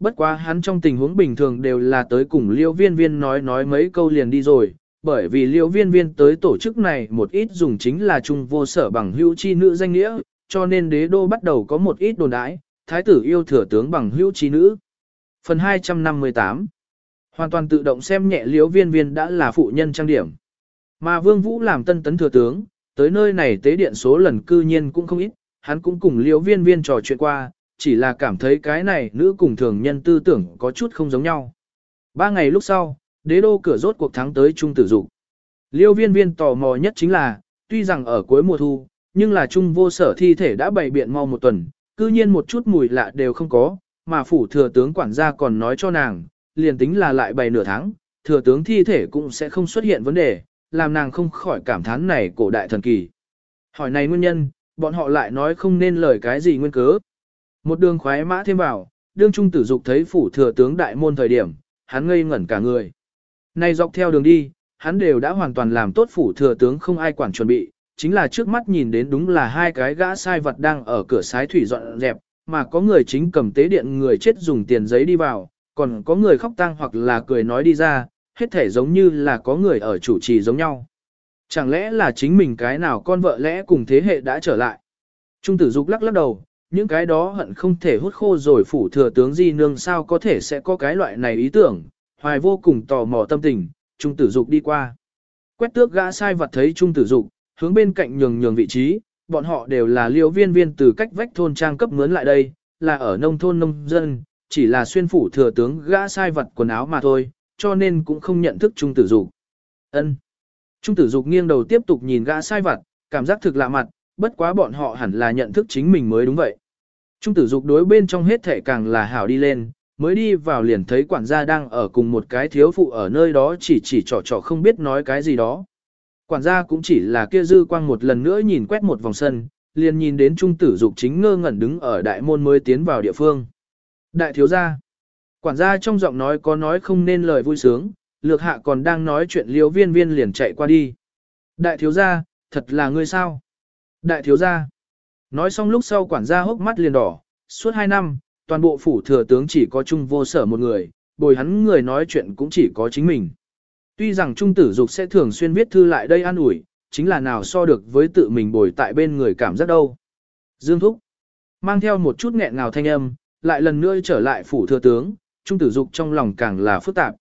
Bất quá hắn trong tình huống bình thường đều là tới cùng liêu viên viên nói nói mấy câu liền đi rồi, bởi vì liêu viên viên tới tổ chức này một ít dùng chính là chung vô sở bằng hữu chi nữ danh nghĩa, cho nên đế đô bắt đầu có một ít đồn đãi, thái tử yêu thừa tướng bằng hữu chi nữ. Phần 258 Hoàn toàn tự động xem nhẹ liêu viên viên đã là phụ nhân trang điểm. Mà Vương Vũ làm tân tấn thừa tướng, tới nơi này tế điện số lần cư nhiên cũng không ít, hắn cũng cùng liêu viên viên trò chuyện qua, chỉ là cảm thấy cái này nữ cùng thường nhân tư tưởng có chút không giống nhau. Ba ngày lúc sau, đế đô cửa rốt cuộc thắng tới trung tử dục. Liêu viên viên tò mò nhất chính là, tuy rằng ở cuối mùa thu, nhưng là trung vô sở thi thể đã bày biện mau một tuần, cư nhiên một chút mùi lạ đều không có, mà phủ thừa tướng quản gia còn nói cho nàng, liền tính là lại bày nửa tháng, thừa tướng thi thể cũng sẽ không xuất hiện vấn đề, làm nàng không khỏi cảm thán này cổ đại thần kỳ. Hỏi này nguyên nhân, bọn họ lại nói không nên lời cái gì nguyên cớ. Một đường khoái mã thêm vào, đương trung tử dục thấy phủ thừa tướng đại môn thời điểm, hắn ngây ngẩn cả người. Nay dọc theo đường đi, hắn đều đã hoàn toàn làm tốt phủ thừa tướng không ai quản chuẩn bị, chính là trước mắt nhìn đến đúng là hai cái gã sai vật đang ở cửa sái thủy dọn dẹp, mà có người chính cầm tế điện người chết dùng tiền giấy đi vào, còn có người khóc tang hoặc là cười nói đi ra, hết thể giống như là có người ở chủ trì giống nhau. Chẳng lẽ là chính mình cái nào con vợ lẽ cùng thế hệ đã trở lại? Trung tử dục lắc lắc đầu, những cái đó hận không thể hút khô rồi phủ thừa tướng di nương sao có thể sẽ có cái loại này ý tưởng, hoài vô cùng tò mò tâm tình, trung tử dục đi qua. Quét tước gã sai vật thấy trung tử dục, hướng bên cạnh nhường nhường vị trí, bọn họ đều là liêu viên viên từ cách vách thôn trang cấp mướn lại đây, là ở nông thôn nông dân, chỉ là xuyên phủ thừa tướng gã sai vật quần áo mà thôi, cho nên cũng không nhận thức trung tử dục. Ân. Trung tử dục nghiêng đầu tiếp tục nhìn gã sai vật, cảm giác thực lạ mặt, bất quá bọn họ hẳn là nhận thức chính mình mới đúng vậy. Trung tử dục đối bên trong hết thể càng là hảo đi lên, mới đi vào liền thấy quản gia đang ở cùng một cái thiếu phụ ở nơi đó chỉ chỉ trò trò không biết nói cái gì đó. Quản gia cũng chỉ là kia dư quang một lần nữa nhìn quét một vòng sân, liền nhìn đến trung tử dục chính ngơ ngẩn đứng ở đại môn mới tiến vào địa phương. Đại thiếu gia. Quản gia trong giọng nói có nói không nên lời vui sướng, lược hạ còn đang nói chuyện liếu viên viên liền chạy qua đi. Đại thiếu gia, thật là ngươi sao? Đại thiếu gia. Nói xong lúc sau quản gia hốc mắt liền đỏ, suốt hai năm, toàn bộ phủ thừa tướng chỉ có trung vô sở một người, bồi hắn người nói chuyện cũng chỉ có chính mình. Tuy rằng trung tử dục sẽ thường xuyên viết thư lại đây an ủi, chính là nào so được với tự mình bồi tại bên người cảm giác đâu. Dương Thúc, mang theo một chút nghẹn ngào thanh âm, lại lần nữa trở lại phủ thừa tướng, trung tử dục trong lòng càng là phức tạp.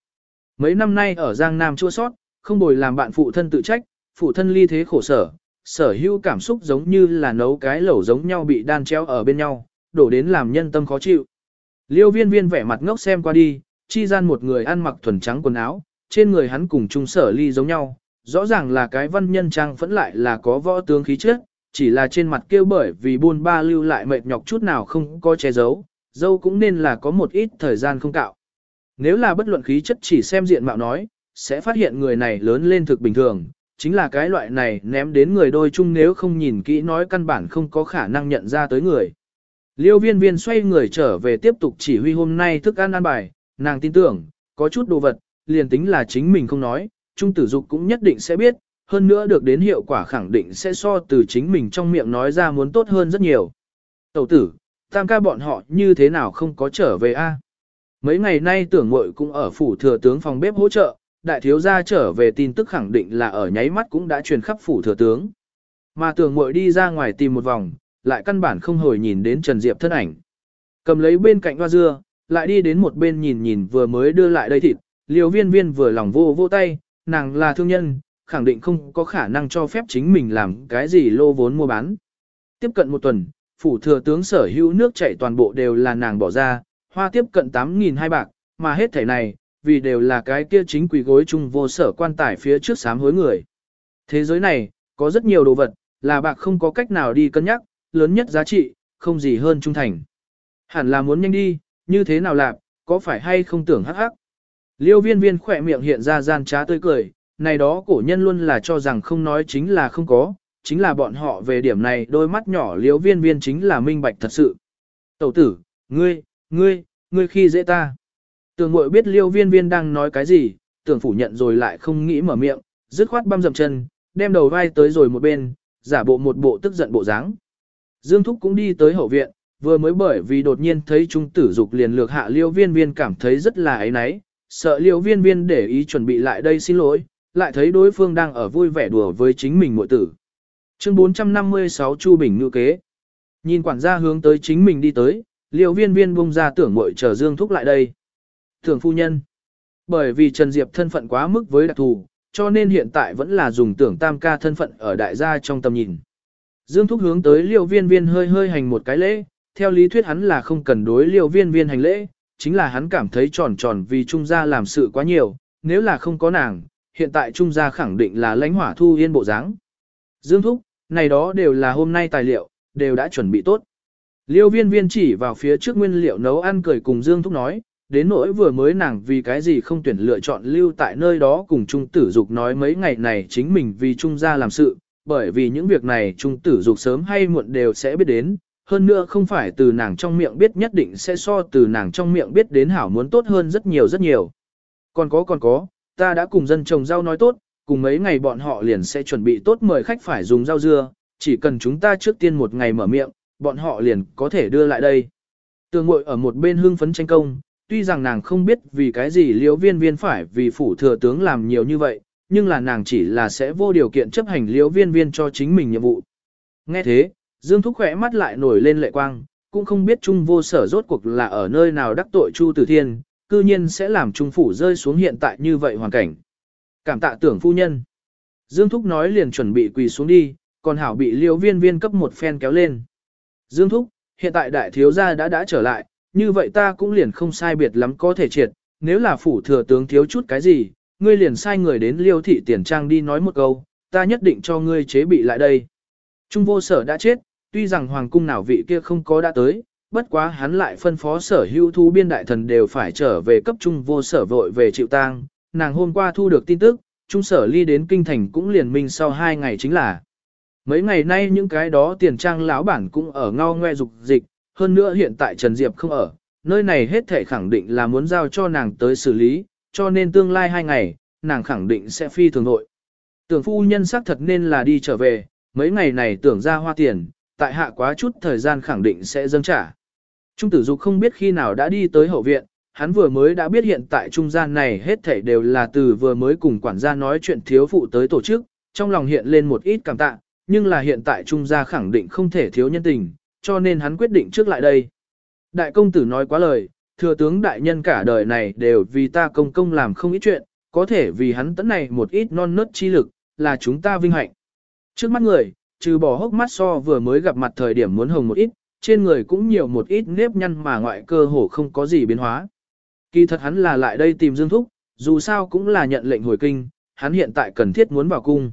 Mấy năm nay ở Giang Nam chua sót, không bồi làm bạn phụ thân tự trách, phụ thân ly thế khổ sở, sở hữu cảm xúc giống như là nấu cái lẩu giống nhau bị đan treo ở bên nhau, đổ đến làm nhân tâm khó chịu. Liêu viên viên vẻ mặt ngốc xem qua đi, chi gian một người ăn mặc thuần trắng quần áo, trên người hắn cùng trung sở ly giống nhau, rõ ràng là cái văn nhân trang vẫn lại là có võ tướng khí chất, chỉ là trên mặt kêu bởi vì buôn ba lưu lại mệt nhọc chút nào không có che giấu, dâu cũng nên là có một ít thời gian không cạo. Nếu là bất luận khí chất chỉ xem diện mạo nói, sẽ phát hiện người này lớn lên thực bình thường, chính là cái loại này ném đến người đôi chung nếu không nhìn kỹ nói căn bản không có khả năng nhận ra tới người. Liêu viên viên xoay người trở về tiếp tục chỉ huy hôm nay thức ăn ăn bài, nàng tin tưởng, có chút đồ vật, liền tính là chính mình không nói, trung tử dục cũng nhất định sẽ biết, hơn nữa được đến hiệu quả khẳng định sẽ so từ chính mình trong miệng nói ra muốn tốt hơn rất nhiều. Tẩu tử, tam ca bọn họ như thế nào không có trở về a? Mấy ngày nay tưởng muội cũng ở phủ thừa tướng phòng bếp hỗ trợ, đại thiếu gia trở về tin tức khẳng định là ở nháy mắt cũng đã truyền khắp phủ thừa tướng. Mà tưởng muội đi ra ngoài tìm một vòng, lại căn bản không hồi nhìn đến Trần Diệp thân ảnh. Cầm lấy bên cạnh hoa dưa, lại đi đến một bên nhìn nhìn vừa mới đưa lại đây thịt, liều viên viên vừa lòng vô vô tay, nàng là thương nhân, khẳng định không có khả năng cho phép chính mình làm cái gì lô vốn mua bán. Tiếp cận một tuần, phủ thừa tướng sở hữu nước chảy toàn bộ đều là nàng bỏ ra, hoa tiếp cận 8.000 hai bạc, mà hết thẻ này, vì đều là cái kia chính quỷ gối chung vô sở quan tải phía trước sám hối người. Thế giới này, có rất nhiều đồ vật, là bạc không có cách nào đi cân nhắc, lớn nhất giá trị, không gì hơn trung thành. Hẳn là muốn nhanh đi, như thế nào làm, có phải hay không tưởng hắc hắc. Liêu viên viên khỏe miệng hiện ra gian trá tươi cười, này đó cổ nhân luôn là cho rằng không nói chính là không có, chính là bọn họ về điểm này đôi mắt nhỏ liêu viên viên chính là minh bạch thật sự. Tẩu tử, ngươi, ngươi, ngươi khi dễ ta. Tưởng mội biết liêu viên viên đang nói cái gì, tưởng phủ nhận rồi lại không nghĩ mở miệng, dứt khoát băm dầm chân, đem đầu vai tới rồi một bên, giả bộ một bộ tức giận bộ dáng. Dương Thúc cũng đi tới hậu viện, vừa mới bởi vì đột nhiên thấy trung tử dục liền lược hạ liêu viên viên cảm thấy rất là ấy náy, sợ liêu viên viên để ý chuẩn bị lại đây xin lỗi, lại thấy đối phương đang ở vui vẻ đùa với chính mình muội tử. Chương 456 Chu Bình ngữ kế. Nhìn quản gia hướng tới chính mình đi tới, liêu viên viên bung ra tưởng mội chờ Dương Thúc lại đây. Tưởng phu nhân. Bởi vì Trần Diệp thân phận quá mức với đặc thù, cho nên hiện tại vẫn là dùng tưởng tam ca thân phận ở đại gia trong tầm nhìn. Dương Thúc hướng tới liêu viên viên hơi hơi hành một cái lễ, theo lý thuyết hắn là không cần đối liêu viên viên hành lễ, chính là hắn cảm thấy tròn tròn vì Trung gia làm sự quá nhiều, nếu là không có nàng, hiện tại Trung gia khẳng định là lãnh hỏa thu yên bộ dáng. Dương Thúc, này đó đều là hôm nay tài liệu, đều đã chuẩn bị tốt. Liêu viên viên chỉ vào phía trước nguyên liệu nấu ăn cười cùng Dương Thúc nói, đến nỗi vừa mới nàng vì cái gì không tuyển lựa chọn lưu tại nơi đó cùng Trung tử dục nói mấy ngày này chính mình vì Trung gia làm sự, bởi vì những việc này Trung tử dục sớm hay muộn đều sẽ biết đến, hơn nữa không phải từ nàng trong miệng biết nhất định sẽ so từ nàng trong miệng biết đến hảo muốn tốt hơn rất nhiều rất nhiều. Còn có còn có, ta đã cùng dân trồng rau nói tốt, cùng mấy ngày bọn họ liền sẽ chuẩn bị tốt mời khách phải dùng rau dưa, chỉ cần chúng ta trước tiên một ngày mở miệng, bọn họ liền có thể đưa lại đây. Tường ngội ở một bên hưng phấn tranh công, tuy rằng nàng không biết vì cái gì liễu viên viên phải vì phủ thừa tướng làm nhiều như vậy, nhưng là nàng chỉ là sẽ vô điều kiện chấp hành liễu viên viên cho chính mình nhiệm vụ. Nghe thế, Dương Thúc khỏe mắt lại nổi lên lệ quang, cũng không biết Trung vô sở rốt cuộc là ở nơi nào đắc tội Chu Tử Thiên, cư nhiên sẽ làm Trung phủ rơi xuống hiện tại như vậy hoàn cảnh. Cảm tạ tưởng phu nhân. Dương Thúc nói liền chuẩn bị quỳ xuống đi, còn hảo bị liễu viên viên cấp một phen kéo lên. Dương Thúc, hiện tại đại thiếu gia đã đã trở lại, như vậy ta cũng liền không sai biệt lắm có thể triệt, nếu là phủ thừa tướng thiếu chút cái gì, ngươi liền sai người đến liêu thị tiền trang đi nói một câu, ta nhất định cho ngươi chế bị lại đây. Trung vô sở đã chết, tuy rằng hoàng cung nào vị kia không có đã tới, bất quá hắn lại phân phó sở hữu thu biên đại thần đều phải trở về cấp trung vô sở vội về chịu tang. Nàng hôm qua thu được tin tức, trung sở ly đến kinh thành cũng liền minh sau hai ngày chính là. Mấy ngày nay những cái đó tiền trang lão bản cũng ở ngao ngoe dục dịch, hơn nữa hiện tại Trần Diệp không ở, nơi này hết thể khẳng định là muốn giao cho nàng tới xử lý, cho nên tương lai hai ngày, nàng khẳng định sẽ phi thường nội. Tưởng phu nhân xác thật nên là đi trở về, mấy ngày này tưởng ra hoa tiền, tại hạ quá chút thời gian khẳng định sẽ dâng trả. Trung tử dục không biết khi nào đã đi tới hậu viện, hắn vừa mới đã biết hiện tại trung gian này hết thảy đều là từ vừa mới cùng quản gia nói chuyện thiếu phụ tới tổ chức, trong lòng hiện lên một ít cảm tạ, nhưng là hiện tại trung gia khẳng định không thể thiếu nhân tình, cho nên hắn quyết định trước lại đây. Đại công tử nói quá lời, thừa tướng đại nhân cả đời này đều vì ta công công làm không ít chuyện, có thể vì hắn tấn này một ít non nớt chi lực, là chúng ta vinh hạnh. Trước mắt người, trừ bỏ hốc mắt so vừa mới gặp mặt thời điểm muốn hồng một ít, trên người cũng nhiều một ít nếp nhăn mà ngoại cơ hồ không có gì biến hóa. Kỳ thật hắn là lại đây tìm Dương Thúc, dù sao cũng là nhận lệnh hồi kinh, hắn hiện tại cần thiết muốn vào cung.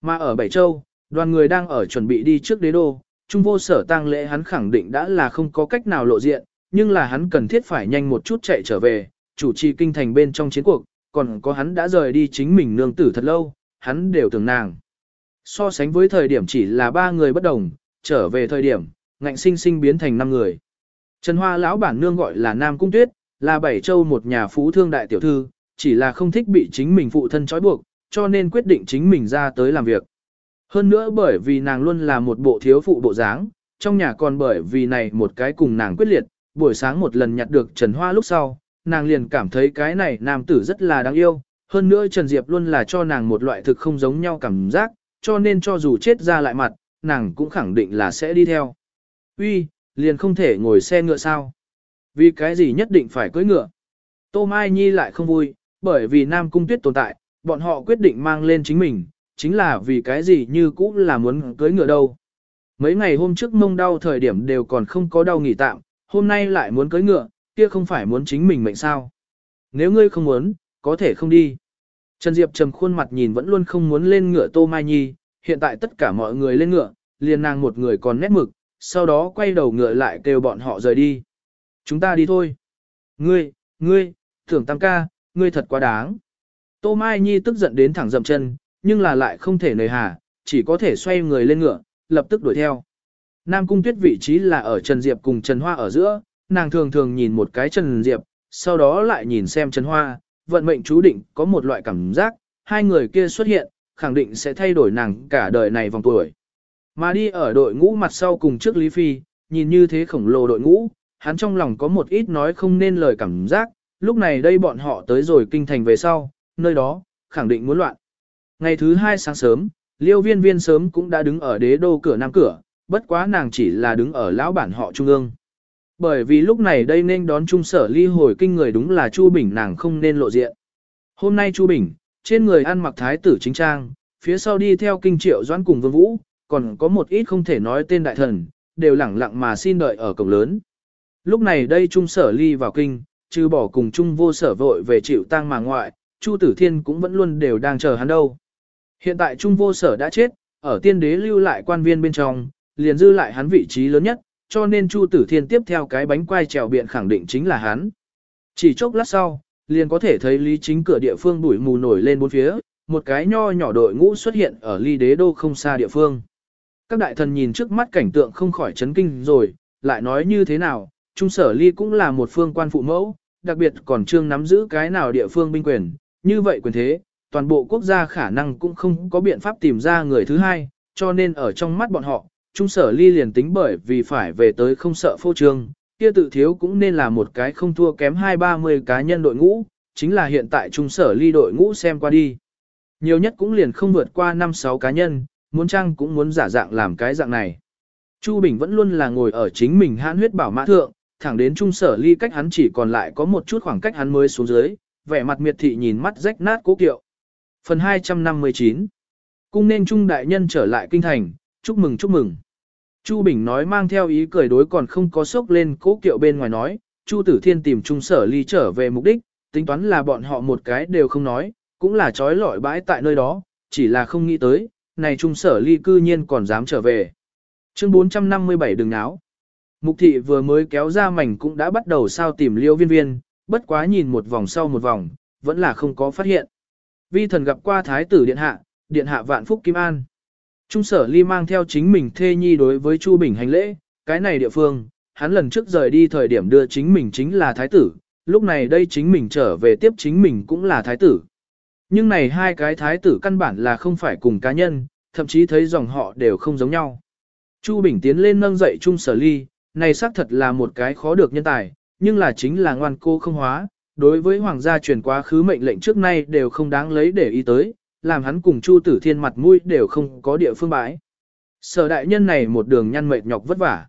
Mà ở Bảy Châu, đoàn người đang ở chuẩn bị đi trước đế đô, trung vô sở tang lễ hắn khẳng định đã là không có cách nào lộ diện, nhưng là hắn cần thiết phải nhanh một chút chạy trở về, chủ trì kinh thành bên trong chiến cuộc, còn có hắn đã rời đi chính mình nương tử thật lâu, hắn đều tưởng nàng. So sánh với thời điểm chỉ là ba người bất đồng, trở về thời điểm, ngạnh sinh sinh biến thành năm người. Trần Hoa lão bản nương gọi là Nam Cung Tuyết, là bảy châu một nhà phú thương đại tiểu thư, chỉ là không thích bị chính mình phụ thân trói buộc, cho nên quyết định chính mình ra tới làm việc. Hơn nữa bởi vì nàng luôn là một bộ thiếu phụ bộ dáng, trong nhà còn bởi vì này một cái cùng nàng quyết liệt, buổi sáng một lần nhặt được Trần Hoa lúc sau, nàng liền cảm thấy cái này nam tử rất là đáng yêu, hơn nữa Trần Diệp luôn là cho nàng một loại thực không giống nhau cảm giác, cho nên cho dù chết ra lại mặt, nàng cũng khẳng định là sẽ đi theo. Uy, liền không thể ngồi xe ngựa sao? Vì cái gì nhất định phải cưỡi ngựa? Tô Mai Nhi lại không vui, bởi vì Nam Cung Tuyết tồn tại, bọn họ quyết định mang lên chính mình, chính là vì cái gì như cũ là muốn cưỡi ngựa đâu. Mấy ngày hôm trước mông đau thời điểm đều còn không có đau nghỉ tạm, hôm nay lại muốn cưỡi ngựa, kia không phải muốn chính mình mệnh sao. Nếu ngươi không muốn, có thể không đi. Trần Diệp trầm khuôn mặt nhìn vẫn luôn không muốn lên ngựa Tô Mai Nhi, hiện tại tất cả mọi người lên ngựa, liền nàng một người còn nét mực, sau đó quay đầu ngựa lại kêu bọn họ rời đi. Chúng ta đi thôi. Ngươi, ngươi, thưởng tam ca, ngươi thật quá đáng. Tô Mai Nhi tức giận đến thẳng dậm chân, nhưng là lại không thể nời hà, chỉ có thể xoay người lên ngựa, lập tức đuổi theo. Nam Cung Tuyết vị trí là ở Trần Diệp cùng Trần Hoa ở giữa, nàng thường thường nhìn một cái Trần Diệp, sau đó lại nhìn xem Trần Hoa, vận mệnh chú định có một loại cảm giác, hai người kia xuất hiện, khẳng định sẽ thay đổi nàng cả đời này vòng tuổi. Mà đi ở đội ngũ mặt sau cùng trước Lý Phi, nhìn như thế khổng lồ đội ngũ, hắn trong lòng có một ít nói không nên lời cảm giác, lúc này đây bọn họ tới rồi kinh thành về sau, nơi đó, khẳng định muốn loạn. Ngày thứ hai sáng sớm, liêu viên viên sớm cũng đã đứng ở đế đô cửa nam cửa, bất quá nàng chỉ là đứng ở lão bản họ trung ương. Bởi vì lúc này đây nên đón trung sở ly hồi kinh người đúng là Chu Bình nàng không nên lộ diện. Hôm nay Chu Bình, trên người ăn mặc thái tử chính trang, phía sau đi theo kinh triệu doãn cùng vương vũ, còn có một ít không thể nói tên đại thần, đều lẳng lặng mà xin đợi ở cổng lớn. Lúc này đây trung sở ly vào kinh, trừ bỏ cùng trung vô sở vội về chịu tang mà ngoại, Chu Tử Thiên cũng vẫn luôn đều đang chờ hắn đâu. Hiện tại trung vô sở đã chết, ở tiên đế lưu lại quan viên bên trong, liền dư lại hắn vị trí lớn nhất, cho nên Chu Tử Thiên tiếp theo cái bánh quai trèo biện khẳng định chính là hắn. Chỉ chốc lát sau, liền có thể thấy lý chính cửa địa phương bụi mù nổi lên bốn phía, một cái nho nhỏ đội ngũ xuất hiện ở ly đế đô không xa địa phương. Các đại thần nhìn trước mắt cảnh tượng không khỏi chấn kinh rồi, lại nói như thế nào, trung sở ly cũng là một phương quan phụ mẫu, đặc biệt còn trương nắm giữ cái nào địa phương binh quyền, như vậy quyền thế, toàn bộ quốc gia khả năng cũng không có biện pháp tìm ra người thứ hai, cho nên ở trong mắt bọn họ, trung sở ly liền tính bởi vì phải về tới không sợ phô trương, kia tự thiếu cũng nên là một cái không thua kém hai ba mươi cá nhân đội ngũ, chính là hiện tại trung sở ly đội ngũ xem qua đi. Nhiều nhất cũng liền không vượt qua 5-6 cá nhân, muốn chăng cũng muốn giả dạng làm cái dạng này. Chu Bình vẫn luôn là ngồi ở chính mình hãn huyết bảo mã thượng, thẳng đến trung sở ly cách hắn chỉ còn lại có một chút khoảng cách hắn mới xuống dưới, vẻ mặt miệt thị nhìn mắt rách nát cố kiệu. Phần 259 Cung nên trung đại nhân trở lại kinh thành, chúc mừng chúc mừng. Chu Bình nói mang theo ý cười đối còn không có sốc lên cố kiệu bên ngoài nói, Chu Tử Thiên tìm trung sở ly trở về mục đích, tính toán là bọn họ một cái đều không nói, cũng là trói lọi bãi tại nơi đó, chỉ là không nghĩ tới, này trung sở ly cư nhiên còn dám trở về. Chương 457 đừng náo. Mục thị vừa mới kéo ra mảnh cũng đã bắt đầu sao tìm liêu viên viên, bất quá nhìn một vòng sau một vòng, vẫn là không có phát hiện. Vi thần gặp qua thái tử điện hạ, điện hạ vạn phúc kim an. Trung sở ly mang theo chính mình thê nhi đối với Chu Bình hành lễ, cái này địa phương, hắn lần trước rời đi thời điểm đưa chính mình chính là thái tử, lúc này đây chính mình trở về tiếp chính mình cũng là thái tử. Nhưng này hai cái thái tử căn bản là không phải cùng cá nhân, thậm chí thấy dòng họ đều không giống nhau. Chu Bình tiến lên nâng dậy Trung Sở Ly, này xác thật là một cái khó được nhân tài, nhưng là chính là ngoan cô không hóa, đối với hoàng gia truyền quá khứ mệnh lệnh trước nay đều không đáng lấy để ý tới, làm hắn cùng Chu Tử Thiên mặt mũi đều không có địa phương bãi. Sở đại nhân này một đường nhăn mệt nhọc vất vả.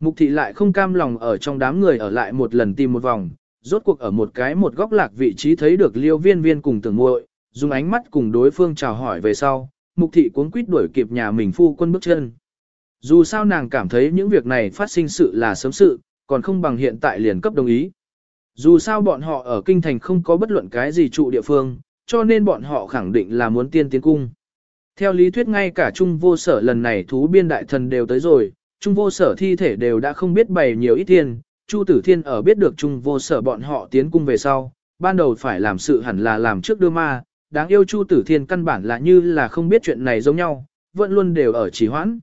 Mục thị lại không cam lòng ở trong đám người ở lại một lần tìm một vòng, rốt cuộc ở một cái một góc lạc vị trí thấy được liêu viên viên cùng tưởng muội dùng ánh mắt cùng đối phương chào hỏi về sau, mục thị cuốn quýt đuổi kịp nhà mình phu quân bước chân. Dù sao nàng cảm thấy những việc này phát sinh sự là sớm sự, còn không bằng hiện tại liền cấp đồng ý. Dù sao bọn họ ở kinh thành không có bất luận cái gì trụ địa phương, cho nên bọn họ khẳng định là muốn tiên tiến cung. Theo lý thuyết ngay cả Trung vô sở lần này thú biên đại thần đều tới rồi, Trung vô sở thi thể đều đã không biết bày nhiều ít tiền, Chu Tử Thiên ở biết được Trung vô sở bọn họ tiến cung về sau, ban đầu phải làm sự hẳn là làm trước đưa ma, đáng yêu Chu Tử Thiên căn bản là như là không biết chuyện này giống nhau, vẫn luôn đều ở trì hoãn.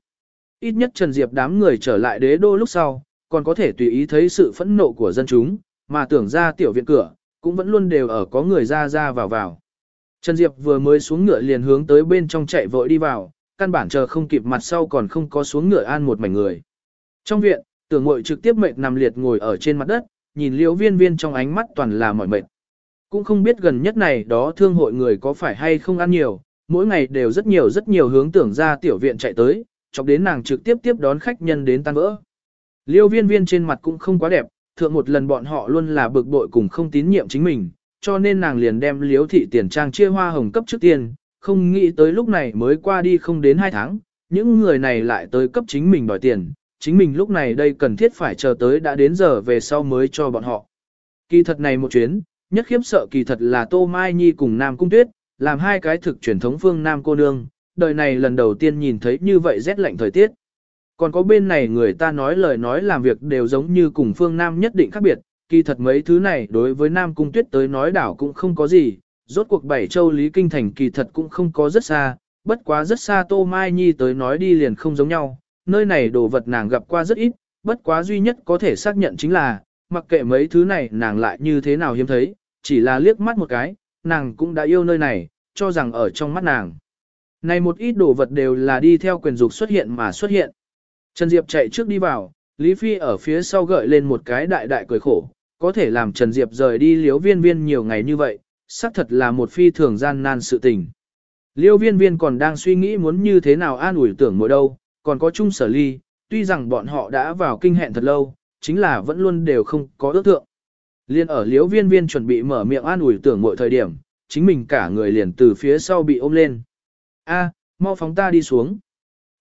Ít nhất Trần Diệp đám người trở lại đế đô lúc sau, còn có thể tùy ý thấy sự phẫn nộ của dân chúng, mà tưởng ra tiểu viện cửa, cũng vẫn luôn đều ở có người ra ra vào vào. Trần Diệp vừa mới xuống ngựa liền hướng tới bên trong chạy vội đi vào, căn bản chờ không kịp mặt sau còn không có xuống ngựa an một mảnh người. Trong viện, tưởng ngội trực tiếp mệt nằm liệt ngồi ở trên mặt đất, nhìn liễu viên viên trong ánh mắt toàn là mỏi mệt. Cũng không biết gần nhất này đó thương hội người có phải hay không ăn nhiều, mỗi ngày đều rất nhiều rất nhiều hướng tưởng ra tiểu viện chạy tới, chọc đến nàng trực tiếp tiếp đón khách nhân đến tan vỡ. Liêu viên viên trên mặt cũng không quá đẹp, thượng một lần bọn họ luôn là bực bội cùng không tín nhiệm chính mình, cho nên nàng liền đem liếu thị tiền trang chia hoa hồng cấp trước tiền, không nghĩ tới lúc này mới qua đi không đến 2 tháng, những người này lại tới cấp chính mình đòi tiền, chính mình lúc này đây cần thiết phải chờ tới đã đến giờ về sau mới cho bọn họ. Kỳ thật này một chuyến, nhất khiếp sợ kỳ thật là Tô Mai Nhi cùng Nam Cung Tuyết, làm hai cái thực truyền thống phương Nam cô nương, đời này lần đầu tiên nhìn thấy như vậy rét lạnh thời tiết. Còn có bên này người ta nói lời nói làm việc đều giống như cùng phương Nam nhất định khác biệt, kỳ thật mấy thứ này đối với Nam Cung Tuyết tới nói đảo cũng không có gì, rốt cuộc bảy châu Lý Kinh Thành kỳ thật cũng không có rất xa, bất quá rất xa Tô Mai Nhi tới nói đi liền không giống nhau, nơi này đồ vật nàng gặp qua rất ít, bất quá duy nhất có thể xác nhận chính là, mặc kệ mấy thứ này nàng lại như thế nào hiếm thấy, chỉ là liếc mắt một cái, nàng cũng đã yêu nơi này, cho rằng ở trong mắt nàng. Này một ít đồ vật đều là đi theo quyền dục xuất hiện mà xuất hiện. Trần Diệp chạy trước đi vào, Lý Phi ở phía sau gợi lên một cái đại đại cười khổ, có thể làm Trần Diệp rời đi liếu viên viên nhiều ngày như vậy, xác thật là một phi thường gian nan sự tình. Liêu viên viên còn đang suy nghĩ muốn như thế nào an ủi tưởng mỗi đâu, còn có chung sở ly, tuy rằng bọn họ đã vào kinh hẹn thật lâu, chính là vẫn luôn đều không có ước thượng. Liên ở liếu viên viên chuẩn bị mở miệng an ủi tưởng mỗi thời điểm, chính mình cả người liền từ phía sau bị ôm lên. A, mau phóng ta đi xuống.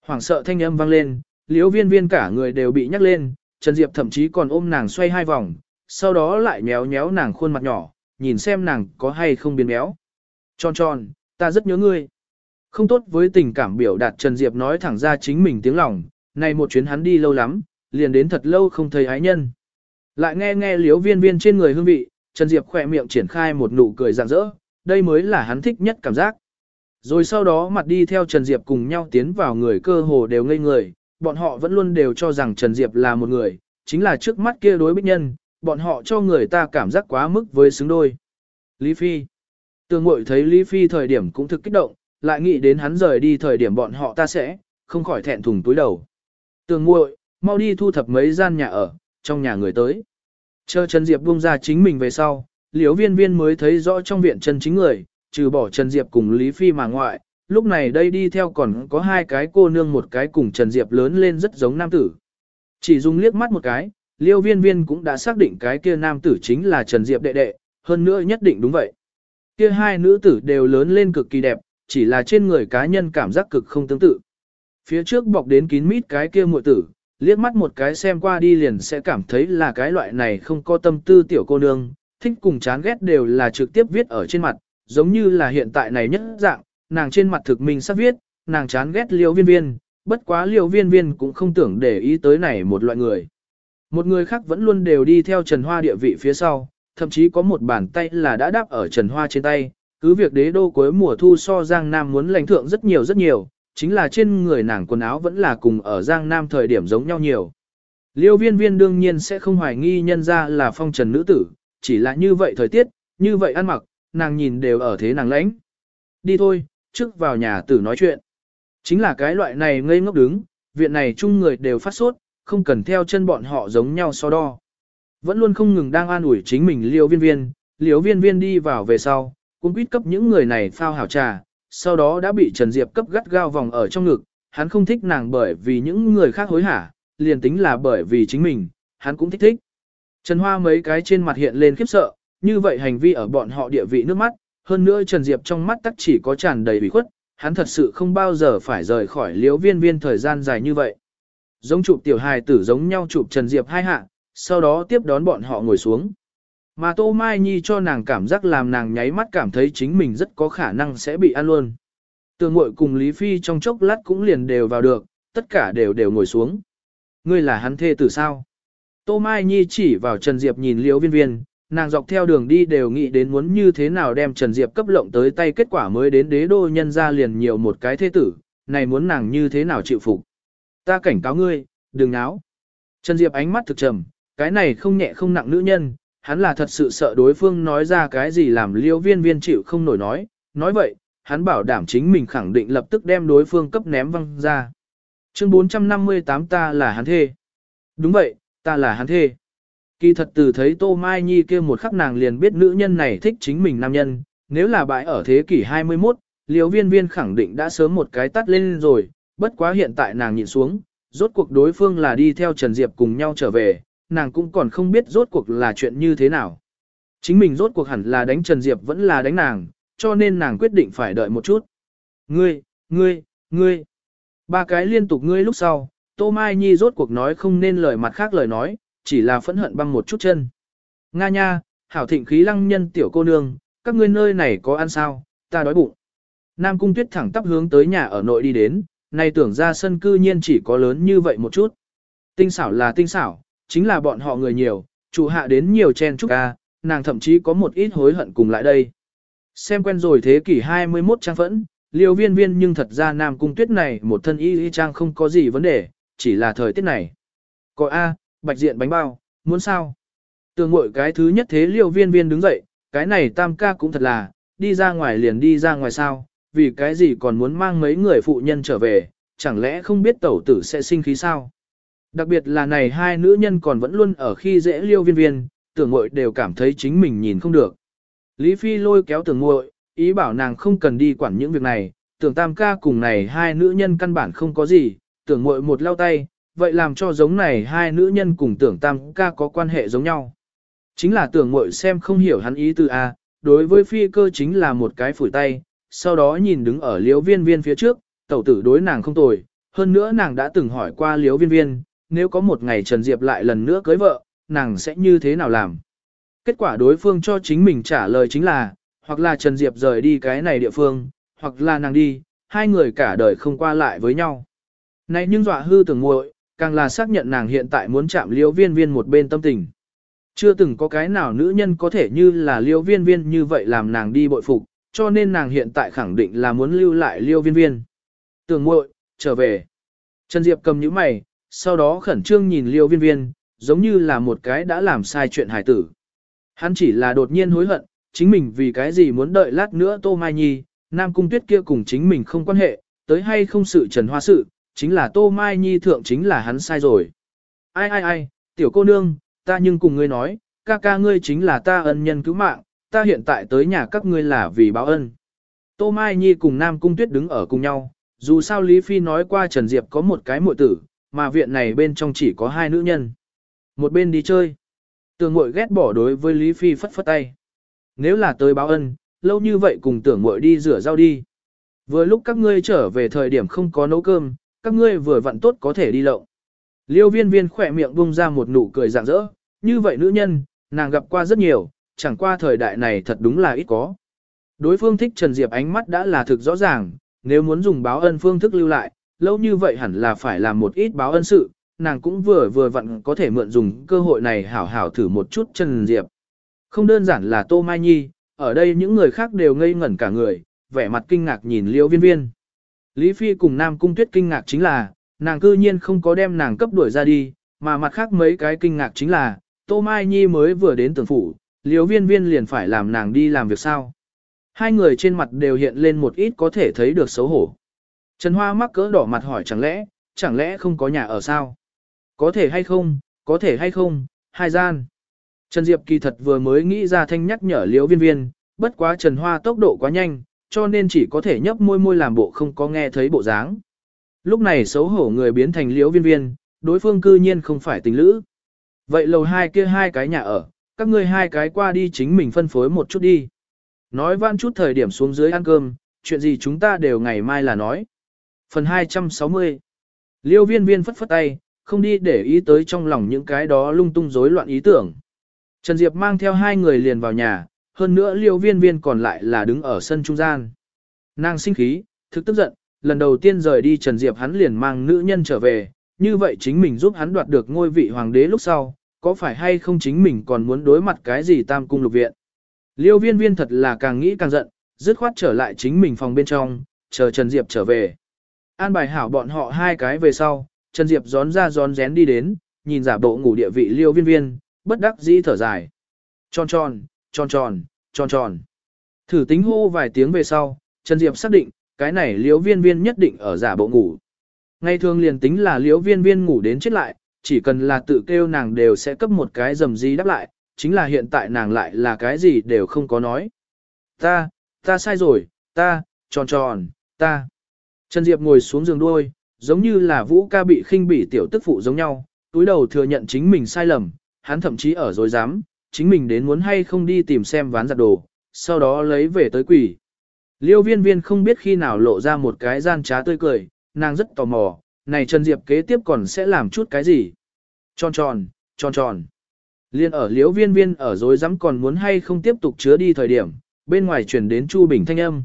Hoảng sợ thanh âm vang lên, Liễu viên viên cả người đều bị nhắc lên, Trần Diệp thậm chí còn ôm nàng xoay hai vòng, sau đó lại méo méo nàng khuôn mặt nhỏ, nhìn xem nàng có hay không biến méo. Tròn tròn, ta rất nhớ ngươi. Không tốt với tình cảm biểu đạt Trần Diệp nói thẳng ra chính mình tiếng lòng, này một chuyến hắn đi lâu lắm, liền đến thật lâu không thấy ái nhân. Lại nghe nghe liếu viên viên trên người hương vị, Trần Diệp khỏe miệng triển khai một nụ cười rạng rỡ, đây mới là hắn thích nhất cảm giác. Rồi sau đó mặt đi theo Trần Diệp cùng nhau tiến vào người cơ hồ đều ngây người, bọn họ vẫn luôn đều cho rằng Trần Diệp là một người, chính là trước mắt kia đối bích nhân, bọn họ cho người ta cảm giác quá mức với xứng đôi. Lý Phi Tường ngội thấy Lý Phi thời điểm cũng thực kích động, lại nghĩ đến hắn rời đi thời điểm bọn họ ta sẽ, không khỏi thẹn thùng túi đầu. Tường ngội, mau đi thu thập mấy gian nhà ở, trong nhà người tới. Chờ Trần Diệp buông ra chính mình về sau, liễu viên viên mới thấy rõ trong viện chân chính người, trừ bỏ Trần Diệp cùng Lý Phi mà ngoại, lúc này đây đi theo còn có hai cái cô nương một cái cùng Trần Diệp lớn lên rất giống nam tử. Chỉ dùng liếc mắt một cái, liêu viên viên cũng đã xác định cái kia nam tử chính là Trần Diệp đệ đệ, hơn nữa nhất định đúng vậy. Kia hai nữ tử đều lớn lên cực kỳ đẹp, chỉ là trên người cá nhân cảm giác cực không tương tự. Phía trước bọc đến kín mít cái kia muội tử, liếc mắt một cái xem qua đi liền sẽ cảm thấy là cái loại này không có tâm tư tiểu cô nương, thích cùng chán ghét đều là trực tiếp viết ở trên mặt, giống như là hiện tại này nhất dạng, nàng trên mặt thực minh sắp viết, nàng chán ghét liêu viên viên, bất quá liêu viên viên cũng không tưởng để ý tới này một loại người. Một người khác vẫn luôn đều đi theo Trần Hoa địa vị phía sau, thậm chí có một bàn tay là đã đáp ở Trần Hoa trên tay, cứ việc đế đô cuối mùa thu so Giang Nam muốn lãnh thượng rất nhiều rất nhiều, chính là trên người nàng quần áo vẫn là cùng ở Giang Nam thời điểm giống nhau nhiều. Liêu viên viên đương nhiên sẽ không hoài nghi nhân ra là phong trần nữ tử, chỉ là như vậy thời tiết, như vậy ăn mặc, nàng nhìn đều ở thế nàng lãnh. Đi thôi, trước vào nhà tử nói chuyện. Chính là cái loại này ngây ngốc đứng, viện này chung người đều phát sốt, không cần theo chân bọn họ giống nhau so đo. Vẫn luôn không ngừng đang an ủi chính mình liêu viên viên, liêu viên viên đi vào về sau, cũng quýt cấp những người này phao hảo trà, sau đó đã bị Trần Diệp cấp gắt gao vòng ở trong ngực, hắn không thích nàng bởi vì những người khác hối hả, liền tính là bởi vì chính mình, hắn cũng thích thích. Trần Hoa mấy cái trên mặt hiện lên khiếp sợ, như vậy hành vi ở bọn họ địa vị nước mắt, hơn nữa Trần Diệp trong mắt tắc chỉ có tràn đầy bị khuất, hắn thật sự không bao giờ phải rời khỏi liễu viên viên thời gian dài như vậy. Giống chụp tiểu hài tử giống nhau chụp Trần Diệp hai hạ, sau đó tiếp đón bọn họ ngồi xuống. Mà Tô Mai Nhi cho nàng cảm giác làm nàng nháy mắt cảm thấy chính mình rất có khả năng sẽ bị ăn luôn. Tường ngội cùng Lý Phi trong chốc lát cũng liền đều vào được, tất cả đều đều ngồi xuống. Ngươi là hắn thê tử sao? Tô Mai Nhi chỉ vào Trần Diệp nhìn liễu viên viên, nàng dọc theo đường đi đều nghĩ đến muốn như thế nào đem Trần Diệp cấp lộng tới tay kết quả mới đến đế đô nhân ra liền nhiều một cái thế tử, này muốn nàng như thế nào chịu phục. Ta cảnh cáo ngươi, đừng náo. Trần Diệp ánh mắt thực trầm, cái này không nhẹ không nặng nữ nhân, hắn là thật sự sợ đối phương nói ra cái gì làm liêu viên viên chịu không nổi nói, nói vậy, hắn bảo đảm chính mình khẳng định lập tức đem đối phương cấp ném văng ra. Chương 458 ta là hắn thê. Đúng vậy, ta là hắn thê. Kỳ thật từ thấy Tô Mai Nhi kia một khắc nàng liền biết nữ nhân này thích chính mình nam nhân, nếu là bãi ở thế kỷ 21, liều viên viên khẳng định đã sớm một cái tắt lên rồi, bất quá hiện tại nàng nhìn xuống, rốt cuộc đối phương là đi theo Trần Diệp cùng nhau trở về, nàng cũng còn không biết rốt cuộc là chuyện như thế nào. Chính mình rốt cuộc hẳn là đánh Trần Diệp vẫn là đánh nàng, cho nên nàng quyết định phải đợi một chút. Ngươi, ngươi, ngươi. Ba cái liên tục ngươi lúc sau, Tô Mai Nhi rốt cuộc nói không nên lời mặt khác lời nói, chỉ là phẫn hận băng một chút chân. Nga nha, hảo thịnh khí lăng nhân tiểu cô nương, các ngươi nơi này có ăn sao, ta đói bụng. Nam Cung Tuyết thẳng tắp hướng tới nhà ở nội đi đến, nay tưởng ra sân cư nhiên chỉ có lớn như vậy một chút. Tinh xảo là tinh xảo, chính là bọn họ người nhiều, chủ hạ đến nhiều chen chúc ca, nàng thậm chí có một ít hối hận cùng lại đây. Xem quen rồi thế kỷ 21 trang phẫn, liều viên viên nhưng thật ra Nam Cung Tuyết này một thân y y trang không có gì vấn đề, chỉ là thời tiết này. Có A, bạch diện bánh bao, muốn sao? Tường ngội cái thứ nhất thế liêu viên viên đứng dậy, cái này tam ca cũng thật là, đi ra ngoài liền đi ra ngoài sao, vì cái gì còn muốn mang mấy người phụ nhân trở về, chẳng lẽ không biết tẩu tử sẽ sinh khí sao? Đặc biệt là này hai nữ nhân còn vẫn luôn ở khi dễ liêu viên viên, tưởng muội đều cảm thấy chính mình nhìn không được. Lý Phi lôi kéo tưởng muội, ý bảo nàng không cần đi quản những việc này, tưởng tam ca cùng này hai nữ nhân căn bản không có gì, tưởng muội một lao tay, vậy làm cho giống này hai nữ nhân cùng tưởng tam ca có quan hệ giống nhau. Chính là tưởng muội xem không hiểu hắn ý từ A, đối với phi cơ chính là một cái phủi tay, sau đó nhìn đứng ở liếu viên viên phía trước, tẩu tử đối nàng không tồi, hơn nữa nàng đã từng hỏi qua liếu viên viên, nếu có một ngày Trần Diệp lại lần nữa cưới vợ, nàng sẽ như thế nào làm. Kết quả đối phương cho chính mình trả lời chính là, hoặc là Trần Diệp rời đi cái này địa phương, hoặc là nàng đi, hai người cả đời không qua lại với nhau. Này nhưng dọa hư tưởng muội, càng là xác nhận nàng hiện tại muốn chạm liễu viên viên một bên tâm tình. Chưa từng có cái nào nữ nhân có thể như là liễu viên viên như vậy làm nàng đi bội phục, cho nên nàng hiện tại khẳng định là muốn lưu lại liễu viên viên. Tưởng muội, trở về. Trần Diệp cầm những mày, sau đó khẩn trương nhìn liễu viên viên, giống như là một cái đã làm sai chuyện hài tử. Hắn chỉ là đột nhiên hối hận, chính mình vì cái gì muốn đợi lát nữa Tô Mai Nhi, Nam Cung Tuyết kia cùng chính mình không quan hệ, tới hay không sự trần hoa sự, chính là Tô Mai Nhi thượng chính là hắn sai rồi. Ai ai ai, tiểu cô nương, ta nhưng cùng ngươi nói, ca ca ngươi chính là ta ân nhân cứu mạng, ta hiện tại tới nhà các ngươi là vì báo ân. Tô Mai Nhi cùng Nam Cung Tuyết đứng ở cùng nhau, dù sao Lý Phi nói qua Trần Diệp có một cái muội tử, mà viện này bên trong chỉ có hai nữ nhân. Một bên đi chơi. Tường muội ghét bỏ đối với Lý Phi phất phất tay. Nếu là tới báo ân, lâu như vậy cùng tưởng muội đi rửa rau đi. Vừa lúc các ngươi trở về thời điểm không có nấu cơm, các ngươi vừa vặn tốt có thể đi lậu. Liêu viên viên khỏe miệng bung ra một nụ cười rạng rỡ, như vậy nữ nhân, nàng gặp qua rất nhiều, chẳng qua thời đại này thật đúng là ít có. Đối phương thích Trần Diệp ánh mắt đã là thực rõ ràng, nếu muốn dùng báo ân phương thức lưu lại, lâu như vậy hẳn là phải làm một ít báo ân sự, nàng cũng vừa vừa vặn có thể mượn dùng cơ hội này hảo hảo thử một chút Trần Diệp. Không đơn giản là Tô Mai Nhi, ở đây những người khác đều ngây ngẩn cả người, vẻ mặt kinh ngạc nhìn Liêu Viên Viên. Lý Phi cùng Nam Cung Tuyết kinh ngạc chính là, nàng cư nhiên không có đem nàng cấp đuổi ra đi, mà mặt khác mấy cái kinh ngạc chính là, Tô Mai Nhi mới vừa đến tường phủ, Liêu Viên Viên liền phải làm nàng đi làm việc sao. Hai người trên mặt đều hiện lên một ít có thể thấy được xấu hổ. Trần Hoa mắc cỡ đỏ mặt hỏi chẳng lẽ, chẳng lẽ không có nhà ở sao? Có thể hay không, có thể hay không, hai gian. Trần Diệp kỳ thật vừa mới nghĩ ra thanh nhắc nhở liễu viên viên, bất quá Trần Hoa tốc độ quá nhanh, cho nên chỉ có thể nhấp môi môi làm bộ không có nghe thấy bộ dáng. Lúc này xấu hổ người biến thành liễu viên viên, đối phương cư nhiên không phải tình lữ. Vậy lầu hai kia hai cái nhà ở, các ngươi hai cái qua đi chính mình phân phối một chút đi. Nói vãn chút thời điểm xuống dưới ăn cơm, chuyện gì chúng ta đều ngày mai là nói. Phần 260 Liêu viên viên phất phất tay, không đi để ý tới trong lòng những cái đó lung tung rối loạn ý tưởng. Trần Diệp mang theo hai người liền vào nhà, hơn nữa liêu viên viên còn lại là đứng ở sân trung gian. Nàng sinh khí, thực tức giận, lần đầu tiên rời đi Trần Diệp hắn liền mang nữ nhân trở về, như vậy chính mình giúp hắn đoạt được ngôi vị hoàng đế lúc sau, có phải hay không chính mình còn muốn đối mặt cái gì tam cung lục viện. Liêu viên viên thật là càng nghĩ càng giận, dứt khoát trở lại chính mình phòng bên trong, chờ Trần Diệp trở về. An bài hảo bọn họ hai cái về sau, Trần Diệp gión ra gión rén đi đến, nhìn giả bộ ngủ địa vị liêu viên viên, bất đắc dĩ thở dài. Tròn tròn, tròn tròn, tròn tròn. Thử tính hô vài tiếng về sau, Trần Diệp xác định, cái này Liễu viên viên nhất định ở giả bộ ngủ. Ngay thường liền tính là Liễu viên viên ngủ đến chết lại, chỉ cần là tự kêu nàng đều sẽ cấp một cái dầm gì đáp lại, chính là hiện tại nàng lại là cái gì đều không có nói. Ta, ta sai rồi, ta, tròn tròn, ta. Trần Diệp ngồi xuống giường đuôi, giống như là Vũ ca bị khinh bỉ tiểu tức phụ giống nhau, túi đầu thừa nhận chính mình sai lầm, hắn thậm chí ở dối dám, chính mình đến muốn hay không đi tìm xem ván giặt đồ, sau đó lấy về tới quỷ. Liêu viên viên không biết khi nào lộ ra một cái gian trá tươi cười, nàng rất tò mò, này Trần Diệp kế tiếp còn sẽ làm chút cái gì? Tròn tròn, tròn tròn. Liên ở liêu viên viên ở dối dám còn muốn hay không tiếp tục chứa đi thời điểm, bên ngoài chuyển đến Chu Bình thanh âm.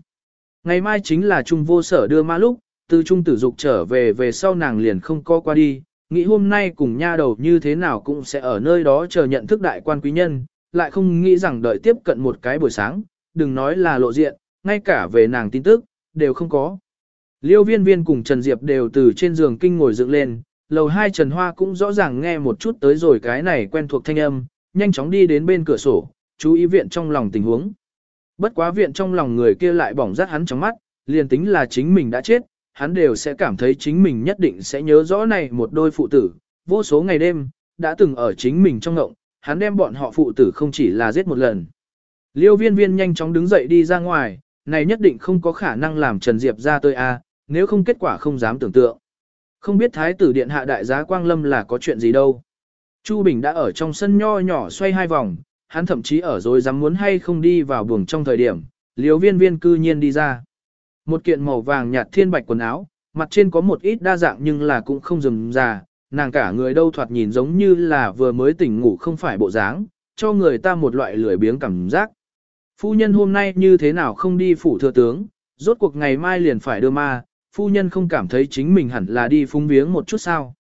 Ngày mai chính là Trung vô sở đưa ma lúc, từ Trung tử dục trở về về sau nàng liền không co qua đi, nghĩ hôm nay cùng nha đầu như thế nào cũng sẽ ở nơi đó chờ nhận thức đại quan quý nhân, lại không nghĩ rằng đợi tiếp cận một cái buổi sáng, đừng nói là lộ diện, ngay cả về nàng tin tức, đều không có. Liêu viên viên cùng Trần Diệp đều từ trên giường kinh ngồi dựng lên, lầu hai Trần Hoa cũng rõ ràng nghe một chút tới rồi cái này quen thuộc thanh âm, nhanh chóng đi đến bên cửa sổ, chú ý viện trong lòng tình huống. Bất quá viện trong lòng người kia lại bỏng rát hắn trong mắt, liền tính là chính mình đã chết, hắn đều sẽ cảm thấy chính mình nhất định sẽ nhớ rõ này một đôi phụ tử, vô số ngày đêm, đã từng ở chính mình trong ngộng, hắn đem bọn họ phụ tử không chỉ là giết một lần. Liêu viên viên nhanh chóng đứng dậy đi ra ngoài, này nhất định không có khả năng làm Trần Diệp ra tôi a nếu không kết quả không dám tưởng tượng. Không biết Thái tử Điện Hạ Đại giá Quang Lâm là có chuyện gì đâu. Chu Bình đã ở trong sân nho nhỏ xoay hai vòng, hắn thậm chí ở rồi dám muốn hay không đi vào buồng trong thời điểm, liều viên viên cư nhiên đi ra. Một kiện màu vàng nhạt thiên bạch quần áo, mặt trên có một ít đa dạng nhưng là cũng không dừng già, nàng cả người đâu thoạt nhìn giống như là vừa mới tỉnh ngủ không phải bộ dáng, cho người ta một loại lười biếng cảm giác. Phu nhân hôm nay như thế nào không đi phủ thừa tướng, rốt cuộc ngày mai liền phải đưa ma, phu nhân không cảm thấy chính mình hẳn là đi phúng viếng một chút sao.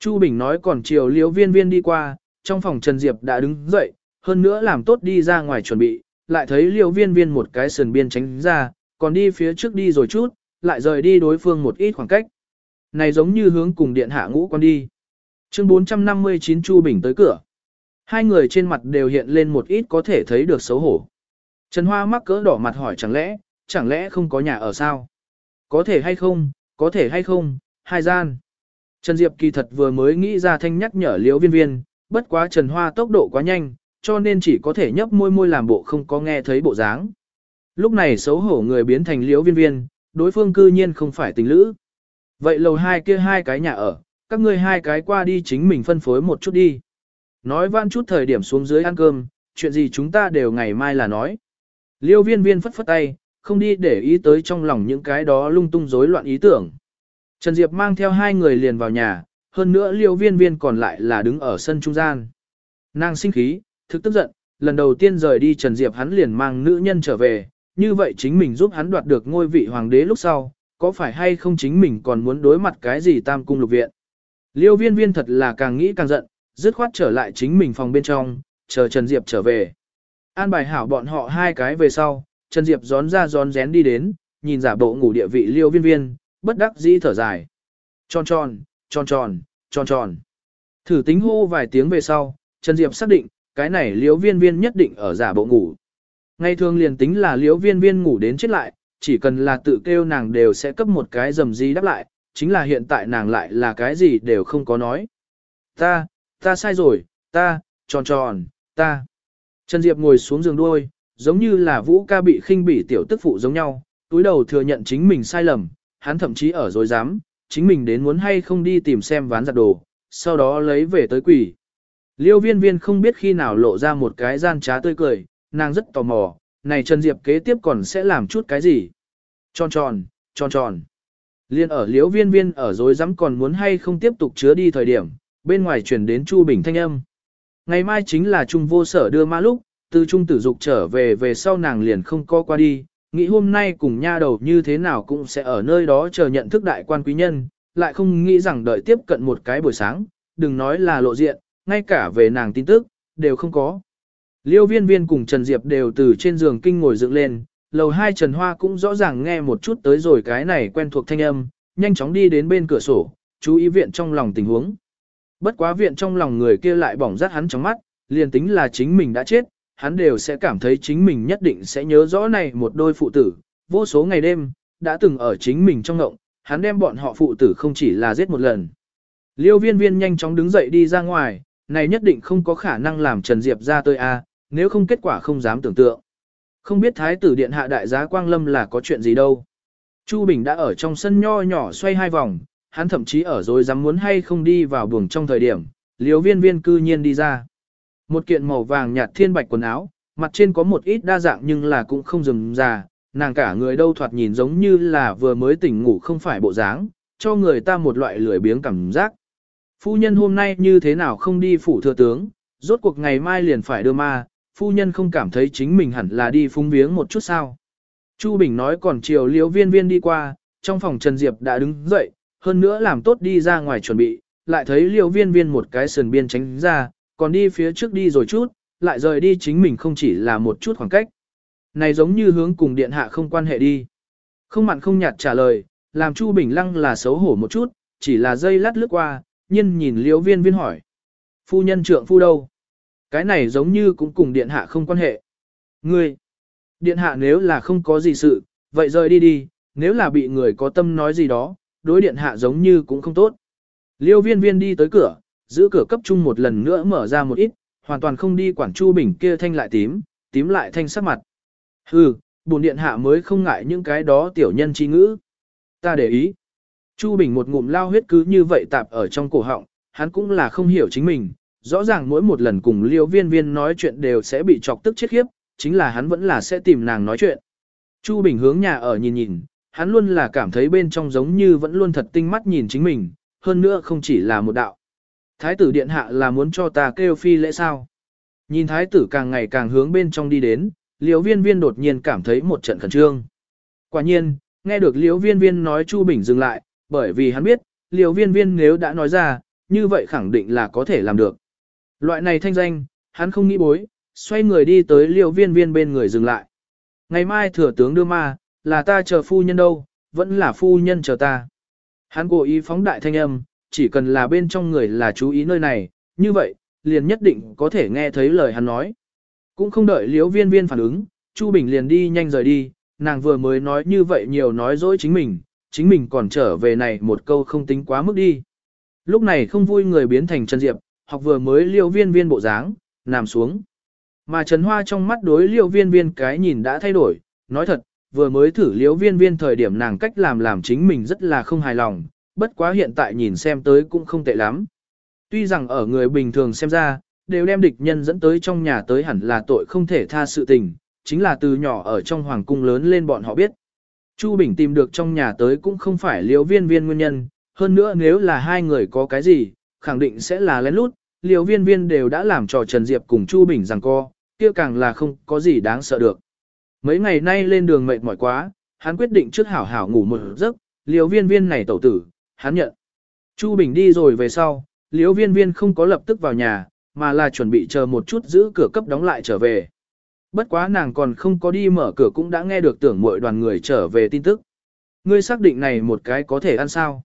Chu Bình nói còn chiều liễu viên viên đi qua, trong phòng Trần Diệp đã đứng dậy, hơn nữa làm tốt đi ra ngoài chuẩn bị, lại thấy liễu viên viên một cái sườn biên tránh ra, còn đi phía trước đi rồi chút, lại rời đi đối phương một ít khoảng cách. Này giống như hướng cùng điện hạ ngũ con đi. Chương 459 Chu Bình tới cửa. Hai người trên mặt đều hiện lên một ít có thể thấy được xấu hổ. Trần Hoa mắc cỡ đỏ mặt hỏi chẳng lẽ, chẳng lẽ không có nhà ở sao? Có thể hay không, có thể hay không, hai gian. Trần Diệp kỳ thật vừa mới nghĩ ra thanh nhắc nhở liễu viên viên, bất quá Trần Hoa tốc độ quá nhanh, cho nên chỉ có thể nhấp môi môi làm bộ không có nghe thấy bộ dáng. Lúc này xấu hổ người biến thành liễu viên viên, đối phương cư nhiên không phải tình lữ. Vậy lầu hai kia hai cái nhà ở, các ngươi hai cái qua đi chính mình phân phối một chút đi. Nói van chút thời điểm xuống dưới ăn cơm, chuyện gì chúng ta đều ngày mai là nói. Liêu viên viên phất phất tay, không đi để ý tới trong lòng những cái đó lung tung rối loạn ý tưởng. Trần Diệp mang theo hai người liền vào nhà, hơn nữa liêu viên viên còn lại là đứng ở sân trung gian. Nàng sinh khí, thực tức giận, lần đầu tiên rời đi Trần Diệp hắn liền mang nữ nhân trở về, như vậy chính mình giúp hắn đoạt được ngôi vị hoàng đế lúc sau, có phải hay không chính mình còn muốn đối mặt cái gì tam cung lục viện. Liêu viên viên thật là càng nghĩ càng giận, dứt khoát trở lại chính mình phòng bên trong, chờ Trần Diệp trở về. An bài hảo bọn họ hai cái về sau, Trần Diệp gión ra gión rén đi đến, nhìn giả bộ ngủ địa vị liêu viên viên, bất đắc dĩ thở dài. Tròn tròn, tròn tròn, tròn tròn. Thử tính hô vài tiếng về sau, Trần Diệp xác định, cái này liêu viên viên nhất định ở giả bộ ngủ. Ngày thường liền tính là Liễu viên viên ngủ đến chết lại, chỉ cần là tự kêu nàng đều sẽ cấp một cái dầm gì đáp lại, chính là hiện tại nàng lại là cái gì đều không có nói. Ta, ta sai rồi, ta, tròn tròn, ta. Trần Diệp ngồi xuống giường đuôi, giống như là Vũ ca bị khinh bỉ tiểu tức phụ giống nhau, túi đầu thừa nhận chính mình sai lầm, hắn thậm chí ở dối dám, chính mình đến muốn hay không đi tìm xem ván giặt đồ, sau đó lấy về tới quỷ. Liêu viên viên không biết khi nào lộ ra một cái gian trá tươi cười, nàng rất tò mò, này Trần Diệp kế tiếp còn sẽ làm chút cái gì? Tròn tròn, tròn tròn. Liên ở liễu viên viên ở dối dám còn muốn hay không tiếp tục chứa đi thời điểm, bên ngoài chuyển đến Chu Bình thanh âm. Ngày mai chính là Trung vô sở đưa ma lúc, từ Trung tử dục trở về về sau nàng liền không co qua đi, nghĩ hôm nay cùng nha đầu như thế nào cũng sẽ ở nơi đó chờ nhận thức đại quan quý nhân, lại không nghĩ rằng đợi tiếp cận một cái buổi sáng, đừng nói là lộ diện, ngay cả về nàng tin tức, đều không có. Liêu viên viên cùng Trần Diệp đều từ trên giường kinh ngồi dựng lên, lầu hai Trần Hoa cũng rõ ràng nghe một chút tới rồi cái này quen thuộc thanh âm, nhanh chóng đi đến bên cửa sổ, chú ý viện trong lòng tình huống. Bất quá viện trong lòng người kia lại bỏng rát hắn trong mắt, liền tính là chính mình đã chết, hắn đều sẽ cảm thấy chính mình nhất định sẽ nhớ rõ này một đôi phụ tử, vô số ngày đêm, đã từng ở chính mình trong ngộng, hắn đem bọn họ phụ tử không chỉ là giết một lần. Liêu viên viên nhanh chóng đứng dậy đi ra ngoài, này nhất định không có khả năng làm Trần Diệp ra tôi a à, nếu không kết quả không dám tưởng tượng. Không biết Thái tử Điện Hạ Đại giá Quang Lâm là có chuyện gì đâu. Chu Bình đã ở trong sân nho nhỏ xoay hai vòng, hắn thậm chí ở rồi dám muốn hay không đi vào buồng trong thời điểm, liều viên viên cư nhiên đi ra. Một kiện màu vàng nhạt thiên bạch quần áo, mặt trên có một ít đa dạng nhưng là cũng không dừng già, nàng cả người đâu thoạt nhìn giống như là vừa mới tỉnh ngủ không phải bộ dáng, cho người ta một loại lười biếng cảm giác. Phu nhân hôm nay như thế nào không đi phủ thừa tướng, rốt cuộc ngày mai liền phải đưa ma, phu nhân không cảm thấy chính mình hẳn là đi phúng viếng một chút sao. Chu Bình nói còn chiều liễu viên viên đi qua, trong phòng Trần Diệp đã đứng dậy, hơn nữa làm tốt đi ra ngoài chuẩn bị, lại thấy liễu viên viên một cái sườn biên tránh ra, còn đi phía trước đi rồi chút, lại rời đi chính mình không chỉ là một chút khoảng cách. Này giống như hướng cùng điện hạ không quan hệ đi. Không mặn không nhạt trả lời, làm Chu Bình Lăng là xấu hổ một chút, chỉ là dây lát lướt qua, nhiên nhìn liễu viên viên hỏi. Phu nhân trượng phu đâu? Cái này giống như cũng cùng điện hạ không quan hệ. Ngươi, điện hạ nếu là không có gì sự, vậy rời đi đi, nếu là bị người có tâm nói gì đó, đối điện hạ giống như cũng không tốt. Liêu viên viên đi tới cửa, giữ cửa cấp trung một lần nữa mở ra một ít, hoàn toàn không đi quản Chu Bình kia thanh lại tím, tím lại thanh sắc mặt. Hừ, bổn điện hạ mới không ngại những cái đó tiểu nhân chi ngữ. Ta để ý. Chu Bình một ngụm lao huyết cứ như vậy tạp ở trong cổ họng, hắn cũng là không hiểu chính mình, rõ ràng mỗi một lần cùng liêu viên viên nói chuyện đều sẽ bị chọc tức chết khiếp, chính là hắn vẫn là sẽ tìm nàng nói chuyện. Chu Bình hướng nhà ở nhìn nhìn, hắn luôn là cảm thấy bên trong giống như vẫn luôn thật tinh mắt nhìn chính mình, hơn nữa không chỉ là một đạo. Thái tử điện hạ là muốn cho ta kêu phi lễ sao. Nhìn thái tử càng ngày càng hướng bên trong đi đến, liễu viên viên đột nhiên cảm thấy một trận khẩn trương. Quả nhiên, nghe được liễu viên viên nói Chu Bình dừng lại, bởi vì hắn biết, liễu viên viên nếu đã nói ra, như vậy khẳng định là có thể làm được. Loại này thanh danh, hắn không nghĩ bối, xoay người đi tới liễu viên viên bên người dừng lại. Ngày mai thừa tướng đưa ma, là ta chờ phu nhân đâu, vẫn là phu nhân chờ ta. Hắn cố ý phóng đại thanh âm, chỉ cần là bên trong người là chú ý nơi này, như vậy, liền nhất định có thể nghe thấy lời hắn nói. Cũng không đợi liễu viên viên phản ứng, Chu Bình liền đi nhanh rời đi, nàng vừa mới nói như vậy nhiều nói dối chính mình, chính mình còn trở về này một câu không tính quá mức đi. Lúc này không vui người biến thành Trần Diệp, học vừa mới liêu viên viên bộ dáng, nằm xuống. Mà Trần Hoa trong mắt đối liêu viên viên cái nhìn đã thay đổi, nói thật, vừa mới thử liêu viên viên thời điểm nàng cách làm làm chính mình rất là không hài lòng, bất quá hiện tại nhìn xem tới cũng không tệ lắm. Tuy rằng ở người bình thường xem ra, đều đem địch nhân dẫn tới trong nhà tới hẳn là tội không thể tha sự tình, chính là từ nhỏ ở trong hoàng cung lớn lên bọn họ biết. Chu Bình tìm được trong nhà tới cũng không phải liễu viên viên nguyên nhân, hơn nữa nếu là hai người có cái gì, khẳng định sẽ là lén lút, liễu viên viên đều đã làm trò Trần Diệp cùng Chu Bình rằng co, kia càng là không có gì đáng sợ được. Mấy ngày nay lên đường mệt mỏi quá, hắn quyết định trước hảo hảo ngủ một giấc, liễu viên viên này tẩu tử, hắn nhận. Chu Bình đi rồi về sau, liễu viên viên không có lập tức vào nhà, mà là chuẩn bị chờ một chút giữ cửa cấp đóng lại trở về. Bất quá nàng còn không có đi mở cửa cũng đã nghe được tưởng mọi đoàn người trở về tin tức. Ngươi xác định này một cái có thể ăn sao?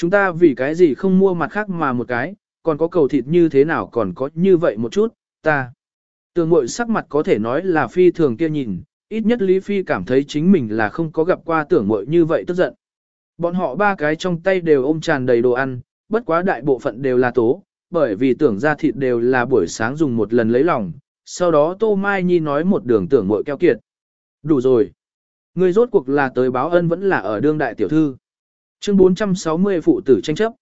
Chúng ta vì cái gì không mua mặt khác mà một cái, còn có cầu thịt như thế nào còn có như vậy một chút, ta. Tưởng mội sắc mặt có thể nói là phi thường kia nhìn, ít nhất Lý Phi cảm thấy chính mình là không có gặp qua tưởng mội như vậy tức giận. Bọn họ ba cái trong tay đều ôm tràn đầy đồ ăn, bất quá đại bộ phận đều là tố, bởi vì tưởng ra thịt đều là buổi sáng dùng một lần lấy lòng, sau đó Tô Mai Nhi nói một đường tưởng mội keo kiệt. Đủ rồi. Người rốt cuộc là tới báo ân vẫn là ở đương đại tiểu thư. Chương 460 phụ tử tranh chấp.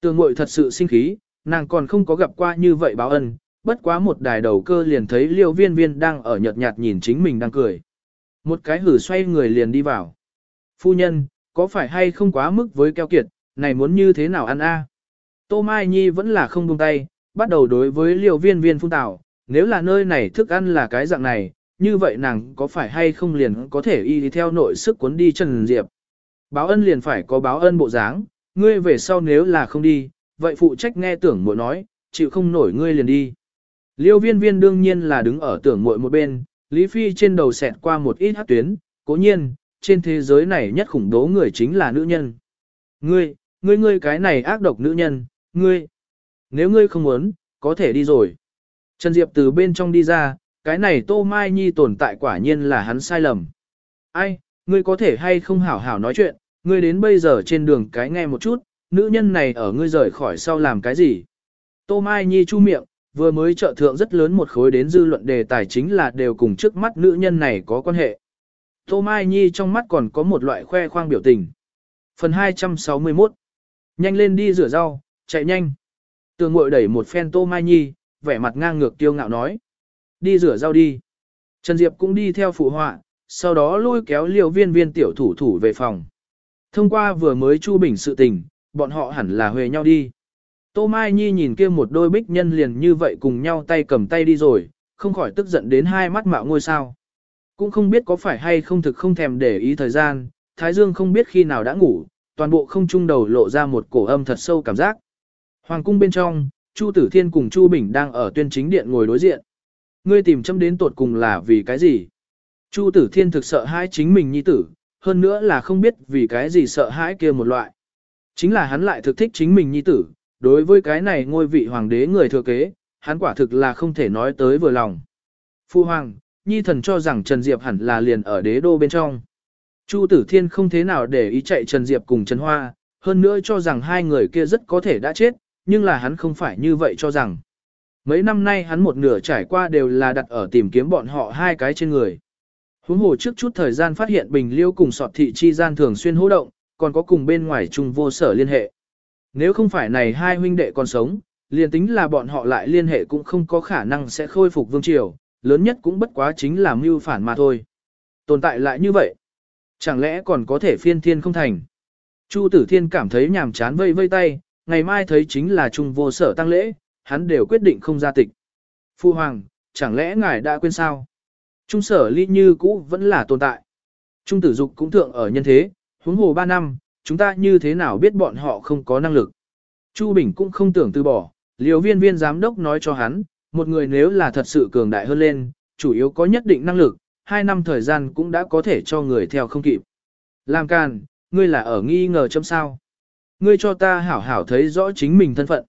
tường mội thật sự sinh khí, nàng còn không có gặp qua như vậy báo ân, bất quá một đài đầu cơ liền thấy liêu viên viên đang ở nhợt nhạt nhìn chính mình đang cười. Một cái hử xoay người liền đi vào. Phu nhân, có phải hay không quá mức với keo kiệt, này muốn như thế nào ăn a? Tô Mai Nhi vẫn là không buông tay, bắt đầu đối với liêu viên viên phun tảo, nếu là nơi này thức ăn là cái dạng này, như vậy nàng có phải hay không liền có thể y đi theo nội sức cuốn đi Trần Diệp. Báo ân liền phải có báo ân bộ dáng, ngươi về sau nếu là không đi, vậy phụ trách nghe tưởng muội nói, chịu không nổi ngươi liền đi. Liêu viên viên đương nhiên là đứng ở tưởng muội một bên, Lý Phi trên đầu xẹt qua một ít hát tuyến, cố nhiên, trên thế giới này nhất khủng bố người chính là nữ nhân. Ngươi, ngươi ngươi cái này ác độc nữ nhân, ngươi. Nếu ngươi không muốn, có thể đi rồi. Trần Diệp từ bên trong đi ra, cái này Tô Mai Nhi tồn tại quả nhiên là hắn sai lầm. Ai, ngươi có thể hay không hảo hảo nói chuyện, ngươi đến bây giờ trên đường cái nghe một chút, nữ nhân này ở ngươi rời khỏi sau làm cái gì. Tô Mai Nhi chu miệng, vừa mới trợ thượng rất lớn một khối đến dư luận đề tài chính là đều cùng trước mắt nữ nhân này có quan hệ. Tô Mai Nhi trong mắt còn có một loại khoe khoang biểu tình. Phần 261 Nhanh lên đi rửa rau, chạy nhanh. Tường ngội đẩy một phen Tô Mai Nhi, vẻ mặt ngang ngược tiêu ngạo nói. Đi rửa rau đi. Trần Diệp cũng đi theo phụ họa, sau đó lôi kéo liều viên viên tiểu thủ thủ về phòng. Thông qua vừa mới chu bình sự tình, bọn họ hẳn là huề nhau đi. Tô Mai Nhi nhìn kia một đôi bích nhân liền như vậy cùng nhau tay cầm tay đi rồi, không khỏi tức giận đến hai mắt mạo ngôi sao. Cũng không biết có phải hay không thực không thèm để ý thời gian, Thái Dương không biết khi nào đã ngủ, toàn bộ không trung đầu lộ ra một cổ âm thật sâu cảm giác. Hoàng cung bên trong, Chu Tử Thiên cùng Chu Bình đang ở tuyên chính điện ngồi đối diện. Ngươi tìm châm đến tột cùng là vì cái gì? Chu Tử Thiên thực sợ hai chính mình nhi tử, hơn nữa là không biết vì cái gì sợ hãi kia một loại. Chính là hắn lại thực thích chính mình nhi tử, đối với cái này ngôi vị hoàng đế người thừa kế, hắn quả thực là không thể nói tới vừa lòng. Phu hoàng, nhi thần cho rằng Trần Diệp hẳn là liền ở đế đô bên trong. Chu Tử Thiên không thế nào để ý chạy Trần Diệp cùng Trần Hoa, hơn nữa cho rằng hai người kia rất có thể đã chết, nhưng là hắn không phải như vậy cho rằng. Mấy năm nay hắn một nửa trải qua đều là đặt ở tìm kiếm bọn họ hai cái trên người. Huống hồ trước chút thời gian phát hiện Bình Liêu cùng sọt thị chi gian thường xuyên hô động, còn có cùng bên ngoài chung vô sở liên hệ. Nếu không phải này hai huynh đệ còn sống, liền tính là bọn họ lại liên hệ cũng không có khả năng sẽ khôi phục vương triều, lớn nhất cũng bất quá chính là mưu phản mà thôi. Tồn tại lại như vậy, chẳng lẽ còn có thể phiên thiên không thành. Chu Tử Thiên cảm thấy nhàm chán vây vây tay, ngày mai thấy chính là trung vô sở tăng lễ, hắn đều quyết định không ra tịch. Phu Hoàng, chẳng lẽ ngài đã quên sao? Trung sở ly như cũ vẫn là tồn tại. Trung tử dục cũng thượng ở nhân thế, huống hồ 3 năm, chúng ta như thế nào biết bọn họ không có năng lực. Chu Bình cũng không tưởng từ bỏ, liều viên viên giám đốc nói cho hắn, một người nếu là thật sự cường đại hơn lên, chủ yếu có nhất định năng lực, 2 năm thời gian cũng đã có thể cho người theo không kịp. Làm càn, ngươi là ở nghi ngờ chấm sao. Ngươi cho ta hảo hảo thấy rõ chính mình thân phận.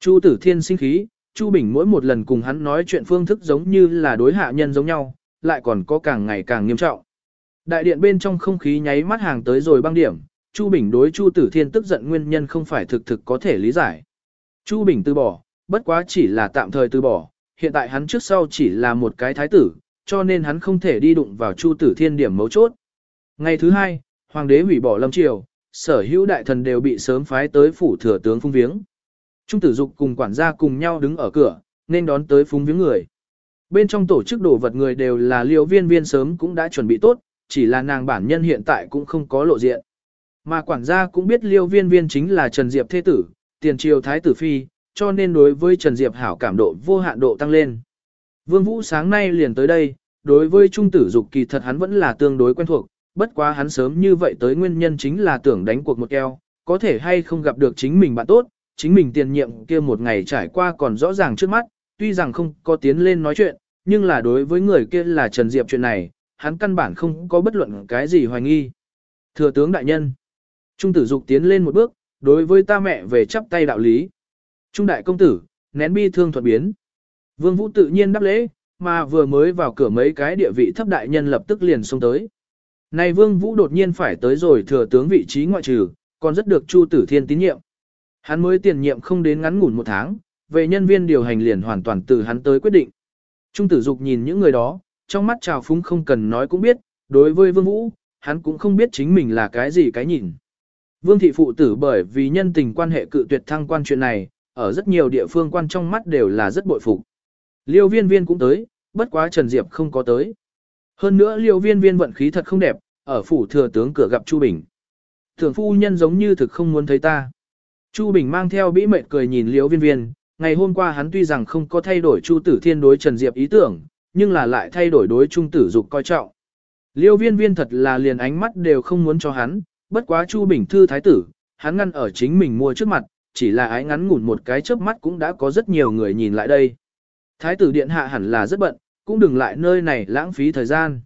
Chu tử thiên sinh khí, Chu Bình mỗi một lần cùng hắn nói chuyện phương thức giống như là đối hạ nhân giống nhau, lại còn có càng ngày càng nghiêm trọng. Đại điện bên trong không khí nháy mắt hàng tới rồi băng điểm, Chu Bình đối Chu Tử Thiên tức giận nguyên nhân không phải thực thực có thể lý giải. Chu Bình từ bỏ, bất quá chỉ là tạm thời từ bỏ, hiện tại hắn trước sau chỉ là một cái thái tử, cho nên hắn không thể đi đụng vào Chu Tử Thiên điểm mấu chốt. Ngày thứ hai, hoàng đế hủy bỏ lâm triều, sở hữu đại thần đều bị sớm phái tới phủ thừa tướng phung viếng. Trung tử dục cùng quản gia cùng nhau đứng ở cửa, nên đón tới phúng viếng người. Bên trong tổ chức đồ vật người đều là liều viên viên sớm cũng đã chuẩn bị tốt, chỉ là nàng bản nhân hiện tại cũng không có lộ diện. Mà quản gia cũng biết liêu viên viên chính là Trần Diệp thế tử, tiền triều thái tử phi, cho nên đối với Trần Diệp hảo cảm độ vô hạn độ tăng lên. Vương Vũ sáng nay liền tới đây, đối với trung tử dục kỳ thật hắn vẫn là tương đối quen thuộc, bất quá hắn sớm như vậy tới nguyên nhân chính là tưởng đánh cuộc một keo, có thể hay không gặp được chính mình bạn tốt, chính mình tiền nhiệm kia một ngày trải qua còn rõ ràng trước mắt, tuy rằng không có tiến lên nói chuyện, nhưng là đối với người kia là Trần Diệp chuyện này, hắn căn bản không có bất luận cái gì hoài nghi. Thừa tướng đại nhân, Trung tử dục tiến lên một bước, đối với ta mẹ về chắp tay đạo lý. Trung đại công tử, nén bi thương thuật biến. Vương Vũ tự nhiên đáp lễ, mà vừa mới vào cửa mấy cái địa vị thấp đại nhân lập tức liền xông tới. Này Vương Vũ đột nhiên phải tới rồi thừa tướng vị trí ngoại trừ, còn rất được Chu Tử Thiên tín nhiệm. Hắn mới tiền nhiệm không đến ngắn ngủn một tháng, về nhân viên điều hành liền hoàn toàn từ hắn tới quyết định. Trung tử dục nhìn những người đó, trong mắt trào phúng không cần nói cũng biết, đối với Vương Vũ, hắn cũng không biết chính mình là cái gì cái nhìn. Vương thị phụ tử bởi vì nhân tình quan hệ cự tuyệt thăng quan chuyện này, ở rất nhiều địa phương quan trong mắt đều là rất bội phục. Liêu viên viên cũng tới, bất quá Trần Diệp không có tới. Hơn nữa liêu viên viên vận khí thật không đẹp, ở phủ thừa tướng cửa gặp Chu Bình. Thường phu nhân giống như thực không muốn thấy ta. Chu Bình mang theo bĩ mệt cười nhìn liêu viên viên, ngày hôm qua hắn tuy rằng không có thay đổi Chu Tử Thiên đối Trần Diệp ý tưởng, nhưng là lại thay đổi đối Trung Tử Dục coi trọng. Liêu viên viên thật là liền ánh mắt đều không muốn cho hắn, bất quá Chu Bình Thư Thái tử, hắn ngăn ở chính mình mua trước mặt, chỉ là ái ngắn ngủn một cái chớp mắt cũng đã có rất nhiều người nhìn lại đây. Thái tử điện hạ hẳn là rất bận, cũng đừng lại nơi này lãng phí thời gian.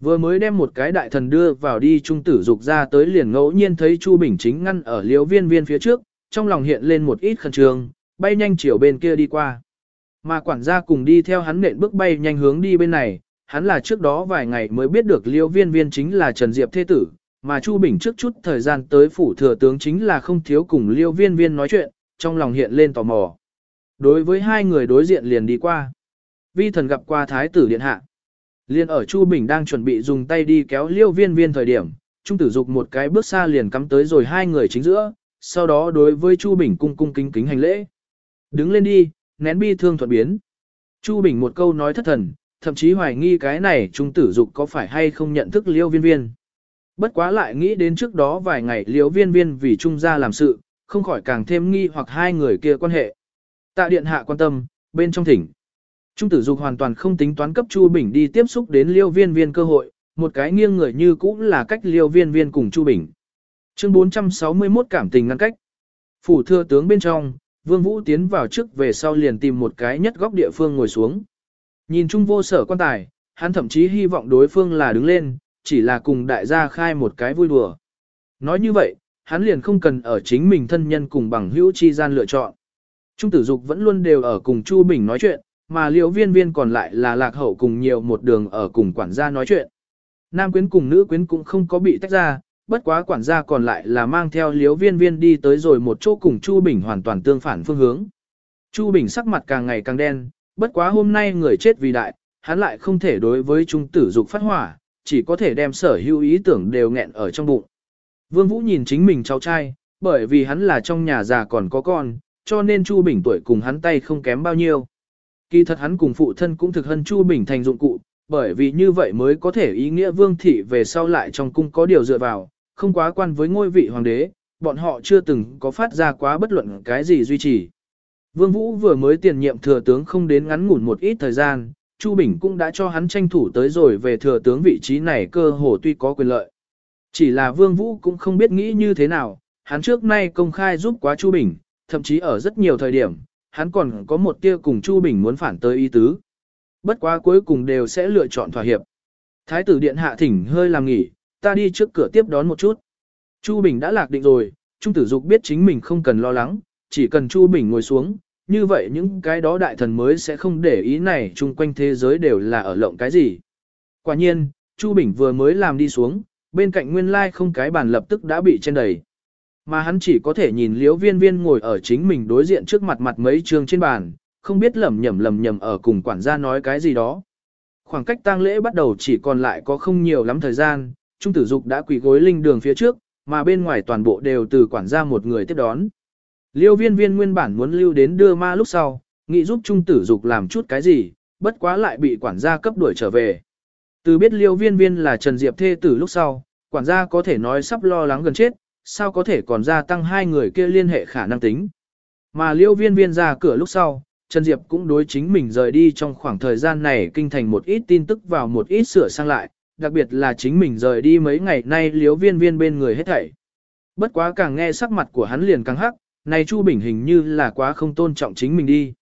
Vừa mới đem một cái đại thần đưa vào đi trung tử dục ra tới liền ngẫu nhiên thấy Chu Bình chính ngăn ở liêu viên viên phía trước, trong lòng hiện lên một ít khẩn trương, bay nhanh chiều bên kia đi qua. Mà quản gia cùng đi theo hắn nện bước bay nhanh hướng đi bên này, hắn là trước đó vài ngày mới biết được liêu viên viên chính là Trần Diệp Thế Tử, mà Chu Bình trước chút thời gian tới phủ thừa tướng chính là không thiếu cùng liêu viên viên nói chuyện, trong lòng hiện lên tò mò. Đối với hai người đối diện liền đi qua. Vi thần gặp qua Thái tử Điện Hạ. Liên ở Chu Bình đang chuẩn bị dùng tay đi kéo liêu viên viên thời điểm, Trung tử dục một cái bước xa liền cắm tới rồi hai người chính giữa, sau đó đối với Chu Bình cung cung kính kính hành lễ. Đứng lên đi, nén bi thương thuận biến. Chu Bình một câu nói thất thần, thậm chí hoài nghi cái này trung tử dục có phải hay không nhận thức liêu viên viên. Bất quá lại nghĩ đến trước đó vài ngày liêu viên viên vì trung gia làm sự, không khỏi càng thêm nghi hoặc hai người kia quan hệ. Tạ điện hạ quan tâm, bên trong thỉnh. Trung tử dục hoàn toàn không tính toán cấp Chu Bình đi tiếp xúc đến liêu viên viên cơ hội, một cái nghiêng người như cũng là cách liêu viên viên cùng Chu Bình. Chương 461 cảm tình ngăn cách. Phủ thưa tướng bên trong, Vương Vũ tiến vào trước về sau liền tìm một cái nhất góc địa phương ngồi xuống. Nhìn chung vô sở quan tài, hắn thậm chí hy vọng đối phương là đứng lên, chỉ là cùng đại gia khai một cái vui đùa. Nói như vậy, hắn liền không cần ở chính mình thân nhân cùng bằng hữu chi gian lựa chọn. Trung tử dục vẫn luôn đều ở cùng Chu Bình nói chuyện, mà liễu viên viên còn lại là lạc hậu cùng nhiều một đường ở cùng quản gia nói chuyện. Nam quyến cùng nữ quyến cũng không có bị tách ra, bất quá quản gia còn lại là mang theo liếu viên viên đi tới rồi một chỗ cùng Chu Bình hoàn toàn tương phản phương hướng. Chu Bình sắc mặt càng ngày càng đen, bất quá hôm nay người chết vì đại, hắn lại không thể đối với trung tử dục phát hỏa, chỉ có thể đem sở hữu ý tưởng đều nghẹn ở trong bụng. Vương Vũ nhìn chính mình cháu trai, bởi vì hắn là trong nhà già còn có con, cho nên Chu Bình tuổi cùng hắn tay không kém bao nhiêu. Kỳ thật hắn cùng phụ thân cũng thực hân Chu Bình thành dụng cụ, bởi vì như vậy mới có thể ý nghĩa vương thị về sau lại trong cung có điều dựa vào, không quá quan với ngôi vị hoàng đế, bọn họ chưa từng có phát ra quá bất luận cái gì duy trì. Vương Vũ vừa mới tiền nhiệm thừa tướng không đến ngắn ngủn một ít thời gian, Chu Bình cũng đã cho hắn tranh thủ tới rồi về thừa tướng vị trí này cơ hồ tuy có quyền lợi. Chỉ là Vương Vũ cũng không biết nghĩ như thế nào, hắn trước nay công khai giúp quá Chu Bình, thậm chí ở rất nhiều thời điểm, hắn còn có một tia cùng Chu Bình muốn phản tới ý tứ. Bất quá cuối cùng đều sẽ lựa chọn thỏa hiệp. Thái tử điện hạ thỉnh hơi làm nghỉ, ta đi trước cửa tiếp đón một chút. Chu Bình đã lạc định rồi, Trung tử dục biết chính mình không cần lo lắng, chỉ cần Chu Bình ngồi xuống, như vậy những cái đó đại thần mới sẽ không để ý này chung quanh thế giới đều là ở lộng cái gì. Quả nhiên, Chu Bình vừa mới làm đi xuống, bên cạnh nguyên lai không cái bàn lập tức đã bị chen đầy. Mà hắn chỉ có thể nhìn liếu viên viên ngồi ở chính mình đối diện trước mặt mặt mấy trường trên bàn, không biết lầm nhầm lầm nhầm ở cùng quản gia nói cái gì đó. Khoảng cách tang lễ bắt đầu chỉ còn lại có không nhiều lắm thời gian, Trung tử dục đã quỳ gối linh đường phía trước, mà bên ngoài toàn bộ đều từ quản gia một người tiếp đón. Liêu viên viên nguyên bản muốn lưu đến đưa ma lúc sau, nghĩ giúp Trung tử dục làm chút cái gì, bất quá lại bị quản gia cấp đuổi trở về. Từ biết liêu viên viên là Trần Diệp thê tử lúc sau, quản gia có thể nói sắp lo lắng gần chết, sao có thể còn gia tăng hai người kia liên hệ khả năng tính. Mà liêu viên viên ra cửa lúc sau, Trần Diệp cũng đối chính mình rời đi trong khoảng thời gian này kinh thành một ít tin tức vào một ít sửa sang lại, đặc biệt là chính mình rời đi mấy ngày nay liếu viên viên bên người hết thảy. Bất quá càng nghe sắc mặt của hắn liền càng hắc, này Chu Bình hình như là quá không tôn trọng chính mình đi.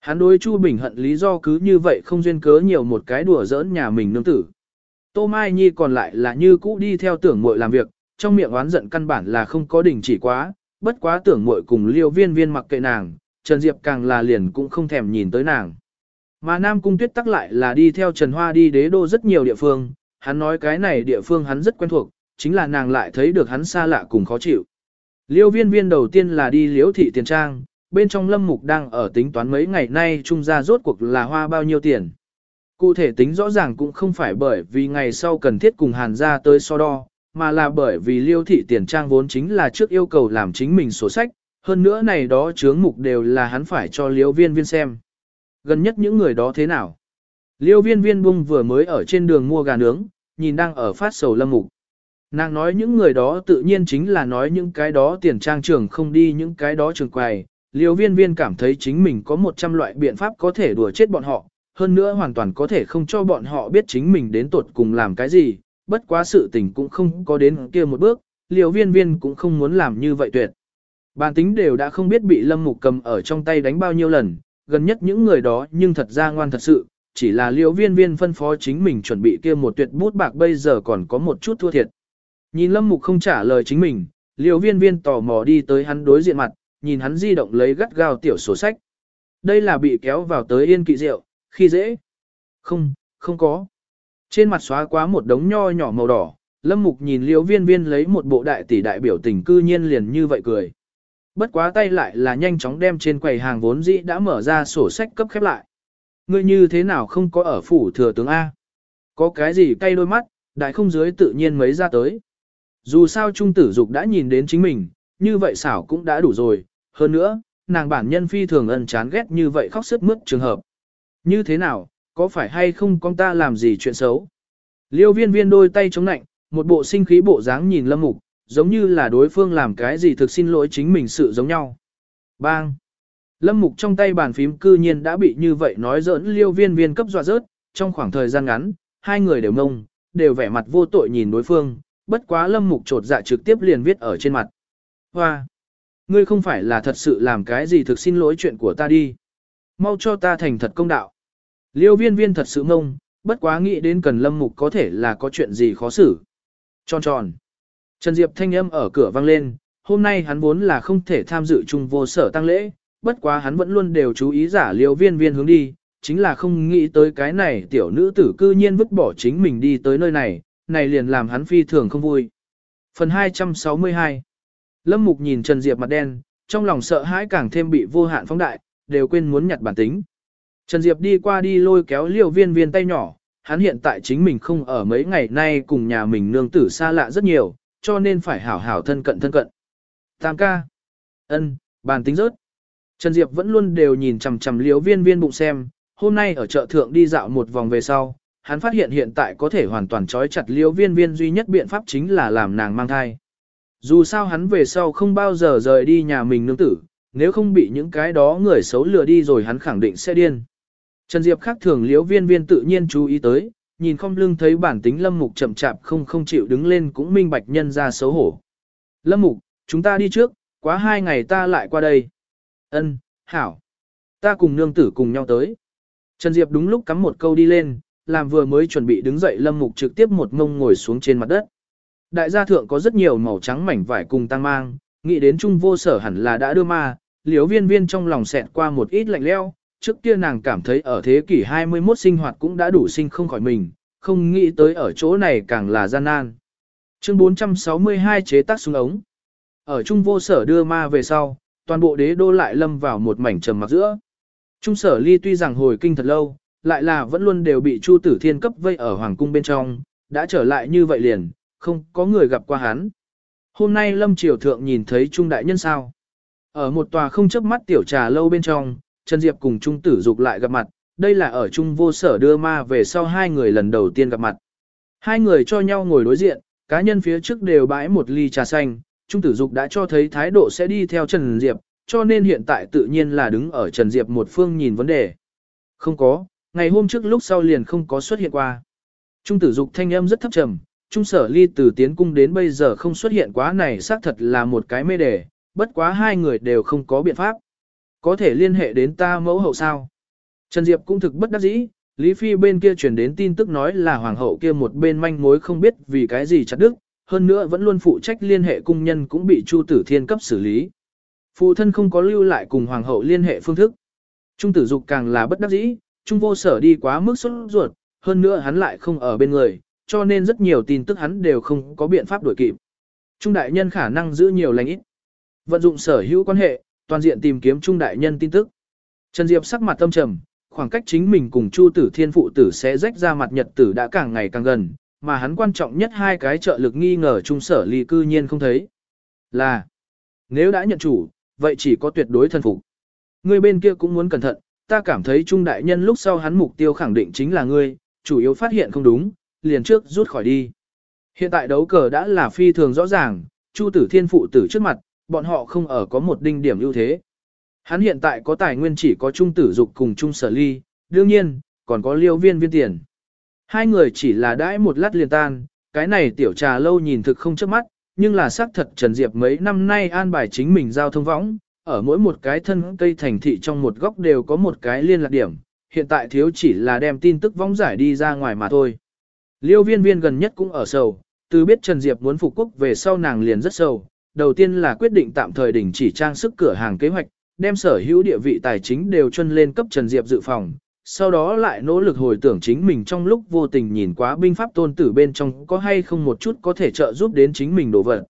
Hắn đối Chu Bình hận lý do cứ như vậy không duyên cớ nhiều một cái đùa giỡn nhà mình nương tử. Tô Mai Nhi còn lại là như cũ đi theo tưởng muội làm việc, trong miệng oán giận căn bản là không có đỉnh chỉ quá, bất quá tưởng muội cùng liêu viên viên mặc kệ nàng, Trần Diệp càng là liền cũng không thèm nhìn tới nàng. Mà Nam Cung Tuyết tắc lại là đi theo Trần Hoa đi đế đô rất nhiều địa phương, hắn nói cái này địa phương hắn rất quen thuộc, chính là nàng lại thấy được hắn xa lạ cùng khó chịu. Liêu viên viên đầu tiên là đi liễu thị tiền trang, bên trong lâm mục đang ở tính toán mấy ngày nay trung ra rốt cuộc là hoa bao nhiêu tiền. Cụ thể tính rõ ràng cũng không phải bởi vì ngày sau cần thiết cùng hàn ra tới so đo, mà là bởi vì liêu thị tiền trang vốn chính là trước yêu cầu làm chính mình sổ sách, hơn nữa này đó chướng mục đều là hắn phải cho liêu viên viên xem. Gần nhất những người đó thế nào? Liêu viên viên bung vừa mới ở trên đường mua gà nướng, nhìn đang ở phát sầu lâm mục. Nàng nói những người đó tự nhiên chính là nói những cái đó tiền trang trường không đi những cái đó trường quầy. Liêu viên viên cảm thấy chính mình có 100 loại biện pháp có thể đùa chết bọn họ, hơn nữa hoàn toàn có thể không cho bọn họ biết chính mình đến tuột cùng làm cái gì, bất quá sự tình cũng không có đến kia một bước, liều viên viên cũng không muốn làm như vậy tuyệt. Bản tính đều đã không biết bị lâm mục cầm ở trong tay đánh bao nhiêu lần, gần nhất những người đó nhưng thật ra ngoan thật sự, chỉ là liễu viên viên phân phó chính mình chuẩn bị kia một tuyệt bút bạc bây giờ còn có một chút thua thiệt. Nhìn lâm mục không trả lời chính mình, liễu viên viên tò mò đi tới hắn đối diện mặt, nhìn hắn di động lấy gắt gao tiểu sổ sách. Đây là bị kéo vào tới yên kỵ rượu, khi dễ. Không, không có. Trên mặt xóa quá một đống nho nhỏ màu đỏ, lâm mục nhìn liễu viên viên lấy một bộ đại tỷ đại biểu tình cư nhiên liền như vậy cười. Bất quá tay lại là nhanh chóng đem trên quầy hàng vốn dĩ đã mở ra sổ sách cấp khép lại. Ngươi như thế nào không có ở phủ thừa tướng A? Có cái gì cay đôi mắt, đại không dưới tự nhiên mấy ra tới. Dù sao trung tử dục đã nhìn đến chính mình, như vậy xảo cũng đã đủ rồi. Hơn nữa, nàng bản nhân phi thường ân chán ghét như vậy khóc sức mướt trường hợp. Như thế nào, có phải hay không con ta làm gì chuyện xấu? Liêu viên viên đôi tay chống nạnh, một bộ sinh khí bộ dáng nhìn lâm mục, giống như là đối phương làm cái gì thực xin lỗi chính mình sự giống nhau. Bang! Lâm mục trong tay bàn phím cư nhiên đã bị như vậy nói giỡn liêu viên viên cấp dọa rớt, trong khoảng thời gian ngắn, hai người đều ngông, đều vẻ mặt vô tội nhìn đối phương, bất quá lâm mục trột dạ trực tiếp liền viết ở trên mặt. Hoa! Ngươi không phải là thật sự làm cái gì thực xin lỗi chuyện của ta đi. Mau cho ta thành thật công đạo. Liêu viên viên thật sự ngông, bất quá nghĩ đến cần lâm mục có thể là có chuyện gì khó xử. Tròn tròn. Trần Diệp thanh âm ở cửa vang lên, hôm nay hắn vốn là không thể tham dự chung vô sở tăng lễ, bất quá hắn vẫn luôn đều chú ý giả liêu viên viên hướng đi, chính là không nghĩ tới cái này tiểu nữ tử cư nhiên vứt bỏ chính mình đi tới nơi này, này liền làm hắn phi thường không vui. Phần 262 Lâm Mục nhìn Trần Diệp mặt đen, trong lòng sợ hãi càng thêm bị vô hạn phóng đại, đều quên muốn nhặt bản tính. Trần Diệp đi qua đi lôi kéo liều viên viên tay nhỏ, hắn hiện tại chính mình không ở mấy ngày nay cùng nhà mình nương tử xa lạ rất nhiều, cho nên phải hảo hảo thân cận thân cận. Tam ca. ân, bản tính rớt. Trần Diệp vẫn luôn đều nhìn chằm chằm liếu viên viên bụng xem, hôm nay ở chợ thượng đi dạo một vòng về sau, hắn phát hiện hiện tại có thể hoàn toàn trói chặt liếu viên viên duy nhất biện pháp chính là làm nàng mang thai. Dù sao hắn về sau không bao giờ rời đi nhà mình nương tử, nếu không bị những cái đó người xấu lừa đi rồi hắn khẳng định sẽ điên. Trần Diệp khác thường liễu viên viên tự nhiên chú ý tới, nhìn không lưng thấy bản tính lâm mục chậm chạp không không chịu đứng lên cũng minh bạch nhân ra xấu hổ. Lâm mục, chúng ta đi trước, quá hai ngày ta lại qua đây. Ân, hảo. Ta cùng nương tử cùng nhau tới. Trần Diệp đúng lúc cắm một câu đi lên, làm vừa mới chuẩn bị đứng dậy lâm mục trực tiếp một ngông ngồi xuống trên mặt đất. Đại gia thượng có rất nhiều màu trắng mảnh vải cùng tăng mang, nghĩ đến trung vô sở hẳn là đã đưa ma, liếu viên viên trong lòng xẹt qua một ít lạnh leo, trước kia nàng cảm thấy ở thế kỷ 21 sinh hoạt cũng đã đủ sinh không khỏi mình, không nghĩ tới ở chỗ này càng là gian nan. Chương 462 chế tác súng ống. Ở trung vô sở đưa ma về sau, toàn bộ đế đô lại lâm vào một mảnh trầm mặc giữa. Trung sở ly tuy rằng hồi kinh thật lâu, lại là vẫn luôn đều bị Chu Tử Thiên cấp vây ở hoàng cung bên trong, đã trở lại như vậy liền, không có người gặp qua hắn. Hôm nay Lâm Triều Thượng nhìn thấy Trung Đại Nhân sao. Ở một tòa không chấp mắt tiểu trà lâu bên trong, Trần Diệp cùng Trung Tử Dục lại gặp mặt, đây là ở Trung vô sở đưa ma về sau hai người lần đầu tiên gặp mặt. Hai người cho nhau ngồi đối diện, cá nhân phía trước đều bãi một ly trà xanh, Trung Tử Dục đã cho thấy thái độ sẽ đi theo Trần Diệp, cho nên hiện tại tự nhiên là đứng ở Trần Diệp một phương nhìn vấn đề. Không có, ngày hôm trước lúc sau liền không có xuất hiện qua. Trung Tử Dục thanh âm rất thấp trầm, Trung sở ly từ tiến cung đến bây giờ không xuất hiện quá này xác thật là một cái mê đề, bất quá hai người đều không có biện pháp. Có thể liên hệ đến ta mẫu hậu sao? Trần Diệp cũng thực bất đắc dĩ, Lý Phi bên kia truyền đến tin tức nói là hoàng hậu kia một bên manh mối không biết vì cái gì chặt đức, hơn nữa vẫn luôn phụ trách liên hệ cung nhân cũng bị Chu Tử Thiên cấp xử lý. Phụ thân không có lưu lại cùng hoàng hậu liên hệ phương thức. Trung tử dục càng là bất đắc dĩ, trung vô sở đi quá mức sốt ruột, hơn nữa hắn lại không ở bên người, cho nên rất nhiều tin tức hắn đều không có biện pháp đuổi kịp. Trung đại nhân khả năng giữ nhiều lành ít. Vận dụng sở hữu quan hệ, toàn diện tìm kiếm Trung đại nhân tin tức. Trần Diệp sắc mặt tâm trầm, khoảng cách chính mình cùng Chu Tử Thiên phụ tử sẽ rách ra mặt nhật tử đã càng ngày càng gần, mà hắn quan trọng nhất hai cái trợ lực nghi ngờ Trung sở ly cư nhiên không thấy. Là, nếu đã nhận chủ, vậy chỉ có tuyệt đối thân phục. Người bên kia cũng muốn cẩn thận, ta cảm thấy Trung đại nhân lúc sau hắn mục tiêu khẳng định chính là ngươi, chủ yếu phát hiện không đúng, liền trước rút khỏi đi. Hiện tại đấu cờ đã là phi thường rõ ràng, Chu Tử Thiên phụ tử trước mặt, bọn họ không ở có một đinh điểm ưu thế. Hắn hiện tại có tài nguyên chỉ có Trung Tử Dục cùng Trung Sở Ly, đương nhiên, còn có Liêu Viên Viên tiền. Hai người chỉ là đãi một lát liền tan, cái này tiểu trà lâu nhìn thực không trước mắt, nhưng là xác thật Trần Diệp mấy năm nay an bài chính mình giao thông võng, ở mỗi một cái thân cây thành thị trong một góc đều có một cái liên lạc điểm, hiện tại thiếu chỉ là đem tin tức võng giải đi ra ngoài mà thôi. Liêu viên viên gần nhất cũng ở sầu, từ biết Trần Diệp muốn phục quốc về sau nàng liền rất sầu, đầu tiên là quyết định tạm thời đình chỉ trang sức cửa hàng kế hoạch, đem sở hữu địa vị tài chính đều chân lên cấp Trần Diệp dự phòng, sau đó lại nỗ lực hồi tưởng chính mình trong lúc vô tình nhìn quá binh pháp tôn tử bên trong có hay không một chút có thể trợ giúp đến chính mình đổ vật.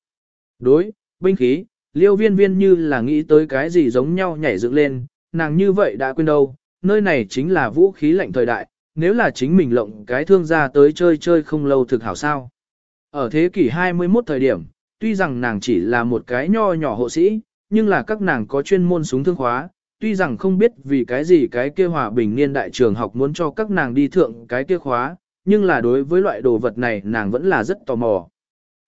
Đối, binh khí, liêu viên viên như là nghĩ tới cái gì giống nhau nhảy dựng lên, nàng như vậy đã quên đâu, nơi này chính là vũ khí lạnh thời đại, nếu là chính mình lộng cái thương gia tới chơi chơi không lâu thực hảo sao. Ở thế kỷ 21 thời điểm, tuy rằng nàng chỉ là một cái nho nhỏ hộ sĩ, nhưng là các nàng có chuyên môn súng thương khóa, tuy rằng không biết vì cái gì cái kia hòa bình niên đại trường học muốn cho các nàng đi thượng cái kia khóa, nhưng là đối với loại đồ vật này nàng vẫn là rất tò mò.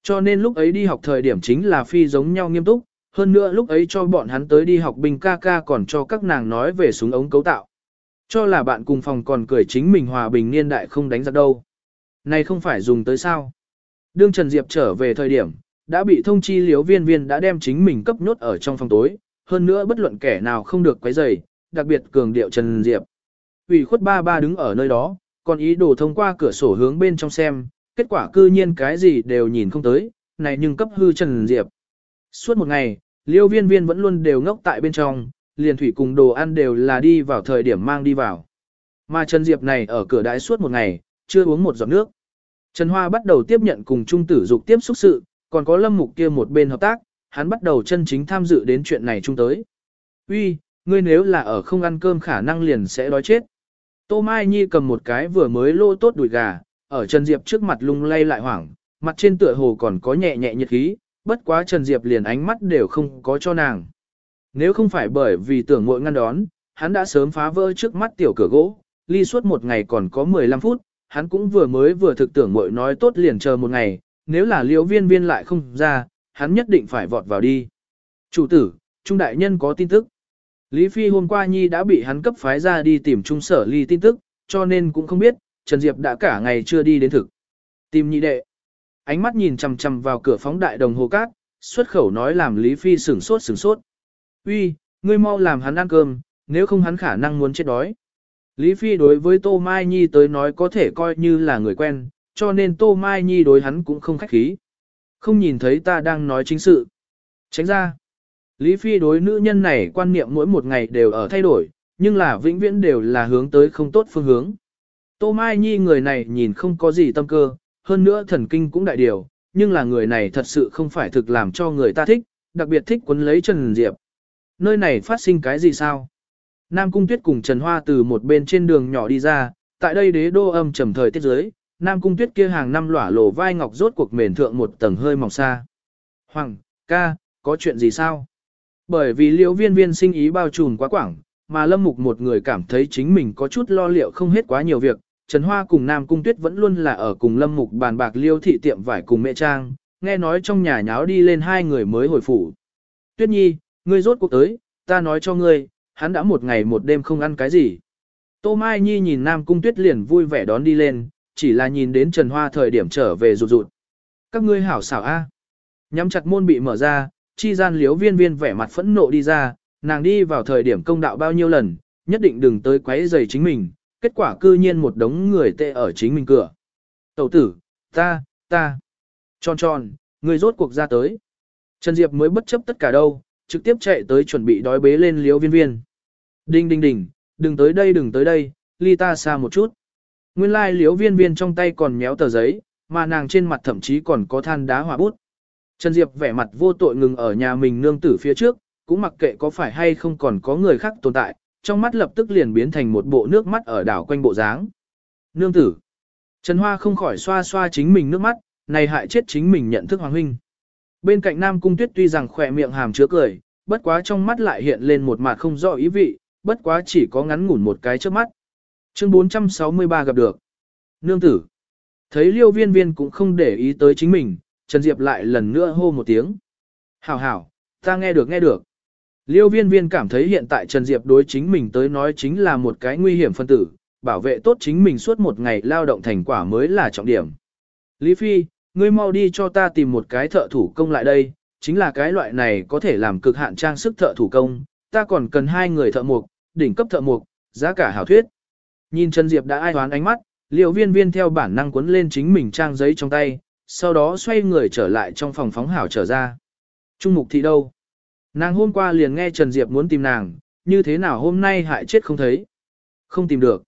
Cho nên lúc ấy đi học thời điểm chính là phi giống nhau nghiêm túc, hơn nữa lúc ấy cho bọn hắn tới đi học binh ca ca còn cho các nàng nói về súng ống cấu tạo. Cho là bạn cùng phòng còn cười chính mình hòa bình niên đại không đánh giặc đâu. Này không phải dùng tới sao. Đương Trần Diệp trở về thời điểm, đã bị thông chi liếu viên viên đã đem chính mình cấp nhốt ở trong phòng tối, hơn nữa bất luận kẻ nào không được quấy rầy, đặc biệt cường điệu Trần Diệp. ủy khuất ba ba đứng ở nơi đó, còn ý đồ thông qua cửa sổ hướng bên trong xem, kết quả cư nhiên cái gì đều nhìn không tới, này nhưng cấp hư Trần Diệp. Suốt một ngày, liêu viên viên vẫn luôn đều ngốc tại bên trong, liền thủy cùng đồ ăn đều là đi vào thời điểm mang đi vào. Mà Trần Diệp này ở cửa đái suốt một ngày, chưa uống một giọt nước. Trần Hoa bắt đầu tiếp nhận cùng Trung Tử Dục tiếp xúc sự, Còn có lâm mục kia một bên hợp tác, hắn bắt đầu chân chính tham dự đến chuyện này chung tới. Uy, ngươi nếu là ở không ăn cơm khả năng liền sẽ đói chết. Tô Mai Nhi cầm một cái vừa mới lô tốt đùi gà, ở Trần Diệp trước mặt lung lay lại hoảng, mặt trên tựa hồ còn có nhẹ nhẹ nhiệt khí, bất quá Trần Diệp liền ánh mắt đều không có cho nàng. Nếu không phải bởi vì tưởng muội ngăn đón, hắn đã sớm phá vỡ trước mắt tiểu cửa gỗ, ly suốt một ngày còn có 15 phút, hắn cũng vừa mới vừa thực tưởng muội nói tốt liền chờ một ngày, nếu là liễu viên viên lại không ra, hắn nhất định phải vọt vào đi. Chủ tử, Trung Đại Nhân có tin tức. Lý Phi hôm qua Nhi đã bị hắn cấp phái ra đi tìm Trung Sở Ly tin tức, cho nên cũng không biết, Trần Diệp đã cả ngày chưa đi đến thực. Tìm nhị đệ. Ánh mắt nhìn chằm chằm vào cửa phóng đại đồng hồ cát, xuất khẩu nói làm Lý Phi sửng sốt sửng sốt. Uy, ngươi mau làm hắn ăn cơm, nếu không hắn khả năng muốn chết đói. Lý Phi đối với Tô Mai Nhi tới nói có thể coi như là người quen, cho nên Tô Mai Nhi đối hắn cũng không khách khí. Không nhìn thấy ta đang nói chính sự. Tránh ra. Lý Phi đối nữ nhân này quan niệm mỗi một ngày đều ở thay đổi, nhưng là vĩnh viễn đều là hướng tới không tốt phương hướng. Tô Mai Nhi người này nhìn không có gì tâm cơ, hơn nữa thần kinh cũng đại điều, nhưng là người này thật sự không phải thực làm cho người ta thích, đặc biệt thích quấn lấy Trần Diệp. Nơi này phát sinh cái gì sao? Nam Cung Tuyết cùng Trần Hoa từ một bên trên đường nhỏ đi ra, tại đây đế đô âm trầm thời tiết dưới, Nam Cung Tuyết kia hàng năm lỏa lổ vai ngọc rốt cuộc mền thượng một tầng hơi mỏng xa. Hoàng, ca, có chuyện gì sao? Bởi vì liễu viên viên sinh ý bao trùm quá quảng, mà Lâm Mục một người cảm thấy chính mình có chút lo liệu không hết quá nhiều việc. Trần Hoa cùng Nam Cung Tuyết vẫn luôn là ở cùng Lâm Mục bàn bạc liêu thị tiệm vải cùng mẹ Trang, nghe nói trong nhà nháo đi lên hai người mới hồi phủ. Tuyết Nhi, ngươi rốt cuộc tới, ta nói cho ngươi, hắn đã một ngày một đêm không ăn cái gì. Tô Mai Nhi nhìn Nam Cung Tuyết liền vui vẻ đón đi lên, chỉ là nhìn đến Trần Hoa thời điểm trở về rụt rụt. Các ngươi hảo xảo a. Nhắm chặt môn bị mở ra, chi gian liếu viên viên vẻ mặt phẫn nộ đi ra, nàng đi vào thời điểm công đạo bao nhiêu lần, nhất định đừng tới quấy rầy chính mình, kết quả cư nhiên một đống người tệ ở chính mình cửa. Tẩu tử, ta, ta, tròn tròn, người rốt cuộc ra tới. Trần Diệp mới bất chấp tất cả đâu, trực tiếp chạy tới chuẩn bị đói bế lên liếu viên viên. Đinh đinh đinh, đừng tới đây đừng tới đây, ly ta xa một chút. Nguyên lai like, liếu viên viên trong tay còn méo tờ giấy, mà nàng trên mặt thậm chí còn có than đá hỏa bút. Trần Diệp vẻ mặt vô tội ngừng ở nhà mình nương tử phía trước, cũng mặc kệ có phải hay không còn có người khác tồn tại, trong mắt lập tức liền biến thành một bộ nước mắt ở đảo quanh bộ dáng. Nương tử. Trần Hoa không khỏi xoa xoa chính mình nước mắt, này hại chết chính mình nhận thức Hoàng Huynh. Bên cạnh Nam Cung Tuyết tuy rằng khỏe miệng hàm chứa cười, bất quá trong mắt lại hiện lên một mặt không rõ ý vị, bất quá chỉ có ngắn ngủn một cái trước mắt. Chương 463 gặp được. Nương tử. Thấy liêu viên viên cũng không để ý tới chính mình, Trần Diệp lại lần nữa hô một tiếng. Hảo hảo, ta nghe được nghe được. Liêu viên viên cảm thấy hiện tại Trần Diệp đối chính mình tới nói chính là một cái nguy hiểm phân tử, bảo vệ tốt chính mình suốt một ngày lao động thành quả mới là trọng điểm. Lý Phi, ngươi mau đi cho ta tìm một cái thợ thủ công lại đây, chính là cái loại này có thể làm cực hạn trang sức thợ thủ công, ta còn cần hai người thợ mục, đỉnh cấp thợ mục, giá cả hảo thuyết. Nhìn Trần Diệp đã ai hoán ánh mắt, liều viên viên theo bản năng cuốn lên chính mình trang giấy trong tay, sau đó xoay người trở lại trong phòng phóng hảo trở ra. Trung mục thị đâu? Nàng hôm qua liền nghe Trần Diệp muốn tìm nàng, như thế nào hôm nay hại chết không thấy? Không tìm được.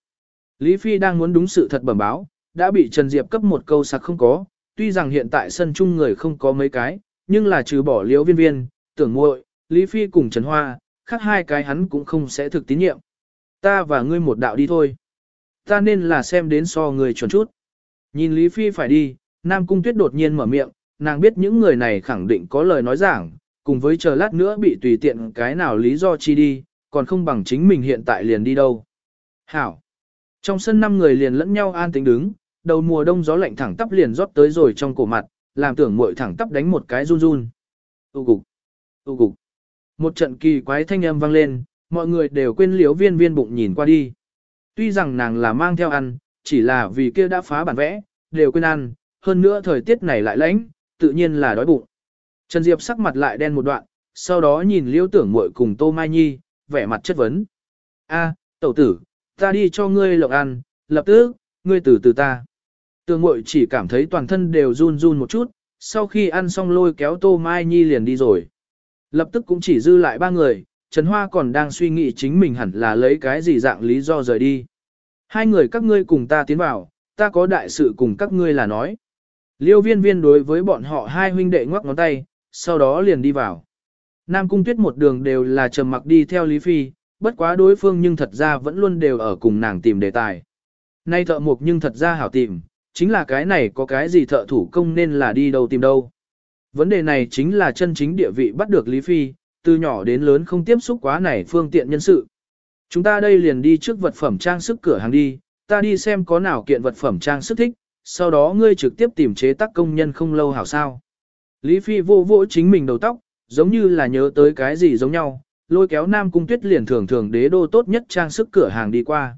Lý Phi đang muốn đúng sự thật bẩm báo, đã bị Trần Diệp cấp một câu sạc không có, tuy rằng hiện tại sân chung người không có mấy cái, nhưng là trừ bỏ liễu viên viên, tưởng muội, Lý Phi cùng Trần Hoa, khác hai cái hắn cũng không sẽ thực tín nhiệm. Ta và ngươi một đạo đi thôi. Ta nên là xem đến so người chuẩn chút. Nhìn Lý Phi phải đi, Nam Cung Tuyết đột nhiên mở miệng, nàng biết những người này khẳng định có lời nói giảng, cùng với chờ lát nữa bị tùy tiện cái nào lý do chi đi, còn không bằng chính mình hiện tại liền đi đâu. Hảo! Trong sân năm người liền lẫn nhau an tính đứng, đầu mùa đông gió lạnh thẳng tắp liền rót tới rồi trong cổ mặt, làm tưởng muội thẳng tắp đánh một cái run run. Tu cục! Tu cục! Một trận kỳ quái thanh âm vang lên, mọi người đều quên liếu viên viên bụng nhìn qua đi. Tuy rằng nàng là mang theo ăn, chỉ là vì kia đã phá bản vẽ, đều quên ăn, hơn nữa thời tiết này lại lạnh, tự nhiên là đói bụng. Trần Diệp sắc mặt lại đen một đoạn, sau đó nhìn Liễu tưởng muội cùng Tô Mai Nhi, vẻ mặt chất vấn. A, tẩu tử, ta đi cho ngươi lộc ăn, lập tức, ngươi từ từ ta. Tưởng muội chỉ cảm thấy toàn thân đều run run một chút, sau khi ăn xong lôi kéo Tô Mai Nhi liền đi rồi. Lập tức cũng chỉ dư lại ba người, Trần Hoa còn đang suy nghĩ chính mình hẳn là lấy cái gì dạng lý do rời đi. Hai người các ngươi cùng ta tiến vào, ta có đại sự cùng các ngươi là nói. Liêu viên viên đối với bọn họ hai huynh đệ ngoắc ngón tay, sau đó liền đi vào. Nam Cung Tuyết một đường đều là trầm mặc đi theo Lý Phi, bất quá đối phương nhưng thật ra vẫn luôn đều ở cùng nàng tìm đề tài. Nay thợ mục nhưng thật ra hảo tìm, chính là cái này có cái gì thợ thủ công nên là đi đâu tìm đâu. Vấn đề này chính là chân chính địa vị bắt được Lý Phi, từ nhỏ đến lớn không tiếp xúc quá này phương tiện nhân sự. Chúng ta đây liền đi trước vật phẩm trang sức cửa hàng đi, ta đi xem có nào kiện vật phẩm trang sức thích, sau đó ngươi trực tiếp tìm chế tác công nhân không lâu hảo sao. Lý Phi vô vỗ chính mình đầu tóc, giống như là nhớ tới cái gì giống nhau, lôi kéo Nam Cung Tuyết liền thường thường đế đô tốt nhất trang sức cửa hàng đi qua.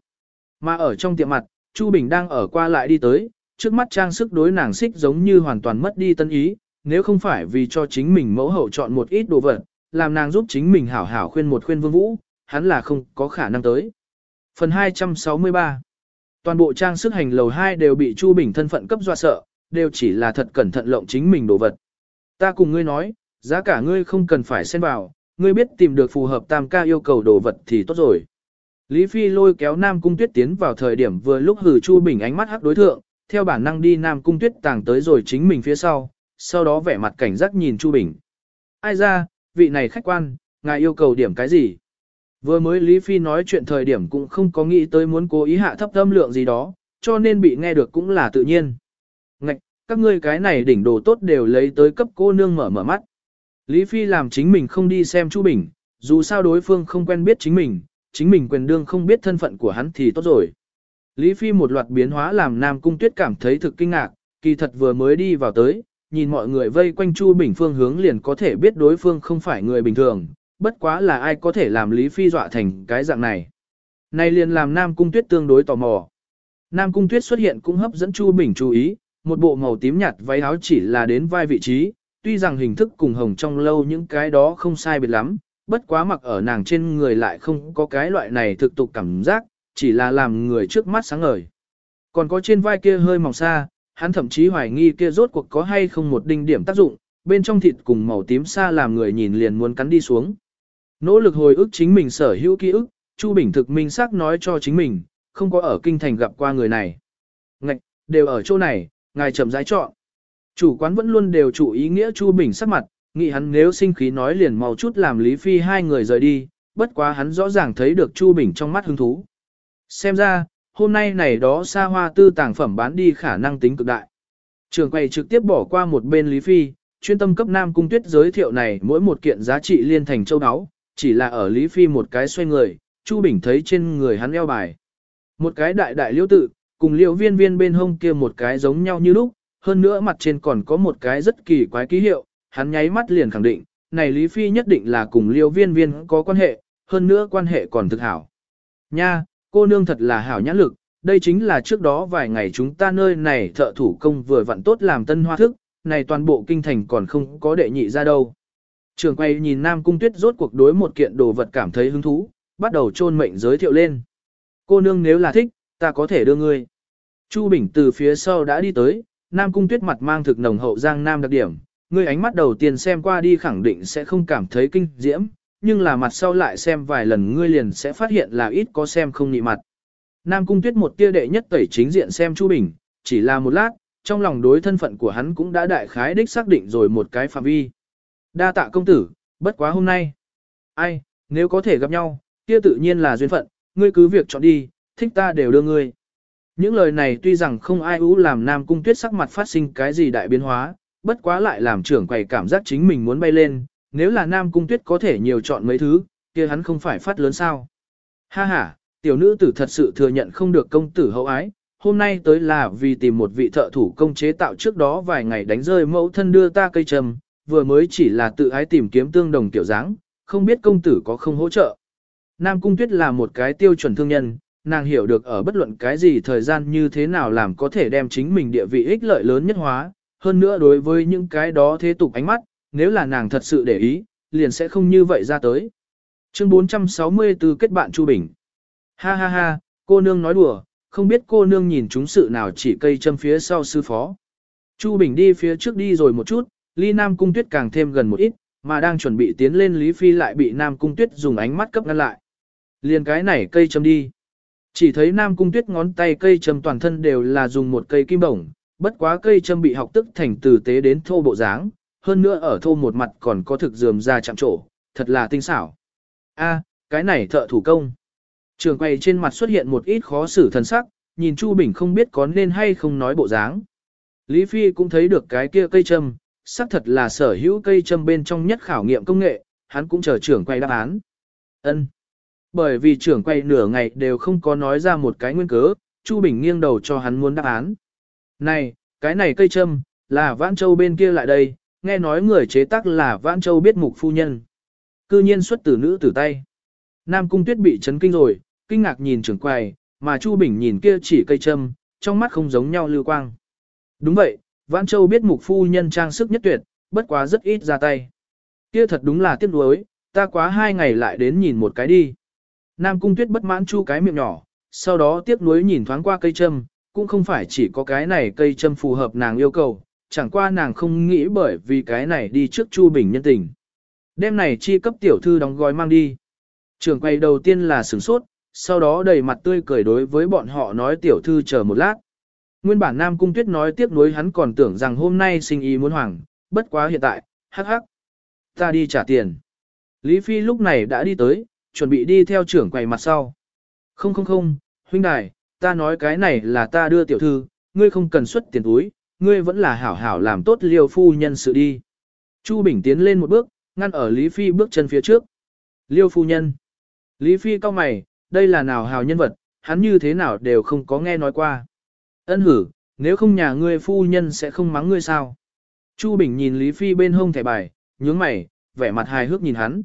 Mà ở trong tiệm mặt, Chu Bình đang ở qua lại đi tới, trước mắt trang sức đối nàng xích giống như hoàn toàn mất đi tân ý, nếu không phải vì cho chính mình mẫu hậu chọn một ít đồ vật, làm nàng giúp chính mình hảo hảo khuyên một khuyên vương vũ, hắn là không có khả năng tới. Phần 263 Toàn bộ trang sức hành lầu 2 đều bị Chu Bình thân phận cấp dọa sợ, đều chỉ là thật cẩn thận lộng chính mình đồ vật. Ta cùng ngươi nói, giá cả ngươi không cần phải xen vào, ngươi biết tìm được phù hợp tam ca yêu cầu đồ vật thì tốt rồi. Lý Phi lôi kéo Nam Cung Tuyết tiến vào thời điểm vừa lúc hử Chu Bình ánh mắt hắc đối thượng, theo bản năng đi Nam Cung Tuyết tàng tới rồi chính mình phía sau, sau đó vẻ mặt cảnh giác nhìn Chu Bình. Ai ra, vị này khách quan, ngài yêu cầu điểm cái gì? Vừa mới Lý Phi nói chuyện thời điểm cũng không có nghĩ tới muốn cố ý hạ thấp âm lượng gì đó, cho nên bị nghe được cũng là tự nhiên. Ngạch, các ngươi cái này đỉnh đồ tốt đều lấy tới cấp cô nương mở mở mắt. Lý Phi làm chính mình không đi xem Chu Bình, dù sao đối phương không quen biết chính mình, chính mình quyền đương không biết thân phận của hắn thì tốt rồi. Lý Phi một loạt biến hóa làm Nam Cung Tuyết cảm thấy thực kinh ngạc, kỳ thật vừa mới đi vào tới, nhìn mọi người vây quanh Chu Bình phương hướng liền có thể biết đối phương không phải người bình thường, bất quá là ai có thể làm Lý Phi dọa thành cái dạng này. Này liền làm Nam Cung Tuyết tương đối tò mò. Nam Cung Tuyết xuất hiện cũng hấp dẫn Chu Bình chú ý, một bộ màu tím nhạt váy áo chỉ là đến vai vị trí, tuy rằng hình thức cùng hồng trong lâu những cái đó không sai biệt lắm, bất quá mặc ở nàng trên người lại không có cái loại này thực tục cảm giác, chỉ là làm người trước mắt sáng ngời. Còn có trên vai kia hơi mỏng xa, hắn thậm chí hoài nghi kia rốt cuộc có hay không một đinh điểm tác dụng, bên trong thịt cùng màu tím xa làm người nhìn liền muốn cắn đi xuống. Nỗ lực hồi ức chính mình sở hữu ký ức, Chu Bình thực minh xác nói cho chính mình, không có ở kinh thành gặp qua người này. Ngạch, đều ở chỗ này, ngài chậm rãi chọn. Chủ quán vẫn luôn đều chủ ý nghĩa Chu Bình sắc mặt, nghĩ hắn nếu sinh khí nói liền mau chút làm Lý Phi hai người rời đi, bất quá hắn rõ ràng thấy được Chu Bình trong mắt hứng thú. Xem ra, hôm nay này đó xa hoa tư tàng phẩm bán đi khả năng tính cực đại. Trường quầy trực tiếp bỏ qua một bên Lý Phi, chuyên tâm cấp Nam Cung Tuyết giới thiệu này mỗi một kiện giá trị liên thành châu áo, chỉ là ở Lý Phi một cái xoay người, Chu Bình thấy trên người hắn eo bài. Một cái đại đại liêu tự, cùng liêu viên viên bên hông kia một cái giống nhau như lúc, hơn nữa mặt trên còn có một cái rất kỳ quái ký hiệu, hắn nháy mắt liền khẳng định, này Lý Phi nhất định là cùng liêu viên viên có quan hệ, hơn nữa quan hệ còn thực hảo. Nha, cô nương thật là hảo nhãn lực, đây chính là trước đó vài ngày chúng ta nơi này thợ thủ công vừa vặn tốt làm tân hoa thức, này toàn bộ kinh thành còn không có đệ nhị ra đâu. Trường quay nhìn Nam Cung Tuyết rốt cuộc đối một kiện đồ vật cảm thấy hứng thú, bắt đầu trôn mệnh giới thiệu lên. Cô nương nếu là thích, ta có thể đưa ngươi. Chu Bình từ phía sau đã đi tới, Nam Cung Tuyết mặt mang thực nồng hậu giang nam đặc điểm, ngươi ánh mắt đầu tiên xem qua đi khẳng định sẽ không cảm thấy kinh diễm, nhưng là mặt sau lại xem vài lần ngươi liền sẽ phát hiện là ít có xem không nhị mặt. Nam Cung Tuyết một tia đệ nhất tẩy chính diện xem Chu Bình, chỉ là một lát, trong lòng đối thân phận của hắn cũng đã đại khái đích xác định rồi một cái phạm vi. Đa tạ công tử, bất quá hôm nay. Ai, nếu có thể gặp nhau, kia tự nhiên là duyên phận, ngươi cứ việc chọn đi, thích ta đều đưa ngươi. Những lời này tuy rằng không ai ú làm Nam Cung Tuyết sắc mặt phát sinh cái gì đại biến hóa, bất quá lại làm trưởng quầy cảm giác chính mình muốn bay lên, nếu là Nam Cung Tuyết có thể nhiều chọn mấy thứ, kia hắn không phải phát lớn sao. Ha ha, tiểu nữ tử thật sự thừa nhận không được công tử hậu ái, hôm nay tới là vì tìm một vị thợ thủ công chế tạo trước đó vài ngày đánh rơi mẫu thân đưa ta cây trầm, vừa mới chỉ là tự ái tìm kiếm tương đồng tiểu dáng, không biết công tử có không hỗ trợ. Nam Cung Tuyết là một cái tiêu chuẩn thương nhân, nàng hiểu được ở bất luận cái gì thời gian như thế nào làm có thể đem chính mình địa vị ích lợi lớn nhất hóa, hơn nữa đối với những cái đó thế tục ánh mắt, nếu là nàng thật sự để ý, liền sẽ không như vậy ra tới. Chương 464 kết bạn Chu Bình. Ha ha ha, cô nương nói đùa, không biết cô nương nhìn chúng sự nào chỉ cây châm phía sau sư phó. Chu Bình đi phía trước đi rồi một chút, ly Nam Cung Tuyết càng thêm gần một ít, mà đang chuẩn bị tiến lên Lý Phi lại bị Nam Cung Tuyết dùng ánh mắt cấp ngăn lại. Liền cái này cây châm đi. Chỉ thấy Nam Cung Tuyết ngón tay cây châm toàn thân đều là dùng một cây kim bổng, bất quá cây châm bị học tức thành từ tế đến thô bộ dáng, hơn nữa ở thô một mặt còn có thực dườm ra chạm trổ, thật là tinh xảo. A, cái này thợ thủ công. Trường quay trên mặt xuất hiện một ít khó xử thần sắc, nhìn Chu Bình không biết có nên hay không nói bộ dáng. Lý Phi cũng thấy được cái kia cây châm, xác thật là sở hữu cây châm bên trong nhất khảo nghiệm công nghệ, hắn cũng chờ trưởng quay đáp án. Ân. Bởi vì trưởng quay nửa ngày đều không có nói ra một cái nguyên cớ, Chu Bình nghiêng đầu cho hắn muốn đáp án. Này, cái này cây châm, là Vãn Châu bên kia lại đây, nghe nói người chế tác là Vãn Châu biết mục phu nhân. Cư nhiên xuất từ nữ tử tay. Nam Cung Tuyết bị chấn kinh rồi, kinh ngạc nhìn trưởng quầy, mà Chu Bình nhìn kia chỉ cây châm, trong mắt không giống nhau lưu quang. Đúng vậy, Vãn Châu biết mục phu nhân trang sức nhất tuyệt, bất quá rất ít ra tay. Kia thật đúng là tiếc nuối, ta quá hai ngày lại đến nhìn một cái đi. Nam Cung Tuyết bất mãn chu cái miệng nhỏ, sau đó tiếc nuối nhìn thoáng qua cây châm, cũng không phải chỉ có cái này cây châm phù hợp nàng yêu cầu, chẳng qua nàng không nghĩ bởi vì cái này đi trước Chu Bình nhân tình. Đêm này chi cấp tiểu thư đóng gói mang đi. Trường quay đầu tiên là sửng sốt, sau đó đầy mặt tươi cười đối với bọn họ nói tiểu thư chờ một lát. Nguyên bản Nam Cung Tuyết nói tiếc nuối hắn còn tưởng rằng hôm nay sinh ý muốn hoàng, bất quá hiện tại, hắc hắc. Ta đi trả tiền. Lý Phi lúc này đã đi tới, chuẩn bị đi theo trưởng quầy mặt sau. Không không không, huynh đài, ta nói cái này là ta đưa tiểu thư, ngươi không cần xuất tiền túi, ngươi vẫn là hảo hảo làm tốt liêu phu nhân sự đi. Chu Bình tiến lên một bước, ngăn ở Lý Phi bước chân phía trước. Liêu phu nhân. Lý Phi cao mày, đây là nào hào nhân vật, hắn như thế nào đều không có nghe nói qua. Ân hử, nếu không nhà ngươi phu nhân sẽ không mắng ngươi sao. Chu Bình nhìn Lý Phi bên hông thẻ bài, nhướng mày, vẻ mặt hài hước nhìn hắn.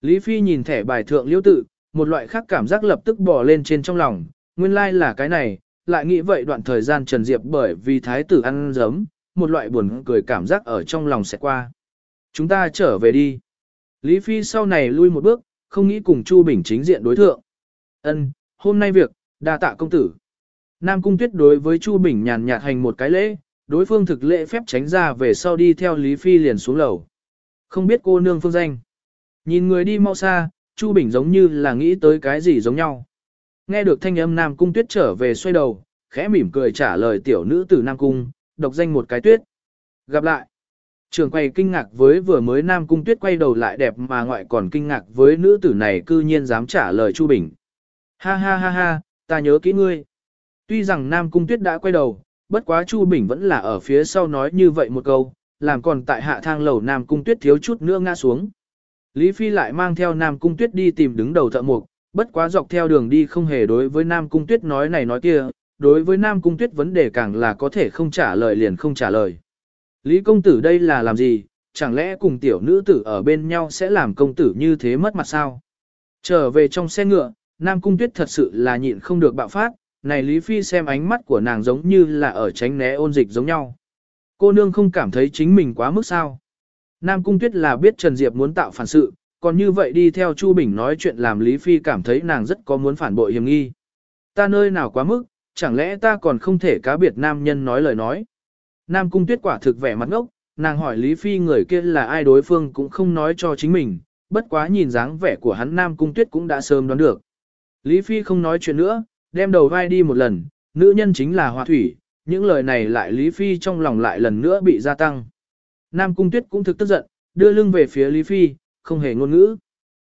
Lý Phi nhìn thẻ bài thượng liêu tự, một loại khác cảm giác lập tức bỏ lên trên trong lòng, nguyên lai like là cái này, lại nghĩ vậy đoạn thời gian Trần Diệp bởi vì thái tử ăn giấm, một loại buồn cười cảm giác ở trong lòng sẽ qua. Chúng ta trở về đi. Lý Phi sau này lui một bước, không nghĩ cùng Chu Bình chính diện đối thượng. Ân, hôm nay việc, đa tạ công tử. Nam Cung Tuyết đối với Chu Bình nhàn nhạt hành một cái lễ, đối phương thực lễ phép tránh ra về sau đi theo Lý Phi liền xuống lầu. Không biết cô nương phương danh. Nhìn người đi mau xa, Chu Bình giống như là nghĩ tới cái gì giống nhau. Nghe được thanh âm Nam Cung Tuyết trở về xoay đầu, khẽ mỉm cười trả lời tiểu nữ tử Nam Cung, độc danh một cái tuyết. Gặp lại. Trường quay kinh ngạc với vừa mới Nam Cung Tuyết quay đầu lại đẹp mà ngoại còn kinh ngạc với nữ tử này cư nhiên dám trả lời Chu Bình. Ha ha ha ha, ta nhớ kỹ ngươi. Tuy rằng Nam Cung Tuyết đã quay đầu, bất quá Chu Bình vẫn là ở phía sau nói như vậy một câu, làm còn tại hạ thang lầu Nam Cung Tuyết thiếu chút nữa ngã xuống. Lý Phi lại mang theo Nam Cung Tuyết đi tìm đứng đầu thợ mục, bất quá dọc theo đường đi không hề đối với Nam Cung Tuyết nói này nói kia, đối với Nam Cung Tuyết vấn đề càng là có thể không trả lời liền không trả lời. Lý công tử đây là làm gì, chẳng lẽ cùng tiểu nữ tử ở bên nhau sẽ làm công tử như thế mất mặt sao? Trở về trong xe ngựa, Nam Cung Tuyết thật sự là nhịn không được bạo phát, này Lý Phi xem ánh mắt của nàng giống như là ở tránh né ôn dịch giống nhau. Cô nương không cảm thấy chính mình quá mức sao? Nam Cung Tuyết là biết Trần Diệp muốn tạo phản sự, còn như vậy đi theo Chu Bình nói chuyện làm Lý Phi cảm thấy nàng rất có muốn phản bội hiểm nghi. Ta nơi nào quá mức, chẳng lẽ ta còn không thể cá biệt nam nhân nói lời nói. Nam Cung Tuyết quả thực vẻ mặt ngốc, nàng hỏi Lý Phi người kia là ai đối phương cũng không nói cho chính mình, bất quá nhìn dáng vẻ của hắn Nam Cung Tuyết cũng đã sớm đoán được. Lý Phi không nói chuyện nữa, đem đầu vai đi một lần, nữ nhân chính là Hoa Thủy, những lời này lại Lý Phi trong lòng lại lần nữa bị gia tăng. Nam Cung Tuyết cũng thực tức giận, đưa lưng về phía Lý Phi, không hề ngôn ngữ.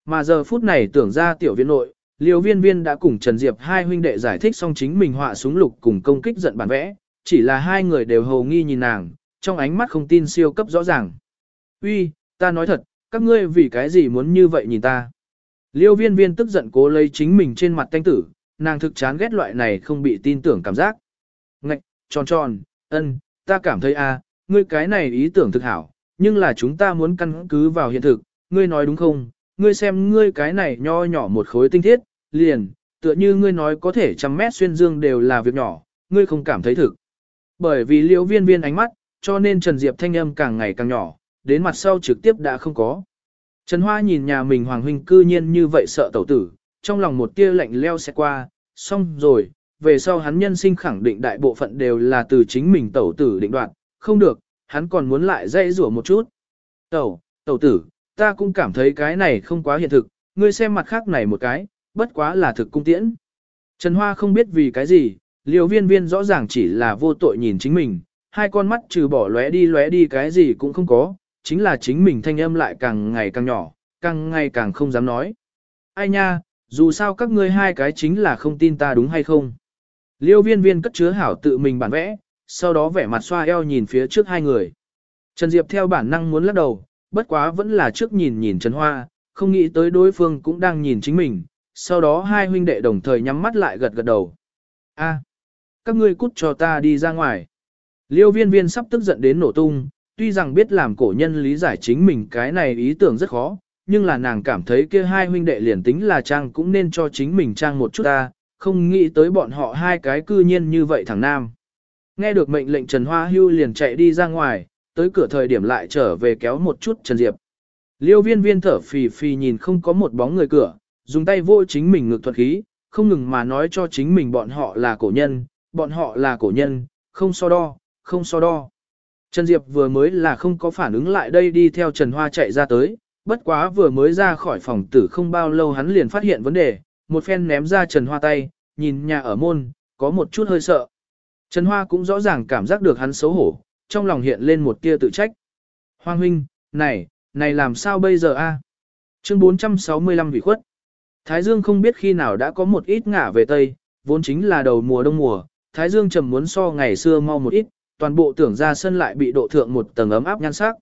Mà giờ phút này tưởng ra tiểu viên nội, Liêu viên viên đã cùng Trần Diệp hai huynh đệ giải thích xong chính mình họa súng lục cùng công kích giận bản vẽ, chỉ là hai người đều hầu nghi nhìn nàng, trong ánh mắt không tin siêu cấp rõ ràng. Uy, ta nói thật, các ngươi vì cái gì muốn như vậy nhìn ta? Liêu viên viên tức giận cố lấy chính mình trên mặt thanh tử, nàng thực chán ghét loại này không bị tin tưởng cảm giác. Ngạch, tròn tròn, ân, ta cảm thấy a, ngươi cái này ý tưởng thực hảo, nhưng là chúng ta muốn căn cứ vào hiện thực, ngươi nói đúng không? Ngươi xem ngươi cái này nho nhỏ một khối tinh thiết, liền, tựa như ngươi nói có thể trăm mét xuyên dương đều là việc nhỏ, ngươi không cảm thấy thực. Bởi vì liễu viên viên ánh mắt, cho nên Trần Diệp thanh âm càng ngày càng nhỏ, đến mặt sau trực tiếp đã không có. Trần Hoa nhìn nhà mình Hoàng Huynh cư nhiên như vậy sợ tẩu tử, trong lòng một tia lạnh leo sẽ qua, xong rồi, về sau hắn nhân sinh khẳng định đại bộ phận đều là từ chính mình tẩu tử định đoạt, không được, hắn còn muốn lại dây rủa một chút. Tẩu, tẩu tử, ta cũng cảm thấy cái này không quá hiện thực, ngươi xem mặt khác này một cái, bất quá là thực cung tiễn. Trần Hoa không biết vì cái gì, liều viên viên rõ ràng chỉ là vô tội nhìn chính mình, hai con mắt trừ bỏ lóe đi lóe đi cái gì cũng không có, chính là chính mình thanh âm lại càng ngày càng nhỏ, càng ngày càng không dám nói. Ai nha, dù sao các ngươi hai cái chính là không tin ta đúng hay không. Liêu viên viên cất chứa hảo tự mình bản vẽ, sau đó vẻ mặt xoa eo nhìn phía trước hai người. Trần Diệp theo bản năng muốn lắc đầu, bất quá vẫn là trước nhìn nhìn Trần Hoa, không nghĩ tới đối phương cũng đang nhìn chính mình, sau đó hai huynh đệ đồng thời nhắm mắt lại gật gật đầu. A, các ngươi cút cho ta đi ra ngoài. Liêu viên viên sắp tức giận đến nổ tung, tuy rằng biết làm cổ nhân lý giải chính mình cái này ý tưởng rất khó, nhưng là nàng cảm thấy kia hai huynh đệ liền tính là trang cũng nên cho chính mình trang một chút ta, không nghĩ tới bọn họ hai cái cư nhiên như vậy thằng nam. Nghe được mệnh lệnh Trần Hoa Hưu liền chạy đi ra ngoài, tới cửa thời điểm lại trở về kéo một chút Trần Diệp. Liêu viên viên thở phì phì nhìn không có một bóng người cửa, dùng tay vô chính mình ngược thuật khí, không ngừng mà nói cho chính mình bọn họ là cổ nhân, bọn họ là cổ nhân, không so đo, không so đo. Trần Diệp vừa mới là không có phản ứng lại đây đi theo Trần Hoa chạy ra tới, bất quá vừa mới ra khỏi phòng tử không bao lâu hắn liền phát hiện vấn đề, một phen ném ra Trần Hoa tay, nhìn nhà ở môn, có một chút hơi sợ. Trần Hoa cũng rõ ràng cảm giác được hắn xấu hổ, trong lòng hiện lên một tia tự trách. Hoàng huynh, này, này làm sao bây giờ a? Chương 465 vị khuất. Thái Dương không biết khi nào đã có một ít ngả về Tây, vốn chính là đầu mùa đông mùa, Thái Dương trầm muốn so ngày xưa mau một ít, toàn bộ tưởng ra sân lại bị độ thượng một tầng ấm áp nhan sắc.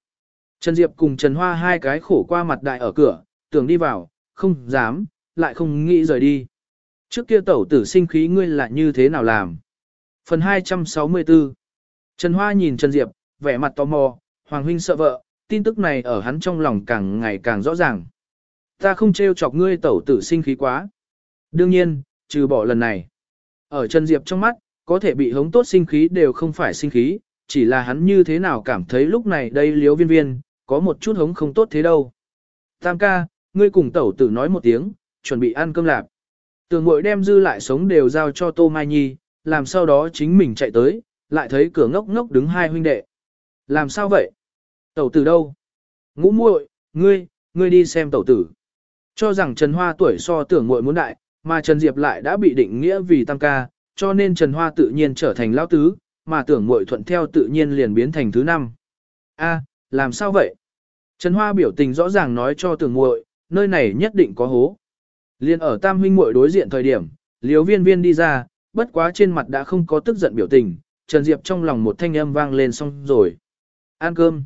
Trần Diệp cùng Trần Hoa hai cái khổ qua mặt đại ở cửa, tưởng đi vào, không dám, lại không nghĩ rời đi. Trước kia tẩu tử sinh khí ngươi là như thế nào làm? Phần 264 Trần Hoa nhìn Trần Diệp, vẻ mặt tò mò, Hoàng huynh sợ vợ, tin tức này ở hắn trong lòng càng ngày càng rõ ràng. Ta không trêu chọc ngươi tẩu tử sinh khí quá. Đương nhiên, trừ bỏ lần này. Ở Trần Diệp trong mắt, có thể bị hống tốt sinh khí đều không phải sinh khí, chỉ là hắn như thế nào cảm thấy lúc này đây liếu viên viên, có một chút hống không tốt thế đâu. Tam ca, ngươi cùng tẩu tử nói một tiếng, chuẩn bị ăn cơm lạp. Tường mội đem dư lại sống đều giao cho Tô Mai Nhi, làm sau đó chính mình chạy tới, lại thấy cửa ngốc ngốc đứng hai huynh đệ. Làm sao vậy? Tẩu tử đâu? Ngũ muội, ngươi, ngươi đi xem tẩu tử. Cho rằng Trần Hoa tuổi so tưởng muội muốn đại, mà Trần Diệp lại đã bị định nghĩa vì tam ca, cho nên Trần Hoa tự nhiên trở thành lão tứ, mà tưởng muội thuận theo tự nhiên liền biến thành thứ năm. A, làm sao vậy? Trần Hoa biểu tình rõ ràng nói cho tưởng muội, nơi này nhất định có hố. Liên ở tam huynh muội đối diện thời điểm, liễu viên viên đi ra, bất quá trên mặt đã không có tức giận biểu tình, Trần Diệp trong lòng một thanh âm vang lên xong rồi. Ăn cơm.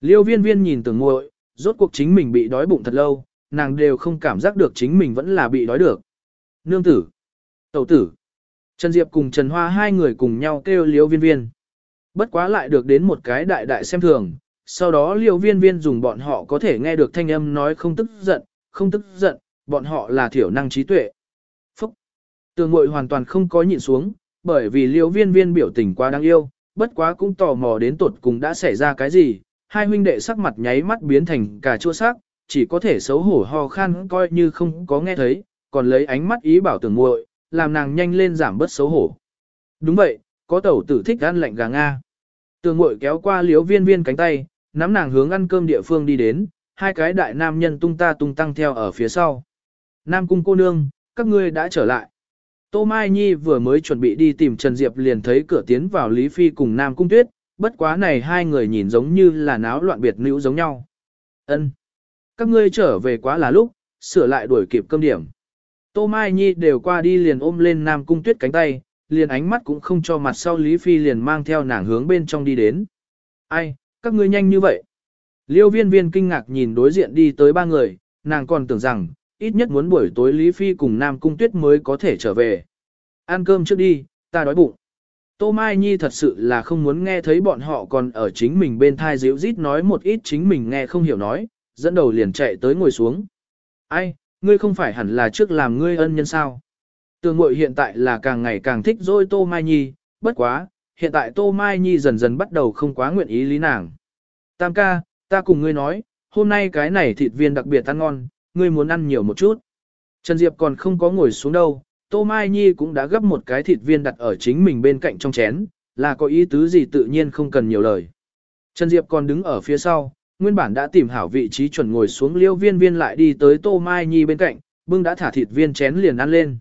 Liêu viên viên nhìn tưởng muội, rốt cuộc chính mình bị đói bụng thật lâu, nàng đều không cảm giác được chính mình vẫn là bị đói được. Nương tử. Tẩu tử. Trần Diệp cùng Trần Hoa hai người cùng nhau kêu liêu viên viên. Bất quá lại được đến một cái đại đại xem thường, sau đó liêu viên viên dùng bọn họ có thể nghe được thanh âm nói không tức giận, không tức giận, bọn họ là thiểu năng trí tuệ. Phúc! Tường mội hoàn toàn không có nhịn xuống, bởi vì liêu viên viên biểu tình quá đáng yêu, bất quá cũng tò mò đến tột cùng đã xảy ra cái gì, hai huynh đệ sắc mặt nháy mắt biến thành cả chua sắc, chỉ có thể xấu hổ ho khan coi như không có nghe thấy, còn lấy ánh mắt ý bảo tưởng muội, làm nàng nhanh lên giảm bớt xấu hổ. Đúng vậy, có tẩu tử thích ăn lạnh gà Nga. Tường muội kéo qua liếu viên viên cánh tay, nắm nàng hướng ăn cơm địa phương đi đến, hai cái đại nam nhân tung ta tung tăng theo ở phía sau. Nam cung cô nương, các ngươi đã trở lại. Tô Mai Nhi vừa mới chuẩn bị đi tìm Trần Diệp liền thấy cửa tiến vào Lý Phi cùng Nam Cung Tuyết, bất quá này hai người nhìn giống như là náo loạn biệt nữ giống nhau. Ân, Các ngươi trở về quá là lúc, sửa lại đuổi kịp cơm điểm. Tô Mai Nhi đều qua đi liền ôm lên Nam Cung Tuyết cánh tay, liền ánh mắt cũng không cho mặt sau Lý Phi liền mang theo nàng hướng bên trong đi đến. Ai, các ngươi nhanh như vậy. Liêu viên viên kinh ngạc nhìn đối diện đi tới ba người, nàng còn tưởng rằng, ít nhất muốn buổi tối Lý Phi cùng Nam Cung Tuyết mới có thể trở về. Ăn cơm trước đi, ta đói bụng. Tô Mai Nhi thật sự là không muốn nghe thấy bọn họ còn ở chính mình bên thai díu rít nói một ít chính mình nghe không hiểu nói, dẫn đầu liền chạy tới ngồi xuống. Ai, ngươi không phải hẳn là trước làm ngươi ân nhân sao? Tường mội hiện tại là càng ngày càng thích dối Tô Mai Nhi, bất quá, hiện tại Tô Mai Nhi dần dần bắt đầu không quá nguyện ý lý nàng. Tam ca, ta cùng ngươi nói, hôm nay cái này thịt viên đặc biệt ăn ngon, ngươi muốn ăn nhiều một chút. Trần Diệp còn không có ngồi xuống đâu, Tô Mai Nhi cũng đã gấp một cái thịt viên đặt ở chính mình bên cạnh trong chén, là có ý tứ gì tự nhiên không cần nhiều lời. Trần Diệp còn đứng ở phía sau, nguyên bản đã tìm hảo vị trí chuẩn ngồi xuống liêu viên viên lại đi tới Tô Mai Nhi bên cạnh, bưng đã thả thịt viên chén liền ăn lên.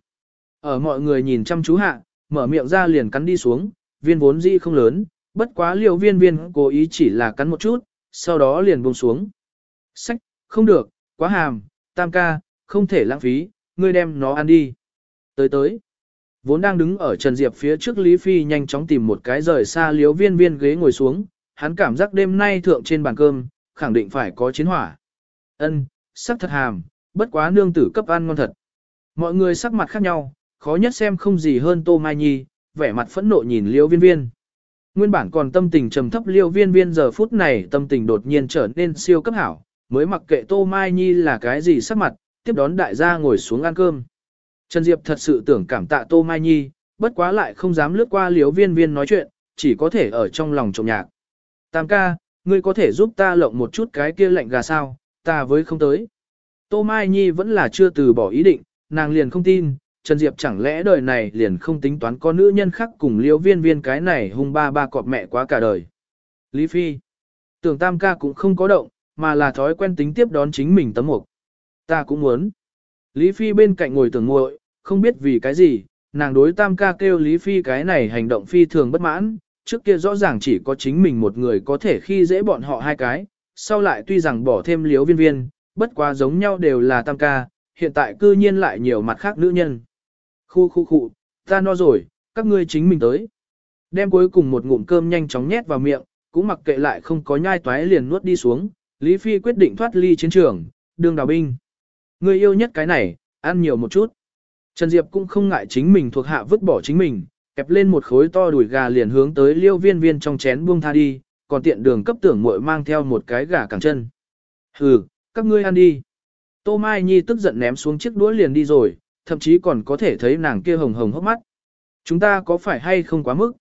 Ở mọi người nhìn chăm chú hạ, mở miệng ra liền cắn đi xuống, viên vốn dĩ không lớn, bất quá Liêu viên viên cố ý chỉ là cắn một chút, sau đó liền buông xuống. Sách, không được, quá hàm, tam ca, không thể lãng phí, ngươi đem nó ăn đi. Tới tới, vốn đang đứng ở Trần Diệp phía trước Lý Phi nhanh chóng tìm một cái rời xa liếu viên viên ghế ngồi xuống, hắn cảm giác đêm nay thượng trên bàn cơm, khẳng định phải có chiến hỏa. Ân, sắc thật hàm, bất quá nương tử cấp ăn ngon thật. Mọi người sắc mặt khác nhau, khó nhất xem không gì hơn Tô Mai Nhi, vẻ mặt phẫn nộ nhìn liêu viên viên. Nguyên bản còn tâm tình trầm thấp liêu viên viên giờ phút này tâm tình đột nhiên trở nên siêu cấp hảo, mới mặc kệ Tô Mai Nhi là cái gì sắc mặt, tiếp đón đại gia ngồi xuống ăn cơm. Trần Diệp thật sự tưởng cảm tạ Tô Mai Nhi, bất quá lại không dám lướt qua liếu viên viên nói chuyện, chỉ có thể ở trong lòng trộm nhạc. Tam ca, ngươi có thể giúp ta lộng một chút cái kia lạnh gà sao, ta với không tới. Tô Mai Nhi vẫn là chưa từ bỏ ý định, nàng liền không tin, Trần Diệp chẳng lẽ đời này liền không tính toán có nữ nhân khác cùng liễu viên viên cái này hung ba ba cọp mẹ quá cả đời. Lý Phi, tưởng tam ca cũng không có động, mà là thói quen tính tiếp đón chính mình tấm mục. Ta cũng muốn. Lý Phi bên cạnh ngồi tưởng ngồi, không biết vì cái gì, nàng đối tam ca kêu Lý Phi cái này hành động phi thường bất mãn, trước kia rõ ràng chỉ có chính mình một người có thể khi dễ bọn họ hai cái, sau lại tuy rằng bỏ thêm liếu viên viên, bất quá giống nhau đều là tam ca, hiện tại cư nhiên lại nhiều mặt khác nữ nhân. Khu khu khu, ta no rồi, các ngươi chính mình tới. Đem cuối cùng một ngụm cơm nhanh chóng nhét vào miệng, cũng mặc kệ lại không có nhai toái liền nuốt đi xuống, Lý Phi quyết định thoát ly chiến trường, Đường đào binh. Người yêu nhất cái này, ăn nhiều một chút. Trần Diệp cũng không ngại chính mình thuộc hạ vứt bỏ chính mình, kẹp lên một khối to đùi gà liền hướng tới liêu viên viên trong chén buông tha đi, còn tiện đường cấp tưởng muội mang theo một cái gà cẳng chân. Hừ, các ngươi ăn đi. Tô Mai Nhi tức giận ném xuống chiếc đũa liền đi rồi, thậm chí còn có thể thấy nàng kia hồng hồng hốc mắt. Chúng ta có phải hay không quá mức?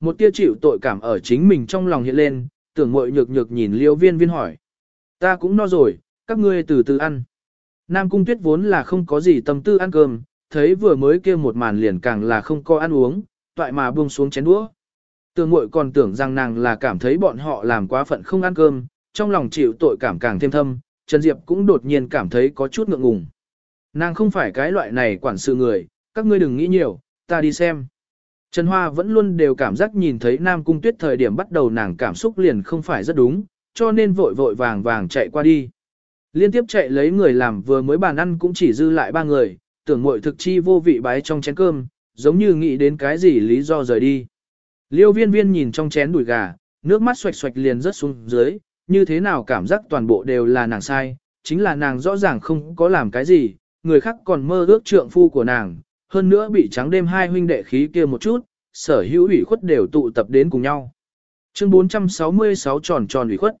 Một tia chịu tội cảm ở chính mình trong lòng hiện lên, tưởng muội nhược nhược nhìn liêu viên viên hỏi. Ta cũng no rồi, các ngươi từ từ ăn. Nam Cung Tuyết vốn là không có gì tâm tư ăn cơm, thấy vừa mới kia một màn liền càng là không có ăn uống, toại mà buông xuống chén đũa. Tường muội còn tưởng rằng nàng là cảm thấy bọn họ làm quá phận không ăn cơm, trong lòng chịu tội cảm càng thêm thâm, Trần Diệp cũng đột nhiên cảm thấy có chút ngượng ngùng. Nàng không phải cái loại này quản sự người, các ngươi đừng nghĩ nhiều, ta đi xem. Trần Hoa vẫn luôn đều cảm giác nhìn thấy Nam Cung Tuyết thời điểm bắt đầu nàng cảm xúc liền không phải rất đúng, cho nên vội vội vàng vàng chạy qua đi. Liên tiếp chạy lấy người làm vừa mới bàn ăn cũng chỉ dư lại ba người, tưởng muội thực chi vô vị bái trong chén cơm, giống như nghĩ đến cái gì lý do rời đi. Liêu viên viên nhìn trong chén đùi gà, nước mắt xoạch xoạch liền rớt xuống dưới, như thế nào cảm giác toàn bộ đều là nàng sai, chính là nàng rõ ràng không có làm cái gì, người khác còn mơ ước trượng phu của nàng, hơn nữa bị trắng đêm hai huynh đệ khí kia một chút, sở hữu ủy khuất đều tụ tập đến cùng nhau. Chương 466 tròn tròn ủy khuất.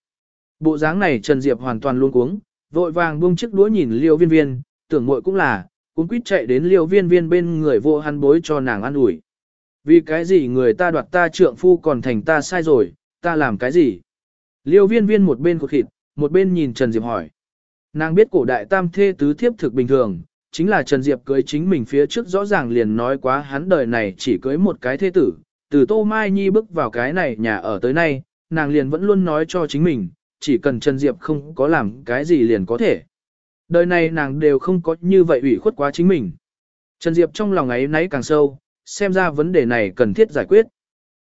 Bộ dáng này Trần Diệp hoàn toàn luôn cuống, vội vàng buông chiếc đũa nhìn liêu viên viên, tưởng muội cũng là, cũng quýt chạy đến liêu viên viên bên người vô hắn bối cho nàng ăn ủi. Vì cái gì người ta đoạt ta trượng phu còn thành ta sai rồi, ta làm cái gì? Liêu viên viên một bên cột khịt, một bên nhìn Trần Diệp hỏi. Nàng biết cổ đại tam thê tứ thiếp thực bình thường, chính là Trần Diệp cưới chính mình phía trước rõ ràng liền nói quá hắn đời này chỉ cưới một cái thê tử. Từ Tô Mai Nhi bước vào cái này nhà ở tới nay, nàng liền vẫn luôn nói cho chính mình, chỉ cần Trần Diệp không có làm cái gì liền có thể. Đời này nàng đều không có như vậy ủy khuất quá chính mình. Trần Diệp trong lòng ấy nấy càng sâu, xem ra vấn đề này cần thiết giải quyết.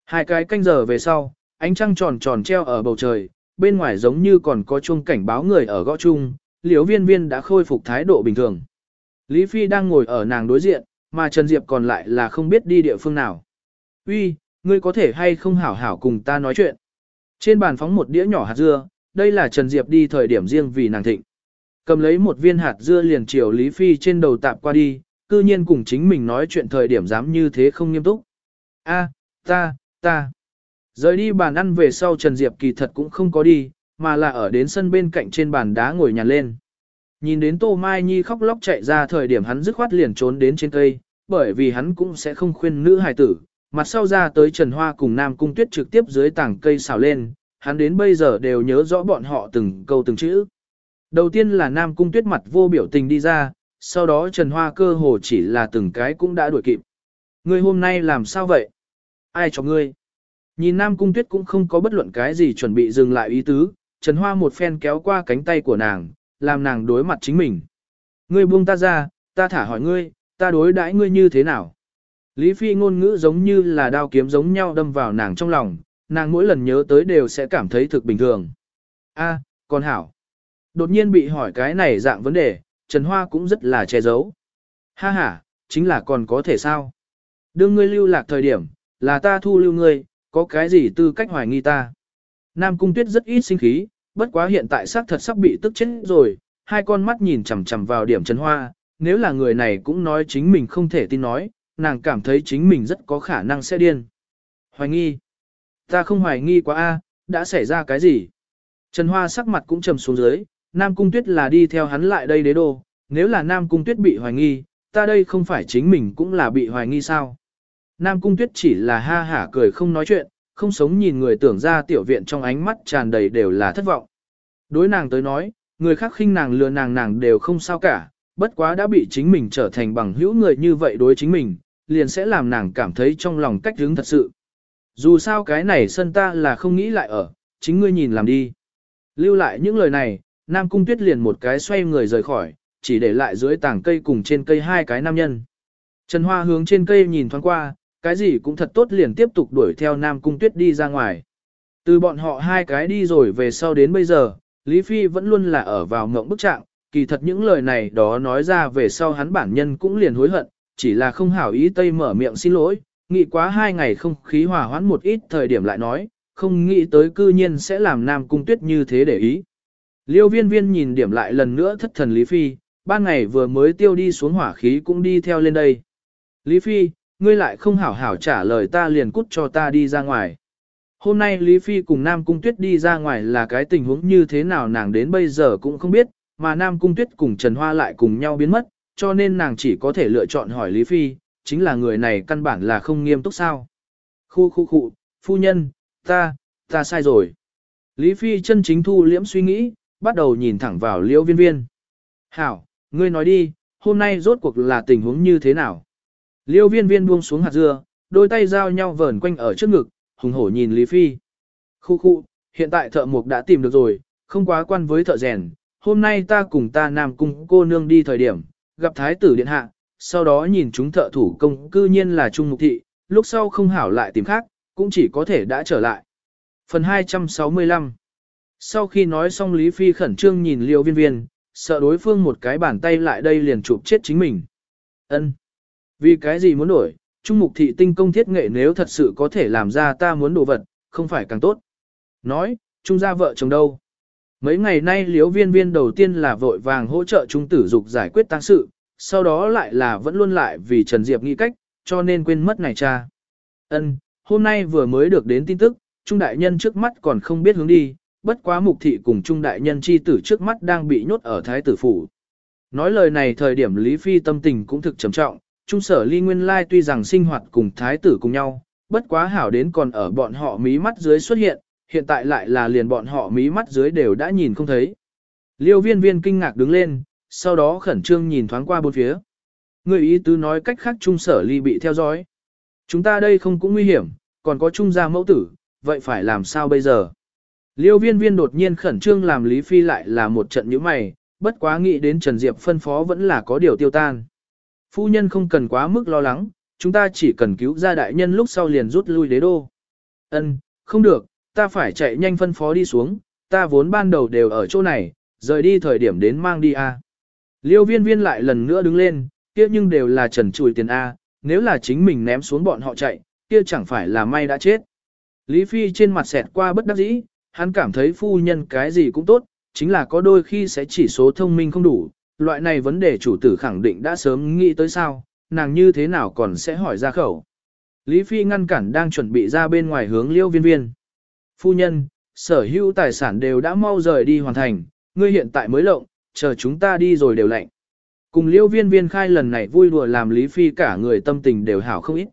Hai cái canh giờ về sau, ánh trăng tròn tròn treo ở bầu trời, bên ngoài giống như còn có chuông cảnh báo người ở gõ chung, liễu viên viên đã khôi phục thái độ bình thường. Lý Phi đang ngồi ở nàng đối diện, mà Trần Diệp còn lại là không biết đi địa phương nào. Uy, ngươi có thể hay không hảo hảo cùng ta nói chuyện. Trên bàn phóng một đĩa nhỏ hạt dưa, đây là Trần Diệp đi thời điểm riêng vì nàng thịnh. Cầm lấy một viên hạt dưa liền chiều Lý Phi trên đầu tạp qua đi, cư nhiên cùng chính mình nói chuyện thời điểm dám như thế không nghiêm túc. A, ta, ta. Rời đi bàn ăn về sau Trần Diệp kỳ thật cũng không có đi, mà là ở đến sân bên cạnh trên bàn đá ngồi nhàn lên. Nhìn đến Tô Mai Nhi khóc lóc chạy ra thời điểm hắn dứt khoát liền trốn đến trên cây, bởi vì hắn cũng sẽ không khuyên nữ hài tử. Mặt sau ra tới Trần Hoa cùng Nam Cung Tuyết trực tiếp dưới tảng cây xào lên, hắn đến bây giờ đều nhớ rõ bọn họ từng câu từng chữ. Đầu tiên là Nam Cung Tuyết mặt vô biểu tình đi ra, sau đó Trần Hoa cơ hồ chỉ là từng cái cũng đã đuổi kịp. Ngươi hôm nay làm sao vậy? Ai cho ngươi? Nhìn Nam Cung Tuyết cũng không có bất luận cái gì chuẩn bị dừng lại ý tứ, Trần Hoa một phen kéo qua cánh tay của nàng, làm nàng đối mặt chính mình. Ngươi buông ta ra, ta thả hỏi ngươi, ta đối đãi ngươi như thế nào? Lý Phi ngôn ngữ giống như là đao kiếm giống nhau đâm vào nàng trong lòng, nàng mỗi lần nhớ tới đều sẽ cảm thấy thực bình thường. A, con hảo. Đột nhiên bị hỏi cái này dạng vấn đề, Trần Hoa cũng rất là che giấu. Ha ha, chính là còn có thể sao? Đương ngươi lưu lạc thời điểm, là ta thu lưu ngươi, có cái gì tư cách hoài nghi ta? Nam Cung Tuyết rất ít sinh khí, bất quá hiện tại xác thật sắp bị tức chết rồi, hai con mắt nhìn chằm chằm vào điểm Trần Hoa, nếu là người này cũng nói chính mình không thể tin nói, nàng cảm thấy chính mình rất có khả năng sẽ điên. Hoài nghi. Ta không hoài nghi quá a, đã xảy ra cái gì? Trần Hoa sắc mặt cũng trầm xuống dưới, Nam Cung Tuyết là đi theo hắn lại đây đế đô, nếu là Nam Cung Tuyết bị hoài nghi, ta đây không phải chính mình cũng là bị hoài nghi sao? Nam Cung Tuyết chỉ là ha hả cười không nói chuyện, không sống nhìn người tưởng ra tiểu viện trong ánh mắt tràn đầy đều là thất vọng. Đối nàng tới nói, người khác khinh nàng lừa nàng nàng đều không sao cả, bất quá đã bị chính mình trở thành bằng hữu người như vậy đối chính mình, liền sẽ làm nàng cảm thấy trong lòng cách đứng thật sự. Dù sao cái này sân ta là không nghĩ lại ở, chính ngươi nhìn làm đi. Lưu lại những lời này, Nam Cung Tuyết liền một cái xoay người rời khỏi, chỉ để lại dưới tảng cây cùng trên cây hai cái nam nhân. Trần Hoa hướng trên cây nhìn thoáng qua, cái gì cũng thật tốt liền tiếp tục đuổi theo Nam Cung Tuyết đi ra ngoài. Từ bọn họ hai cái đi rồi về sau đến bây giờ, Lý Phi vẫn luôn là ở vào ngộng bức trạng, kỳ thật những lời này đó nói ra về sau hắn bản nhân cũng liền hối hận, chỉ là không hảo ý Tây mở miệng xin lỗi, nghĩ quá hai ngày không khí hòa hoãn một ít thời điểm lại nói, không nghĩ tới cư nhiên sẽ làm Nam Cung Tuyết như thế để ý. Liêu viên viên nhìn điểm lại lần nữa thất thần Lý Phi, ban ngày vừa mới tiêu đi xuống hỏa khí cũng đi theo lên đây. Lý Phi, ngươi lại không hảo hảo trả lời ta liền cút cho ta đi ra ngoài. Hôm nay Lý Phi cùng Nam Cung Tuyết đi ra ngoài là cái tình huống như thế nào nàng đến bây giờ cũng không biết, mà Nam Cung Tuyết cùng Trần Hoa lại cùng nhau biến mất, cho nên nàng chỉ có thể lựa chọn hỏi Lý Phi, chính là người này căn bản là không nghiêm túc sao. Khu khu khu, phu nhân, ta, ta sai rồi. Lý Phi chân chính thu liễm suy nghĩ, bắt đầu nhìn thẳng vào liễu viên viên. Hảo, ngươi nói đi, hôm nay rốt cuộc là tình huống như thế nào? Liễu viên viên buông xuống hạt dưa, đôi tay giao nhau vờn quanh ở trước ngực, hùng hổ nhìn Lý Phi. Khu khu, hiện tại thợ mộc đã tìm được rồi, không quá quan với thợ rèn. Hôm nay ta cùng ta nam cung cô nương đi thời điểm, gặp thái tử điện hạ, sau đó nhìn chúng thợ thủ công cư nhiên là Trung Mục Thị, lúc sau không hảo lại tìm khác, cũng chỉ có thể đã trở lại. Phần 265 Sau khi nói xong Lý Phi khẩn trương nhìn liêu viên viên, sợ đối phương một cái bàn tay lại đây liền chụp chết chính mình. ân Vì cái gì muốn đổi, Trung Mục Thị tinh công thiết nghệ nếu thật sự có thể làm ra ta muốn đồ vật, không phải càng tốt. Nói, Trung gia vợ chồng đâu? Mấy ngày nay liếu viên viên đầu tiên là vội vàng hỗ trợ Trung tử dục giải quyết tăng sự, sau đó lại là vẫn luôn lại vì Trần Diệp nghĩ cách, cho nên quên mất này cha. Ân, hôm nay vừa mới được đến tin tức, Trung đại nhân trước mắt còn không biết hướng đi, bất quá mục thị cùng Trung đại nhân chi tử trước mắt đang bị nhốt ở thái tử phủ. Nói lời này thời điểm Lý Phi tâm tình cũng thực trầm trọng, Trung sở ly nguyên lai tuy rằng sinh hoạt cùng thái tử cùng nhau, bất quá hảo đến còn ở bọn họ mí mắt dưới xuất hiện, hiện tại lại là liền bọn họ mí mắt dưới đều đã nhìn không thấy. Liêu viên viên kinh ngạc đứng lên, sau đó khẩn trương nhìn thoáng qua bốn phía. Người ý tứ nói cách khác trung sở ly bị theo dõi. Chúng ta đây không cũng nguy hiểm, còn có trung gia mẫu tử, vậy phải làm sao bây giờ? Liêu viên viên đột nhiên khẩn trương làm Lý Phi lại là một trận như mày, bất quá nghĩ đến Trần Diệp phân phó vẫn là có điều tiêu tan. Phu nhân không cần quá mức lo lắng, chúng ta chỉ cần cứu ra đại nhân lúc sau liền rút lui đế đô. Ân, không được, ta phải chạy nhanh phân phó đi xuống, ta vốn ban đầu đều ở chỗ này, rời đi thời điểm đến mang đi a. Liêu viên viên lại lần nữa đứng lên, kia nhưng đều là trần chùi tiền A, nếu là chính mình ném xuống bọn họ chạy, kia chẳng phải là may đã chết. Lý Phi trên mặt xẹt qua bất đắc dĩ, hắn cảm thấy phu nhân cái gì cũng tốt, chính là có đôi khi sẽ chỉ số thông minh không đủ, loại này vấn đề chủ tử khẳng định đã sớm nghĩ tới sao, nàng như thế nào còn sẽ hỏi ra khẩu. Lý Phi ngăn cản đang chuẩn bị ra bên ngoài hướng liêu viên viên. Phu nhân, sở hữu tài sản đều đã mau rời đi hoàn thành, ngươi hiện tại mới lộng, chờ chúng ta đi rồi đều lạnh. Cùng liêu viên viên khai lần này vui đùa làm Lý Phi cả người tâm tình đều hảo không ít.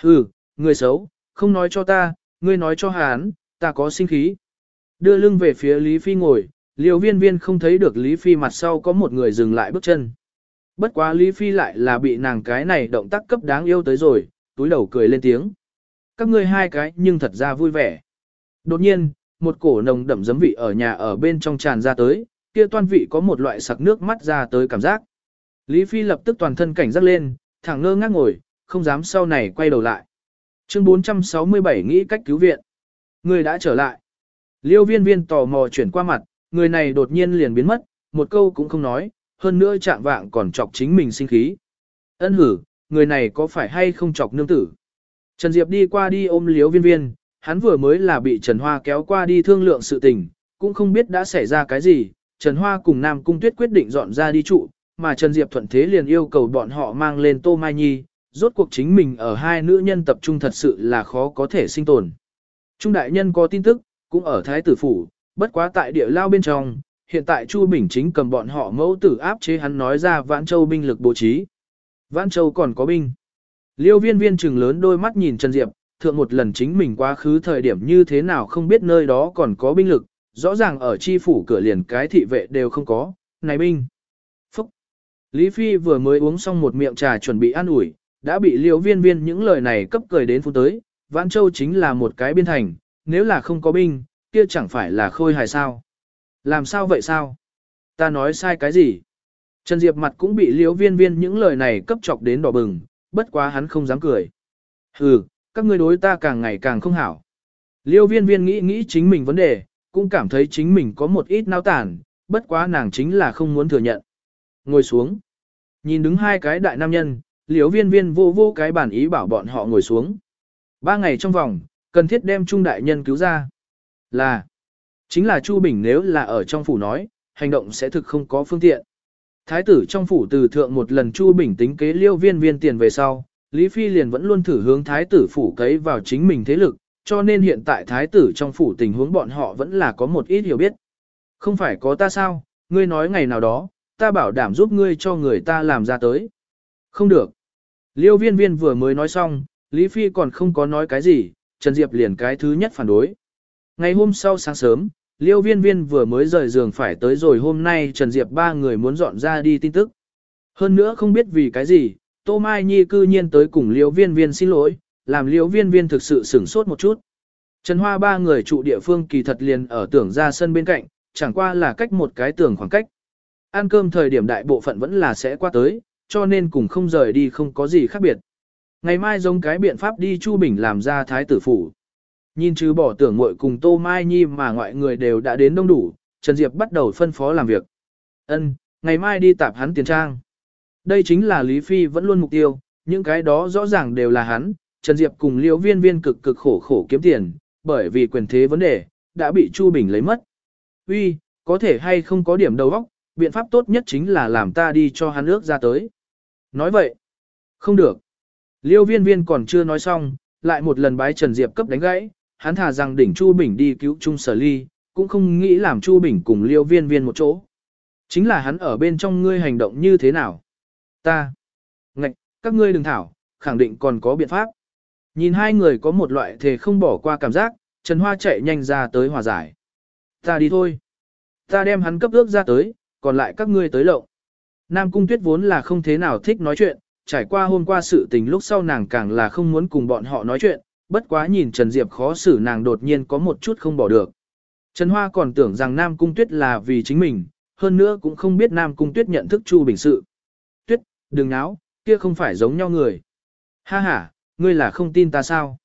Hừ, người xấu, không nói cho ta, ngươi nói cho hán, ta có sinh khí. Đưa lưng về phía Lý Phi ngồi, liêu viên viên không thấy được Lý Phi mặt sau có một người dừng lại bước chân. Bất quá Lý Phi lại là bị nàng cái này động tác cấp đáng yêu tới rồi, túi đầu cười lên tiếng. Các ngươi hai cái nhưng thật ra vui vẻ. Đột nhiên, một cổ nồng đậm giấm vị ở nhà ở bên trong tràn ra tới, kia toan vị có một loại sặc nước mắt ra tới cảm giác. Lý Phi lập tức toàn thân cảnh giác lên, thẳng ngơ ngác ngồi, không dám sau này quay đầu lại. Chương 467 nghĩ cách cứu viện. Người đã trở lại. Liêu viên viên tò mò chuyển qua mặt, người này đột nhiên liền biến mất, một câu cũng không nói, hơn nữa chạm vạng còn chọc chính mình sinh khí. Ân hử, người này có phải hay không chọc nương tử? Trần Diệp đi qua đi ôm liếu viên viên, hắn vừa mới là bị Trần Hoa kéo qua đi thương lượng sự tình, cũng không biết đã xảy ra cái gì. Trần Hoa cùng Nam Cung Tuyết quyết định dọn ra đi trụ, mà Trần Diệp thuận thế liền yêu cầu bọn họ mang lên Tô Mai Nhi, rốt cuộc chính mình ở hai nữ nhân tập trung thật sự là khó có thể sinh tồn. Trung đại nhân có tin tức, cũng ở Thái tử phủ, bất quá tại địa lao bên trong, hiện tại Chu Bình chính cầm bọn họ mẫu tử áp chế hắn nói ra Vãn Châu binh lực bố trí. Vãn Châu còn có binh. Liêu viên viên trừng lớn đôi mắt nhìn Trần Diệp, thượng một lần chính mình quá khứ thời điểm như thế nào không biết nơi đó còn có binh lực, rõ ràng ở chi phủ cửa liền cái thị vệ đều không có, này binh. Phúc! Lý Phi vừa mới uống xong một miệng trà chuẩn bị ăn ủi, đã bị liêu viên viên những lời này cấp cười đến phút tới, Vãn Châu chính là một cái biên thành, nếu là không có binh, kia chẳng phải là khôi hài sao. Làm sao vậy sao? Ta nói sai cái gì? Trần Diệp mặt cũng bị liêu viên viên những lời này cấp chọc đến đỏ bừng, bất quá hắn không dám cười. Hừ, các ngươi đối ta càng ngày càng không hảo. Liêu viên viên nghĩ nghĩ chính mình vấn đề, cũng cảm thấy chính mình có một ít nao tản, bất quá nàng chính là không muốn thừa nhận. Ngồi xuống. Nhìn đứng hai cái đại nam nhân, liếu viên viên vô vô cái bản ý bảo bọn họ ngồi xuống. Ba ngày trong vòng, cần thiết đem trung đại nhân cứu ra. Là, chính là Chu Bình nếu là ở trong phủ nói, hành động sẽ thực không có phương tiện. Thái tử trong phủ từ thượng một lần Chu Bình tính kế liêu viên viên tiền về sau, Lý Phi liền vẫn luôn thử hướng thái tử phủ cấy vào chính mình thế lực, cho nên hiện tại thái tử trong phủ tình huống bọn họ vẫn là có một ít hiểu biết. Không phải có ta sao, ngươi nói ngày nào đó, ta bảo đảm giúp ngươi cho người ta làm ra tới. Không được. Liêu viên viên vừa mới nói xong, Lý Phi còn không có nói cái gì, Trần Diệp liền cái thứ nhất phản đối. Ngày hôm sau sáng sớm, Liêu viên viên vừa mới rời giường phải tới rồi hôm nay Trần Diệp ba người muốn dọn ra đi tin tức. Hơn nữa không biết vì cái gì, Tô Mai Nhi cư nhiên tới cùng liêu viên viên xin lỗi, làm liễu viên viên thực sự sửng sốt một chút. Trần Hoa ba người trụ địa phương kỳ thật liền ở tưởng ra sân bên cạnh, chẳng qua là cách một cái tường khoảng cách. Ăn cơm thời điểm đại bộ phận vẫn là sẽ qua tới, cho nên cùng không rời đi không có gì khác biệt. Ngày mai giống cái biện pháp đi Chu Bình làm ra thái tử phủ. Nhìn chứ bỏ tưởng muội cùng Tô Mai Nhi mà ngoại người đều đã đến đông đủ, Trần Diệp bắt đầu phân phó làm việc. Ân, ngày mai đi tạp hắn tiền trang. Đây chính là Lý Phi vẫn luôn mục tiêu, những cái đó rõ ràng đều là hắn, Trần Diệp cùng Liễu Viên Viên cực cực khổ khổ kiếm tiền, bởi vì quyền thế vấn đề, đã bị Chu Bình lấy mất. Uy, có thể hay không có điểm đầu óc, biện pháp tốt nhất chính là làm ta đi cho hắn ước ra tới. Nói vậy, không được. Liêu viên viên còn chưa nói xong, lại một lần bái Trần Diệp cấp đánh gãy, hắn thà rằng đỉnh Chu Bình đi cứu Trung Sở Ly, cũng không nghĩ làm Chu Bình cùng Liêu viên viên một chỗ. Chính là hắn ở bên trong ngươi hành động như thế nào? Ta. Ngạch, các ngươi đừng thảo, khẳng định còn có biện pháp. Nhìn hai người có một loại thề không bỏ qua cảm giác, Trần Hoa chạy nhanh ra tới hòa giải. Ta đi thôi. Ta đem hắn cấp ước ra tới, còn lại các ngươi tới lộng. Nam Cung Tuyết vốn là không thế nào thích nói chuyện, trải qua hôm qua sự tình lúc sau nàng càng là không muốn cùng bọn họ nói chuyện, bất quá nhìn Trần Diệp khó xử nàng đột nhiên có một chút không bỏ được. Trần Hoa còn tưởng rằng Nam Cung Tuyết là vì chính mình, hơn nữa cũng không biết Nam Cung Tuyết nhận thức Chu Bình sự. Tuyết, đừng náo, kia không phải giống nhau người. Ha ha, ngươi là không tin ta sao?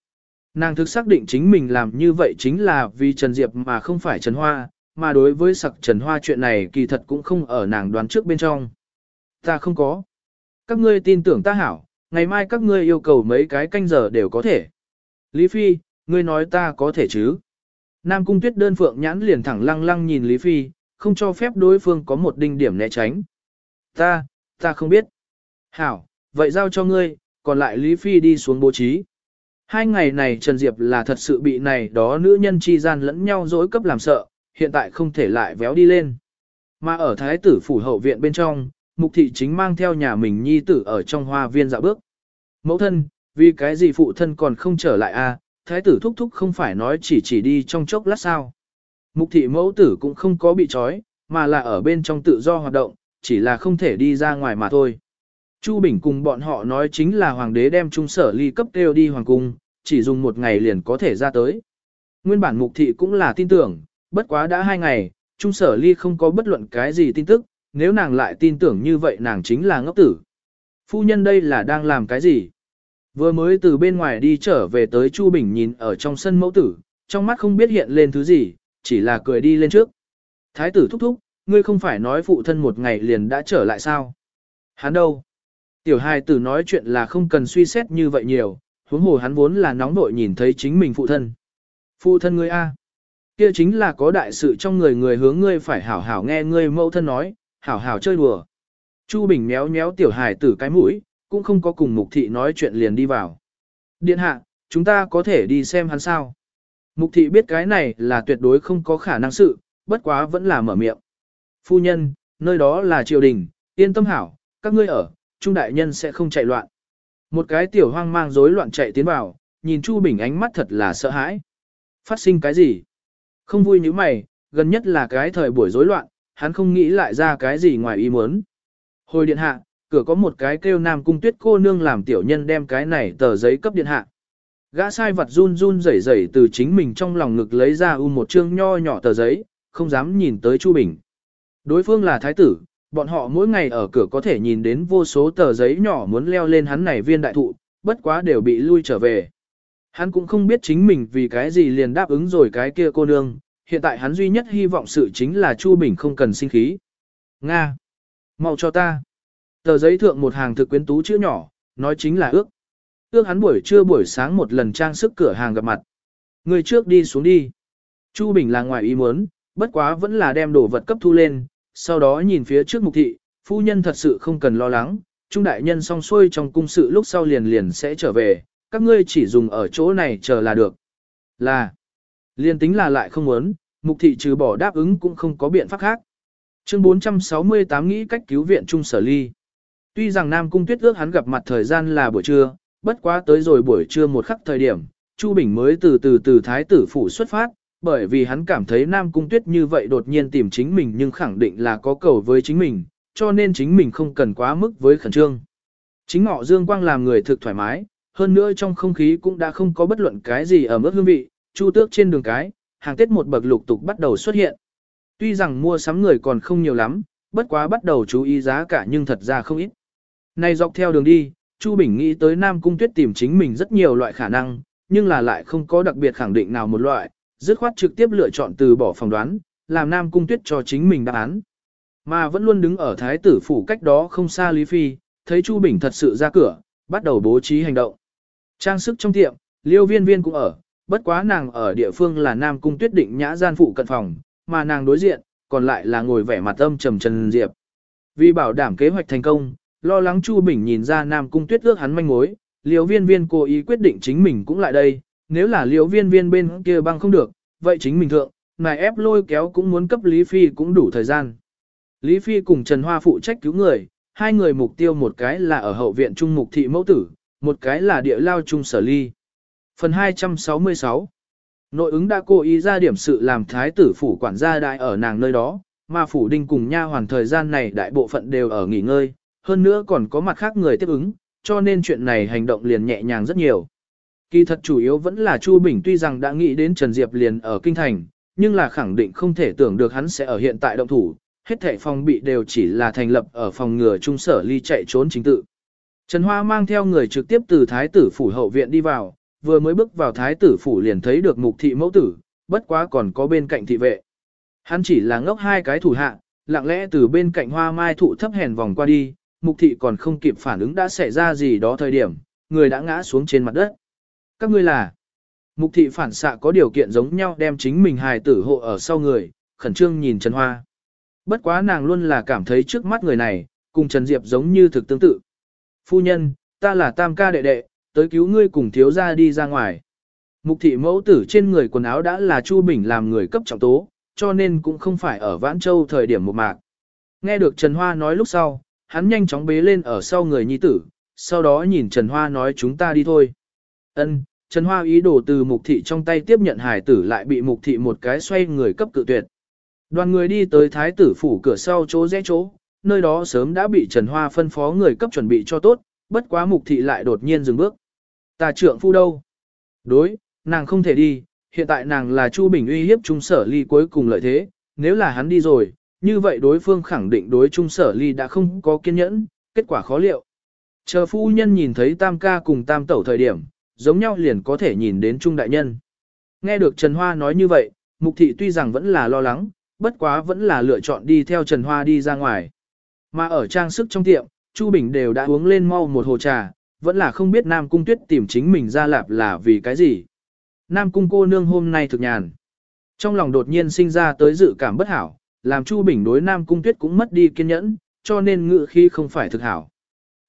Nàng thực xác định chính mình làm như vậy chính là vì Trần Diệp mà không phải Trần Hoa, mà đối với sặc Trần Hoa chuyện này kỳ thật cũng không ở nàng đoán trước bên trong. Ta không có. Các ngươi tin tưởng ta hảo, ngày mai các ngươi yêu cầu mấy cái canh giờ đều có thể. Lý Phi, ngươi nói ta có thể chứ? Nam Cung Tuyết đơn phượng nhãn liền thẳng lăng lăng nhìn Lý Phi, không cho phép đối phương có một đinh điểm né tránh. Ta, ta không biết. Hảo, vậy giao cho ngươi, còn lại Lý Phi đi xuống bố trí. Hai ngày này Trần Diệp là thật sự bị này đó nữ nhân chi gian lẫn nhau dối cấp làm sợ, hiện tại không thể lại véo đi lên. Mà ở thái tử phủ hậu viện bên trong, mục thị chính mang theo nhà mình nhi tử ở trong hoa viên dạo bước. Mẫu thân, vì cái gì phụ thân còn không trở lại a? À? thái tử thúc thúc không phải nói chỉ chỉ đi trong chốc lát sao. Mục thị mẫu tử cũng không có bị trói, mà là ở bên trong tự do hoạt động, chỉ là không thể đi ra ngoài mà thôi. Chu Bình cùng bọn họ nói chính là hoàng đế đem trung sở ly cấp kêu đi hoàng cung, chỉ dùng một ngày liền có thể ra tới. Nguyên bản mục thị cũng là tin tưởng, bất quá đã hai ngày, trung sở ly không có bất luận cái gì tin tức, nếu nàng lại tin tưởng như vậy nàng chính là ngốc tử. Phu nhân đây là đang làm cái gì? Vừa mới từ bên ngoài đi trở về tới Chu Bình nhìn ở trong sân mẫu tử, trong mắt không biết hiện lên thứ gì, chỉ là cười đi lên trước. Thái tử thúc thúc, ngươi không phải nói phụ thân một ngày liền đã trở lại sao? Hắn đâu? Tiểu hài tử nói chuyện là không cần suy xét như vậy nhiều, huống hồ hắn vốn là nóng nội nhìn thấy chính mình phụ thân. Phụ thân ngươi a, kia chính là có đại sự trong người người hướng ngươi phải hảo hảo nghe ngươi mẫu thân nói, hảo hảo chơi đùa. Chu Bình méo méo tiểu hài tử cái mũi, cũng không có cùng mục thị nói chuyện liền đi vào. Điện hạ, chúng ta có thể đi xem hắn sao? Mục thị biết cái này là tuyệt đối không có khả năng sự, bất quá vẫn là mở miệng. Phu nhân, nơi đó là triều đình, yên tâm hảo, các ngươi ở, trung đại nhân sẽ không chạy loạn. Một cái tiểu hoang mang rối loạn chạy tiến vào, nhìn Chu Bình ánh mắt thật là sợ hãi. Phát sinh cái gì? Không vui như mày, gần nhất là cái thời buổi rối loạn, hắn không nghĩ lại ra cái gì ngoài ý muốn. Hồi điện hạ, cửa có một cái kêu nam cung tuyết cô nương làm tiểu nhân đem cái này tờ giấy cấp điện hạ. Gã sai vật run run rẩy rẩy từ chính mình trong lòng ngực lấy ra u một chương nho nhỏ tờ giấy, không dám nhìn tới Chu Bình. Đối phương là thái tử, bọn họ mỗi ngày ở cửa có thể nhìn đến vô số tờ giấy nhỏ muốn leo lên hắn này viên đại thụ, bất quá đều bị lui trở về. Hắn cũng không biết chính mình vì cái gì liền đáp ứng rồi cái kia cô nương, hiện tại hắn duy nhất hy vọng sự chính là Chu Bình không cần sinh khí. Nga! mau cho ta! Tờ giấy thượng một hàng thực quyến tú chữ nhỏ, nói chính là ước. Ước hắn buổi trưa buổi sáng một lần trang sức cửa hàng gặp mặt. Người trước đi xuống đi. Chu Bình là ngoài ý muốn, bất quá vẫn là đem đồ vật cấp thu lên, sau đó nhìn phía trước mục thị, phu nhân thật sự không cần lo lắng, trung đại nhân xong xuôi trong cung sự lúc sau liền liền sẽ trở về, các ngươi chỉ dùng ở chỗ này chờ là được. Là, liền tính là lại không muốn, mục thị trừ bỏ đáp ứng cũng không có biện pháp khác. Chương 468 nghĩ cách cứu viện trung sở ly. Tuy rằng Nam Cung Tuyết ước hắn gặp mặt thời gian là buổi trưa, bất quá tới rồi buổi trưa một khắc thời điểm, Chu Bình mới từ từ từ Thái tử phủ xuất phát, bởi vì hắn cảm thấy Nam Cung Tuyết như vậy đột nhiên tìm chính mình nhưng khẳng định là có cầu với chính mình, cho nên chính mình không cần quá mức với khẩn trương. Chính ngọ dương quang làm người thực thoải mái, hơn nữa trong không khí cũng đã không có bất luận cái gì ở mức hương vị, chu tước trên đường cái, hàng tết một bậc lục tục bắt đầu xuất hiện. Tuy rằng mua sắm người còn không nhiều lắm, bất quá bắt đầu chú ý giá cả nhưng thật ra không ít. Này dọc theo đường đi, Chu Bình nghĩ tới Nam Cung Tuyết tìm chính mình rất nhiều loại khả năng, nhưng là lại không có đặc biệt khẳng định nào một loại, dứt khoát trực tiếp lựa chọn từ bỏ phỏng đoán, làm Nam Cung Tuyết cho chính mình đáp án. Mà vẫn luôn đứng ở thái tử phủ cách đó không xa Lý Phi, thấy Chu Bình thật sự ra cửa, bắt đầu bố trí hành động. Trang sức trong tiệm, Liêu Viên Viên cũng ở, bất quá nàng ở địa phương là Nam Cung Tuyết định nhã gian phụ cận phòng, mà nàng đối diện, còn lại là ngồi vẻ mặt âm trầm Trần Diệp. Vì bảo đảm kế hoạch thành công, lo lắng Chu Bình nhìn ra Nam Cung Tuyết ước hắn manh mối, Liêu Viên Viên cố ý quyết định chính mình cũng lại đây, nếu là liễu Viên Viên bên kia băng không được, vậy chính mình thượng, này ép lôi kéo cũng muốn cấp Lý Phi cũng đủ thời gian. Lý Phi cùng Trần Hoa phụ trách cứu người, hai người mục tiêu một cái là ở hậu viện trung mục thị mẫu tử, một cái là địa lao trung sở ly. Phần 266 Nội ứng đã cố ý ra điểm sự làm thái tử phủ quản gia đại ở nàng nơi đó, mà phủ đinh cùng nha hoàn thời gian này đại bộ phận đều ở nghỉ ngơi, hơn nữa còn có mặt khác người tiếp ứng, cho nên chuyện này hành động liền nhẹ nhàng rất nhiều. Kỳ thật chủ yếu vẫn là Chu Bình tuy rằng đã nghĩ đến Trần Diệp liền ở Kinh Thành, nhưng là khẳng định không thể tưởng được hắn sẽ ở hiện tại động thủ, hết thảy phòng bị đều chỉ là thành lập ở phòng ngừa trung sở ly chạy trốn chính tự. Trần Hoa mang theo người trực tiếp từ Thái tử phủ hậu viện đi vào, vừa mới bước vào Thái tử phủ liền thấy được mục thị mẫu tử, bất quá còn có bên cạnh thị vệ. Hắn chỉ là ngốc hai cái thủ hạ, lặng lẽ từ bên cạnh hoa mai thụ thấp hèn vòng qua đi, mục thị còn không kịp phản ứng đã xảy ra gì đó thời điểm, người đã ngã xuống trên mặt đất. Các ngươi là, mục thị phản xạ có điều kiện giống nhau đem chính mình hài tử hộ ở sau người, khẩn trương nhìn Trần Hoa. Bất quá nàng luôn là cảm thấy trước mắt người này, cùng Trần Diệp giống như thực tương tự. Phu nhân, ta là tam ca đệ đệ, tới cứu ngươi cùng thiếu gia đi ra ngoài. Mục thị mẫu tử trên người quần áo đã là Chu Bình làm người cấp trọng tố, cho nên cũng không phải ở Vãn Châu thời điểm một mạc. Nghe được Trần Hoa nói lúc sau, hắn nhanh chóng bế lên ở sau người nhi tử, sau đó nhìn Trần Hoa nói chúng ta đi thôi. Ân, Trần Hoa ý đồ từ mục thị trong tay tiếp nhận hải tử lại bị mục thị một cái xoay người cấp cự tuyệt. Đoàn người đi tới thái tử phủ cửa sau chỗ rẽ chỗ, nơi đó sớm đã bị Trần Hoa phân phó người cấp chuẩn bị cho tốt, bất quá mục thị lại đột nhiên dừng bước. Ta trưởng phu đâu? Đối, nàng không thể đi, hiện tại nàng là Chu Bình uy hiếp trung sở ly cuối cùng lợi thế, nếu là hắn đi rồi, như vậy đối phương khẳng định đối trung sở ly đã không có kiên nhẫn, kết quả khó liệu. Chờ phu nhân nhìn thấy tam ca cùng tam tẩu thời điểm, giống nhau liền có thể nhìn đến trung đại nhân. Nghe được Trần Hoa nói như vậy, mục thị tuy rằng vẫn là lo lắng, bất quá vẫn là lựa chọn đi theo Trần Hoa đi ra ngoài. Mà ở trang sức trong tiệm, Chu Bình đều đã uống lên mau một hồ trà, vẫn là không biết Nam Cung Tuyết tìm chính mình ra lạp là vì cái gì. Nam Cung cô nương hôm nay thực nhàn. Trong lòng đột nhiên sinh ra tới dự cảm bất hảo, làm Chu Bình đối Nam Cung Tuyết cũng mất đi kiên nhẫn, cho nên ngự khi không phải thực hảo.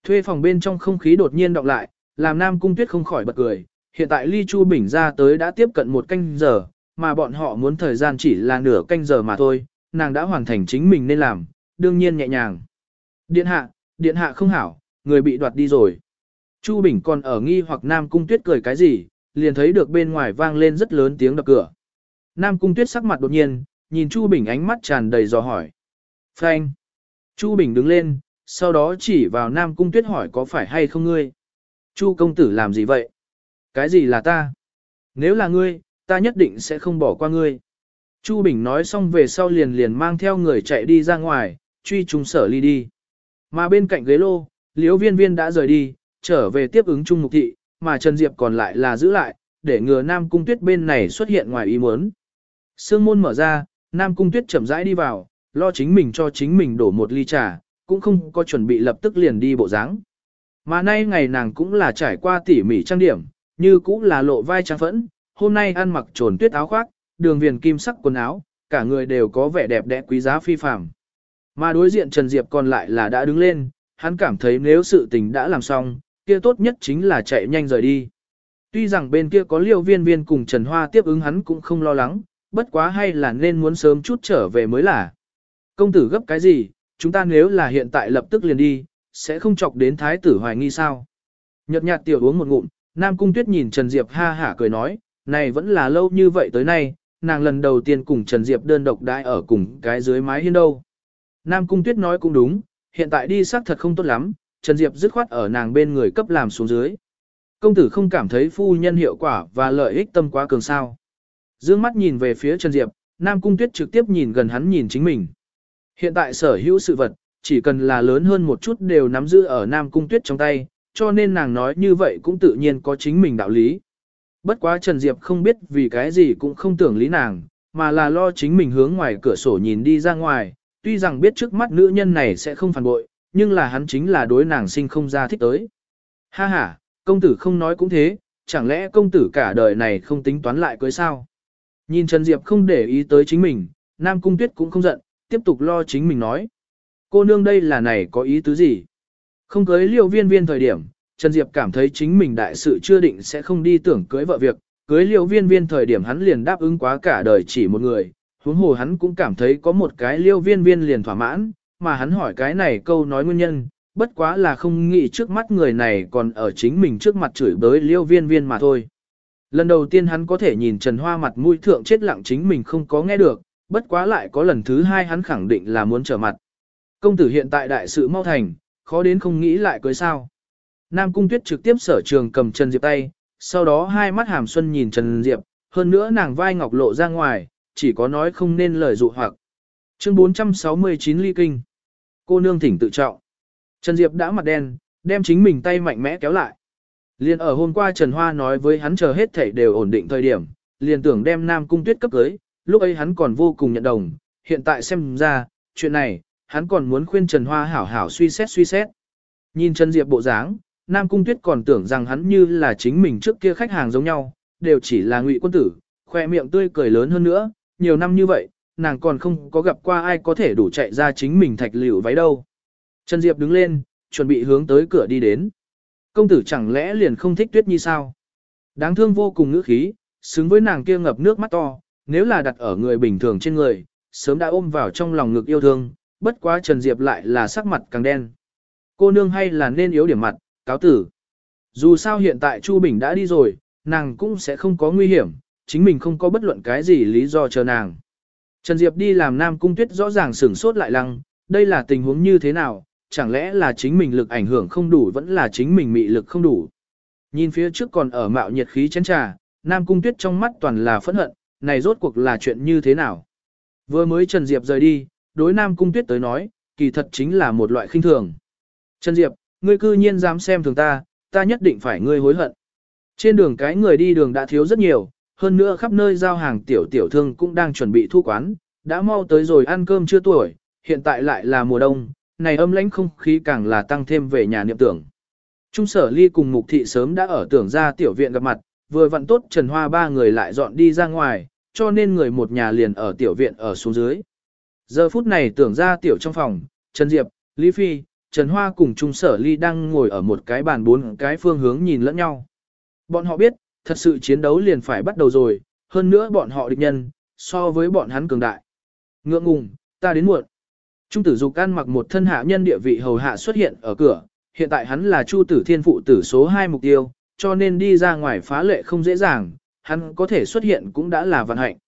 Thuê phòng bên trong không khí đột nhiên đọc lại, làm Nam Cung Tuyết không khỏi bật cười. Hiện tại ly Chu Bình ra tới đã tiếp cận một canh giờ, mà bọn họ muốn thời gian chỉ là nửa canh giờ mà thôi, nàng đã hoàn thành chính mình nên làm, đương nhiên nhẹ nhàng. Điện hạ, điện hạ không hảo, người bị đoạt đi rồi. Chu Bình còn ở nghi hoặc Nam Cung Tuyết cười cái gì, liền thấy được bên ngoài vang lên rất lớn tiếng đập cửa. Nam Cung Tuyết sắc mặt đột nhiên, nhìn Chu Bình ánh mắt tràn đầy dò hỏi. Phanh. Chu Bình đứng lên, sau đó chỉ vào Nam Cung Tuyết hỏi có phải hay không ngươi. Chu công tử làm gì vậy? Cái gì là ta? Nếu là ngươi, ta nhất định sẽ không bỏ qua ngươi. Chu Bình nói xong về sau liền liền mang theo người chạy đi ra ngoài, truy trùng sở ly đi. Mà bên cạnh ghế lô, liễu viên viên đã rời đi, trở về tiếp ứng Trung Mục Thị, mà Trần Diệp còn lại là giữ lại, để ngừa Nam Cung Tuyết bên này xuất hiện ngoài ý muốn. Sương môn mở ra, Nam Cung Tuyết chậm rãi đi vào, lo chính mình cho chính mình đổ một ly trà, cũng không có chuẩn bị lập tức liền đi bộ dáng. Mà nay ngày nàng cũng là trải qua tỉ mỉ trang điểm, như cũng là lộ vai trang phẫn, hôm nay ăn mặc trồn tuyết áo khoác, đường viền kim sắc quần áo, cả người đều có vẻ đẹp đẽ quý giá phi phàm. Mà đối diện Trần Diệp còn lại là đã đứng lên, hắn cảm thấy nếu sự tình đã làm xong, kia tốt nhất chính là chạy nhanh rời đi. Tuy rằng bên kia có liêu viên viên cùng Trần Hoa tiếp ứng hắn cũng không lo lắng, bất quá hay là nên muốn sớm chút trở về mới là. Công tử gấp cái gì, chúng ta nếu là hiện tại lập tức liền đi, sẽ không chọc đến thái tử hoài nghi sao. Nhật nhạt tiểu uống một ngụm, Nam Cung Tuyết nhìn Trần Diệp ha hả cười nói, này vẫn là lâu như vậy tới nay, nàng lần đầu tiên cùng Trần Diệp đơn độc đại ở cùng cái dưới mái hiên đâu. Nam Cung Tuyết nói cũng đúng, hiện tại đi xác thật không tốt lắm, Trần Diệp dứt khoát ở nàng bên người cấp làm xuống dưới. Công tử không cảm thấy phu nhân hiệu quả và lợi ích tâm quá cường sao. Dương mắt nhìn về phía Trần Diệp, Nam Cung Tuyết trực tiếp nhìn gần hắn nhìn chính mình. Hiện tại sở hữu sự vật, chỉ cần là lớn hơn một chút đều nắm giữ ở Nam Cung Tuyết trong tay, cho nên nàng nói như vậy cũng tự nhiên có chính mình đạo lý. Bất quá Trần Diệp không biết vì cái gì cũng không tưởng lý nàng, mà là lo chính mình hướng ngoài cửa sổ nhìn đi ra ngoài, tuy rằng biết trước mắt nữ nhân này sẽ không phản bội, nhưng là hắn chính là đối nàng sinh không ra thích tới. Ha ha, công tử không nói cũng thế, chẳng lẽ công tử cả đời này không tính toán lại cưới sao? Nhìn Trần Diệp không để ý tới chính mình, Nam Cung Tuyết cũng không giận, tiếp tục lo chính mình nói. Cô nương đây là này có ý tứ gì? Không cưới liêu viên viên thời điểm, Trần Diệp cảm thấy chính mình đại sự chưa định sẽ không đi tưởng cưới vợ việc, cưới liêu viên viên thời điểm hắn liền đáp ứng quá cả đời chỉ một người, huống hồ hắn cũng cảm thấy có một cái liêu viên viên liền thỏa mãn, mà hắn hỏi cái này câu nói nguyên nhân, bất quá là không nghĩ trước mắt người này còn ở chính mình trước mặt chửi bới liêu viên viên mà thôi. Lần đầu tiên hắn có thể nhìn Trần Hoa mặt mũi thượng chết lặng chính mình không có nghe được, bất quá lại có lần thứ hai hắn khẳng định là muốn trở mặt. Công tử hiện tại đại sự mau thành, khó đến không nghĩ lại cưới sao. Nam Cung Tuyết trực tiếp sở trường cầm Trần Diệp tay, sau đó hai mắt hàm xuân nhìn Trần Diệp, hơn nữa nàng vai ngọc lộ ra ngoài, chỉ có nói không nên lời dụ hoặc. Chương 469 ly kinh. Cô nương thỉnh tự trọng. Trần Diệp đã mặt đen, đem chính mình tay mạnh mẽ kéo lại. Liên ở hôm qua Trần Hoa nói với hắn chờ hết thảy đều ổn định thời điểm, liền tưởng đem Nam Cung Tuyết cấp cưới, lúc ấy hắn còn vô cùng nhận đồng, hiện tại xem ra, chuyện này, hắn còn muốn khuyên Trần Hoa hảo hảo suy xét suy xét. Nhìn Trần Diệp bộ dáng, Nam Cung Tuyết còn tưởng rằng hắn như là chính mình trước kia khách hàng giống nhau, đều chỉ là ngụy quân tử, khoe miệng tươi cười lớn hơn nữa, nhiều năm như vậy, nàng còn không có gặp qua ai có thể đủ chạy ra chính mình thạch liễu váy đâu. Trần Diệp đứng lên, chuẩn bị hướng tới cửa đi đến. Công tử chẳng lẽ liền không thích Tuyết Nhi sao? Đáng thương vô cùng ngữ khí, xứng với nàng kia ngập nước mắt to, nếu là đặt ở người bình thường trên người, sớm đã ôm vào trong lòng ngực yêu thương, bất quá Trần Diệp lại là sắc mặt càng đen. Cô nương hay là nên yếu điểm mặt, cáo tử. Dù sao hiện tại Chu Bình đã đi rồi, nàng cũng sẽ không có nguy hiểm, chính mình không có bất luận cái gì lý do chờ nàng. Trần Diệp đi làm Nam Cung Tuyết rõ ràng sửng sốt lại lăng, đây là tình huống như thế nào, chẳng lẽ là chính mình lực ảnh hưởng không đủ vẫn là chính mình mị lực không đủ. Nhìn phía trước còn ở mạo nhiệt khí chén trà, Nam Cung Tuyết trong mắt toàn là phẫn hận, này rốt cuộc là chuyện như thế nào. Vừa mới Trần Diệp rời đi, đối Nam Cung Tuyết tới nói, kỳ thật chính là một loại khinh thường. Trần Diệp, ngươi cư nhiên dám xem thường ta, ta nhất định phải ngươi hối hận. Trên đường cái người đi đường đã thiếu rất nhiều, hơn nữa khắp nơi giao hàng tiểu tiểu thương cũng đang chuẩn bị thu quán, đã mau tới rồi ăn cơm chưa tuổi, hiện tại lại là mùa đông, này âm lãnh không khí càng là tăng thêm về nhà niệm tưởng. Trung sở ly cùng mục thị sớm đã ở tưởng ra tiểu viện gặp mặt, vừa vặn tốt Trần Hoa ba người lại dọn đi ra ngoài, cho nên người một nhà liền ở tiểu viện ở xuống dưới. Giờ phút này tưởng ra tiểu trong phòng, Trần Diệp, Lý Phi, Trần Hoa cùng Trung sở ly đang ngồi ở một cái bàn bốn cái phương hướng nhìn lẫn nhau. Bọn họ biết, thật sự chiến đấu liền phải bắt đầu rồi, hơn nữa bọn họ địch nhân, so với bọn hắn cường đại. Ngượng ngùng, ta đến muộn. Trung tử dục ăn mặc một thân hạ nhân địa vị hầu hạ xuất hiện ở cửa, hiện tại hắn là Chu tử thiên phụ tử số 2 mục tiêu, cho nên đi ra ngoài phá lệ không dễ dàng, hắn có thể xuất hiện cũng đã là vận hạnh.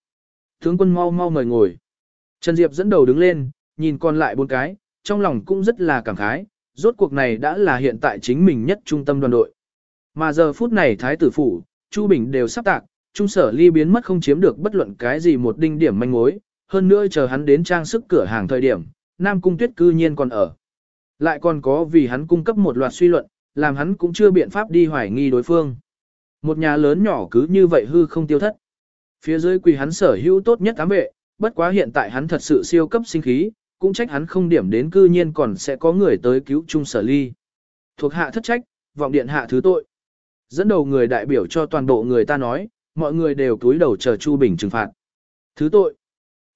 Tướng quân mau mau mời ngồi. Trần Diệp dẫn đầu đứng lên, nhìn còn lại bốn cái, trong lòng cũng rất là cảm khái, rốt cuộc này đã là hiện tại chính mình nhất trung tâm đoàn đội. Mà giờ phút này Thái tử phủ, Chu Bình đều sắp tạc, trung sở ly biến mất không chiếm được bất luận cái gì một đinh điểm manh mối, hơn nữa chờ hắn đến trang sức cửa hàng thời điểm, Nam Cung Tuyết cư nhiên còn ở. Lại còn có vì hắn cung cấp một loạt suy luận, làm hắn cũng chưa biện pháp đi hoài nghi đối phương. Một nhà lớn nhỏ cứ như vậy hư không tiêu thất. Phía dưới quỳ hắn sở hữu tốt nhất cám vệ, bất quá hiện tại hắn thật sự siêu cấp sinh khí, cũng trách hắn không điểm đến cư nhiên còn sẽ có người tới cứu trung sở ly. Thuộc hạ thất trách, vọng điện hạ thứ tội. Dẫn đầu người đại biểu cho toàn bộ người ta nói, mọi người đều cúi đầu chờ Chu Bình trừng phạt. Thứ tội,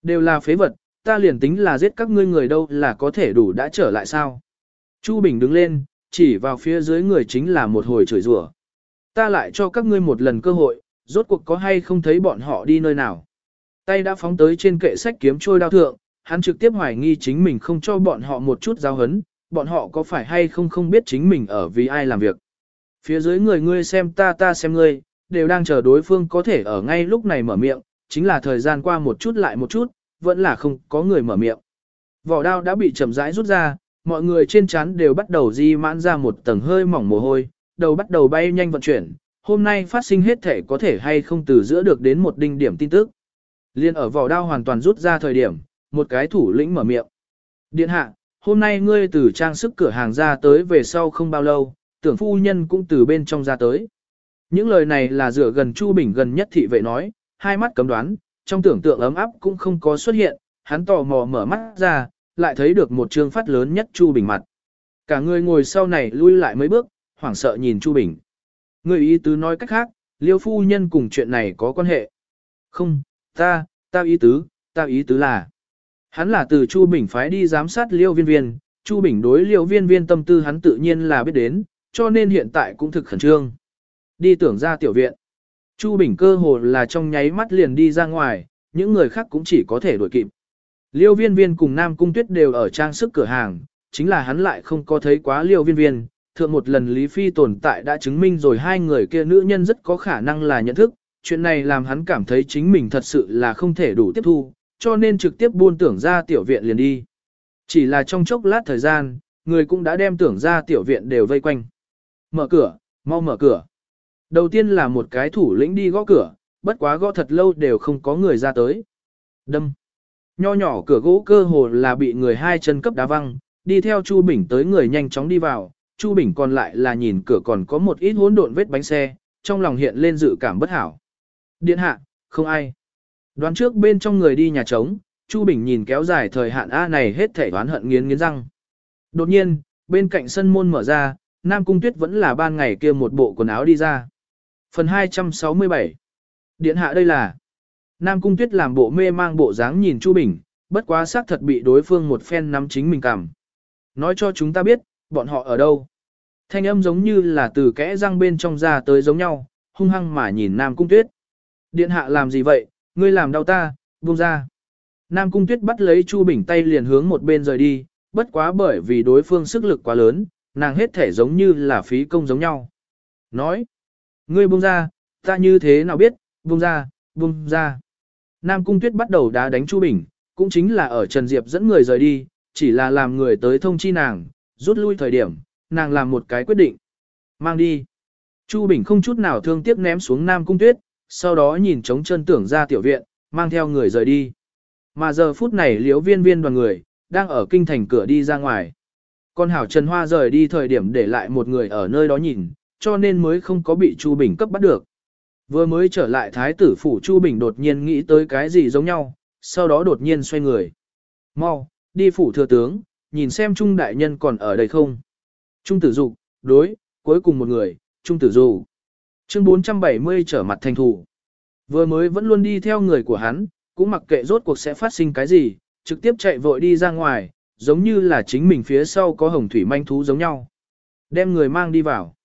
đều là phế vật, ta liền tính là giết các ngươi người đâu là có thể đủ đã trở lại sao. Chu Bình đứng lên, chỉ vào phía dưới người chính là một hồi chửi rủa. Ta lại cho các ngươi một lần cơ hội, rốt cuộc có hay không thấy bọn họ đi nơi nào. Tay đã phóng tới trên kệ sách kiếm trôi đao thượng, hắn trực tiếp hoài nghi chính mình không cho bọn họ một chút giao hấn, bọn họ có phải hay không không biết chính mình ở vì ai làm việc. Phía dưới người ngươi xem ta ta xem ngươi, đều đang chờ đối phương có thể ở ngay lúc này mở miệng, chính là thời gian qua một chút lại một chút, vẫn là không có người mở miệng. Vỏ đao đã bị chậm rãi rút ra, mọi người trên trán đều bắt đầu di mãn ra một tầng hơi mỏng mồ hôi, đầu bắt đầu bay nhanh vận chuyển, hôm nay phát sinh hết thể có thể hay không từ giữa được đến một đinh điểm tin tức. Liên ở vỏ đao hoàn toàn rút ra thời điểm, một cái thủ lĩnh mở miệng. Điện hạ, hôm nay ngươi từ trang sức cửa hàng ra tới về sau không bao lâu, tưởng phu nhân cũng từ bên trong ra tới. Những lời này là dựa gần Chu Bình gần nhất thị vệ nói, hai mắt cấm đoán, trong tưởng tượng ấm áp cũng không có xuất hiện, hắn tò mò mở mắt ra, lại thấy được một trương phát lớn nhất Chu Bình mặt. Cả người ngồi sau này lui lại mấy bước, hoảng sợ nhìn Chu Bình. Người ý tứ nói cách khác, liêu phu nhân cùng chuyện này có quan hệ. Không, ta, ta ý tứ, ta ý tứ là. Hắn là từ Chu Bình phái đi giám sát liêu viên viên, Chu Bình đối liêu viên viên tâm tư hắn tự nhiên là biết đến, cho nên hiện tại cũng thực khẩn trương. Đi tưởng ra tiểu viện. Chu Bình cơ hồ là trong nháy mắt liền đi ra ngoài, những người khác cũng chỉ có thể đuổi kịp. Liêu viên viên cùng Nam Cung Tuyết đều ở trang sức cửa hàng, chính là hắn lại không có thấy quá liêu viên viên. Thượng một lần Lý Phi tồn tại đã chứng minh rồi hai người kia nữ nhân rất có khả năng là nhận thức, chuyện này làm hắn cảm thấy chính mình thật sự là không thể đủ tiếp thu, cho nên trực tiếp buôn tưởng ra tiểu viện liền đi. Chỉ là trong chốc lát thời gian, người cũng đã đem tưởng ra tiểu viện đều vây quanh. Mở cửa, mau mở cửa. Đầu tiên là một cái thủ lĩnh đi gõ cửa, bất quá gõ thật lâu đều không có người ra tới. Đâm. Nho nhỏ cửa gỗ cơ hồ là bị người hai chân cấp đá văng, đi theo Chu Bình tới người nhanh chóng đi vào, Chu Bình còn lại là nhìn cửa còn có một ít hỗn độn vết bánh xe, trong lòng hiện lên dự cảm bất hảo. Điện hạ, không ai. Đoán trước bên trong người đi nhà trống, Chu Bình nhìn kéo dài thời hạn A này hết thể đoán hận nghiến nghiến răng. Đột nhiên, bên cạnh sân môn mở ra, Nam Cung Tuyết vẫn là ban ngày kia một bộ quần áo đi ra. Phần 267 Điện hạ đây là Nam Cung Tuyết làm bộ mê mang bộ dáng nhìn Chu Bình, bất quá xác thật bị đối phương một phen nắm chính mình cảm. Nói cho chúng ta biết, bọn họ ở đâu. Thanh âm giống như là từ kẽ răng bên trong ra tới giống nhau, hung hăng mà nhìn Nam Cung Tuyết. Điện hạ làm gì vậy, ngươi làm đau ta, buông ra. Nam Cung Tuyết bắt lấy Chu Bình tay liền hướng một bên rời đi, bất quá bởi vì đối phương sức lực quá lớn, nàng hết thể giống như là phí công giống nhau. Nói, ngươi buông ra, ta như thế nào biết, buông ra, buông ra. Nam Cung Tuyết bắt đầu đá đánh Chu Bình, cũng chính là ở Trần Diệp dẫn người rời đi, chỉ là làm người tới thông chi nàng, rút lui thời điểm, nàng làm một cái quyết định. Mang đi. Chu Bình không chút nào thương tiếc ném xuống Nam Cung Tuyết, sau đó nhìn trống chân tưởng ra tiểu viện, mang theo người rời đi. Mà giờ phút này liễu viên viên đoàn người, đang ở kinh thành cửa đi ra ngoài. Con hảo Trần Hoa rời đi thời điểm để lại một người ở nơi đó nhìn, cho nên mới không có bị Chu Bình cấp bắt được. Vừa mới trở lại thái tử phủ Chu Bình đột nhiên nghĩ tới cái gì giống nhau, sau đó đột nhiên xoay người. Mau, đi phủ thừa tướng, nhìn xem Trung đại nhân còn ở đây không. Trung tử dục, đối, cuối cùng một người, Trung tử dục. Chương 470 trở mặt thành thủ. Vừa mới vẫn luôn đi theo người của hắn, cũng mặc kệ rốt cuộc sẽ phát sinh cái gì, trực tiếp chạy vội đi ra ngoài, giống như là chính mình phía sau có hồng thủy manh thú giống nhau. Đem người mang đi vào.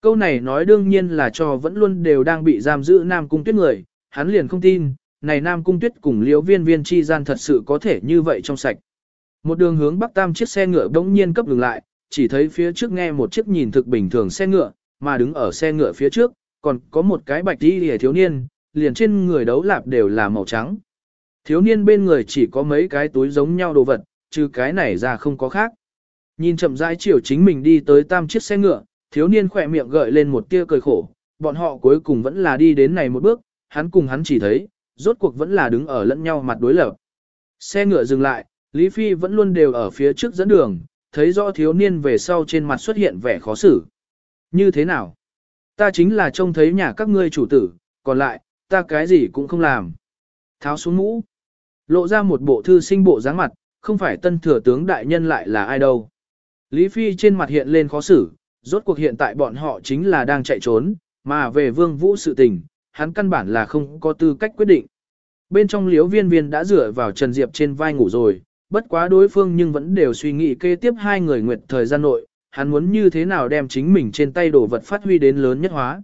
Câu này nói đương nhiên là cho vẫn luôn đều đang bị giam giữ Nam Cung Tuyết người, hắn liền không tin, này Nam Cung Tuyết cùng liễu viên viên chi gian thật sự có thể như vậy trong sạch. Một đường hướng Bắc Tam chiếc xe ngựa đống nhiên cấp dừng lại, chỉ thấy phía trước nghe một chiếc nhìn thực bình thường xe ngựa, mà đứng ở xe ngựa phía trước, còn có một cái bạch đi hề thiếu niên, liền trên người đấu lạp đều là màu trắng. Thiếu niên bên người chỉ có mấy cái túi giống nhau đồ vật, trừ cái này ra không có khác. Nhìn chậm rãi chiều chính mình đi tới tam chiếc xe ngựa, thiếu niên khỏe miệng gợi lên một tia cười khổ, bọn họ cuối cùng vẫn là đi đến này một bước, hắn cùng hắn chỉ thấy, rốt cuộc vẫn là đứng ở lẫn nhau mặt đối lập. Xe ngựa dừng lại, Lý Phi vẫn luôn đều ở phía trước dẫn đường, thấy rõ thiếu niên về sau trên mặt xuất hiện vẻ khó xử. Như thế nào? Ta chính là trông thấy nhà các ngươi chủ tử, còn lại, ta cái gì cũng không làm. Tháo xuống mũ, lộ ra một bộ thư sinh bộ dáng mặt, không phải tân thừa tướng đại nhân lại là ai đâu. Lý Phi trên mặt hiện lên khó xử, rốt cuộc hiện tại bọn họ chính là đang chạy trốn, mà về vương vũ sự tình, hắn căn bản là không có tư cách quyết định. Bên trong liếu viên viên đã dựa vào Trần Diệp trên vai ngủ rồi, bất quá đối phương nhưng vẫn đều suy nghĩ kế tiếp hai người nguyệt thời gian nội, hắn muốn như thế nào đem chính mình trên tay đồ vật phát huy đến lớn nhất hóa.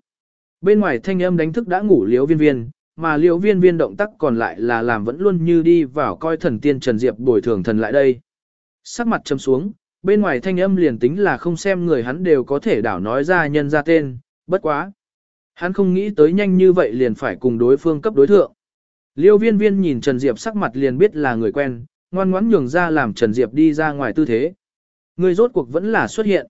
Bên ngoài thanh âm đánh thức đã ngủ liếu viên viên, mà liếu viên viên động tác còn lại là làm vẫn luôn như đi vào coi thần tiên Trần Diệp bồi thường thần lại đây. Sắc mặt châm xuống, bên ngoài thanh âm liền tính là không xem người hắn đều có thể đảo nói ra nhân ra tên, bất quá. Hắn không nghĩ tới nhanh như vậy liền phải cùng đối phương cấp đối thượng. Liêu viên viên nhìn Trần Diệp sắc mặt liền biết là người quen, ngoan ngoãn nhường ra làm Trần Diệp đi ra ngoài tư thế. Người rốt cuộc vẫn là xuất hiện.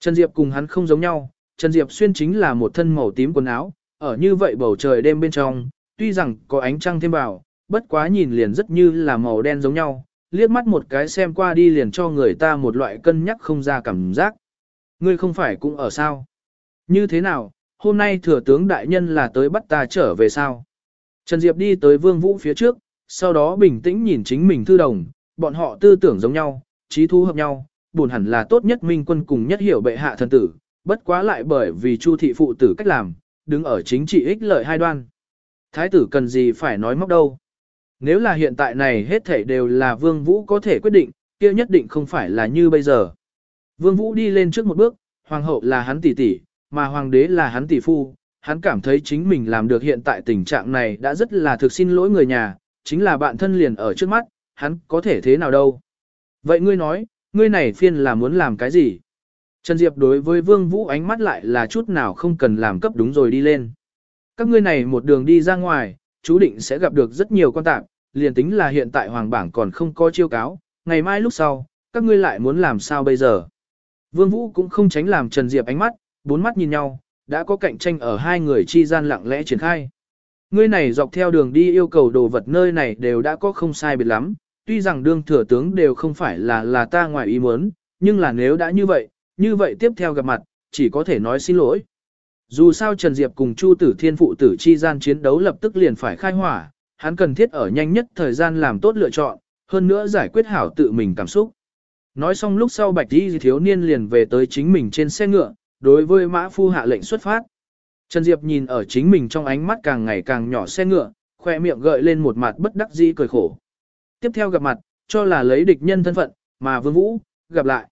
Trần Diệp cùng hắn không giống nhau, Trần Diệp xuyên chính là một thân màu tím quần áo, ở như vậy bầu trời đêm bên trong, tuy rằng có ánh trăng thêm vào, bất quá nhìn liền rất như là màu đen giống nhau, liếc mắt một cái xem qua đi liền cho người ta một loại cân nhắc không ra cảm giác. Ngươi không phải cũng ở sao? Như thế nào, hôm nay thừa tướng đại nhân là tới bắt ta trở về sao? Trần Diệp đi tới Vương Vũ phía trước, sau đó bình tĩnh nhìn chính mình thư đồng, bọn họ tư tưởng giống nhau, trí thu hợp nhau, buồn hẳn là tốt nhất minh quân cùng nhất hiểu bệ hạ thần tử, bất quá lại bởi vì Chu thị phụ tử cách làm, đứng ở chính trị ích lợi hai đoan. Thái tử cần gì phải nói móc đâu. Nếu là hiện tại này hết thảy đều là Vương Vũ có thể quyết định, kia nhất định không phải là như bây giờ. Vương Vũ đi lên trước một bước, hoàng hậu là hắn tỷ tỷ, mà hoàng đế là hắn tỷ phu, hắn cảm thấy chính mình làm được hiện tại tình trạng này đã rất là thực xin lỗi người nhà, chính là bạn thân liền ở trước mắt, hắn có thể thế nào đâu. Vậy ngươi nói, ngươi này phiên là muốn làm cái gì? Trần Diệp đối với Vương Vũ ánh mắt lại là chút nào không cần làm cấp đúng rồi đi lên. Các ngươi này một đường đi ra ngoài, chú định sẽ gặp được rất nhiều quan tạp, liền tính là hiện tại hoàng bảng còn không có chiêu cáo, ngày mai lúc sau, các ngươi lại muốn làm sao bây giờ. Vương Vũ cũng không tránh làm Trần Diệp ánh mắt, bốn mắt nhìn nhau, đã có cạnh tranh ở hai người chi gian lặng lẽ triển khai. Ngươi này dọc theo đường đi yêu cầu đồ vật nơi này đều đã có không sai biệt lắm, tuy rằng đương thừa tướng đều không phải là là ta ngoài ý muốn, nhưng là nếu đã như vậy, như vậy tiếp theo gặp mặt, chỉ có thể nói xin lỗi. Dù sao Trần Diệp cùng Chu Tử Thiên phụ tử chi gian chiến đấu lập tức liền phải khai hỏa, hắn cần thiết ở nhanh nhất thời gian làm tốt lựa chọn, hơn nữa giải quyết hảo tự mình cảm xúc. Nói xong lúc sau Bạch Di thiếu niên liền về tới chính mình trên xe ngựa, đối với Mã Phu hạ lệnh xuất phát. Trần Diệp nhìn ở chính mình trong ánh mắt càng ngày càng nhỏ xe ngựa, khoe miệng gợi lên một mặt bất đắc dĩ cười khổ. Tiếp theo gặp mặt, cho là lấy địch nhân thân phận, mà Vương Vũ, gặp lại.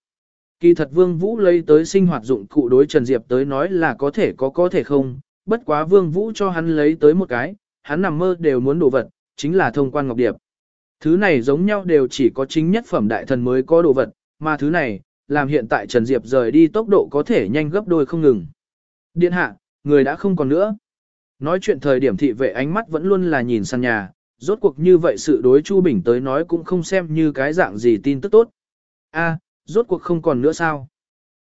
Kỳ thật Vương Vũ lấy tới sinh hoạt dụng cụ đối Trần Diệp tới nói là có thể có có thể không, bất quá Vương Vũ cho hắn lấy tới một cái, hắn nằm mơ đều muốn đồ vật, chính là thông quan ngọc điệp. Thứ này giống nhau đều chỉ có chính nhất phẩm đại thần mới có đồ vật, mà thứ này, làm hiện tại Trần Diệp rời đi tốc độ có thể nhanh gấp đôi không ngừng. Điện hạ, người đã không còn nữa. Nói chuyện thời điểm thị vệ ánh mắt vẫn luôn là nhìn sang nhà, rốt cuộc như vậy sự đối Chu Bình tới nói cũng không xem như cái dạng gì tin tức tốt. A, rốt cuộc không còn nữa sao?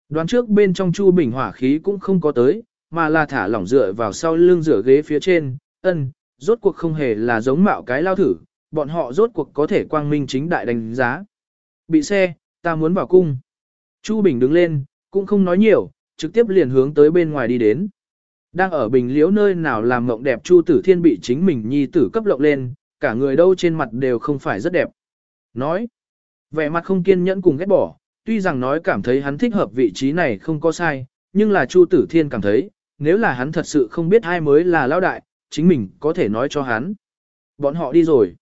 Đoán trước bên trong Chu Bình hỏa khí cũng không có tới, mà là thả lỏng dựa vào sau lưng rửa ghế phía trên, ân, rốt cuộc không hề là giống mạo cái lao thử, bọn họ rốt cuộc có thể quang minh chính đại đánh giá. Bị xe, ta muốn vào cung. Chu Bình đứng lên, cũng không nói nhiều, trực tiếp liền hướng tới bên ngoài đi đến. Đang ở bình liễu nơi nào làm mộng đẹp Chu Tử Thiên bị chính mình nhi tử cấp lộng lên, cả người đâu trên mặt đều không phải rất đẹp. Nói, vẻ mặt không kiên nhẫn cùng ghét bỏ, tuy rằng nói cảm thấy hắn thích hợp vị trí này không có sai, nhưng là Chu Tử Thiên cảm thấy, nếu là hắn thật sự không biết ai mới là lão đại, chính mình có thể nói cho hắn. Bọn họ đi rồi.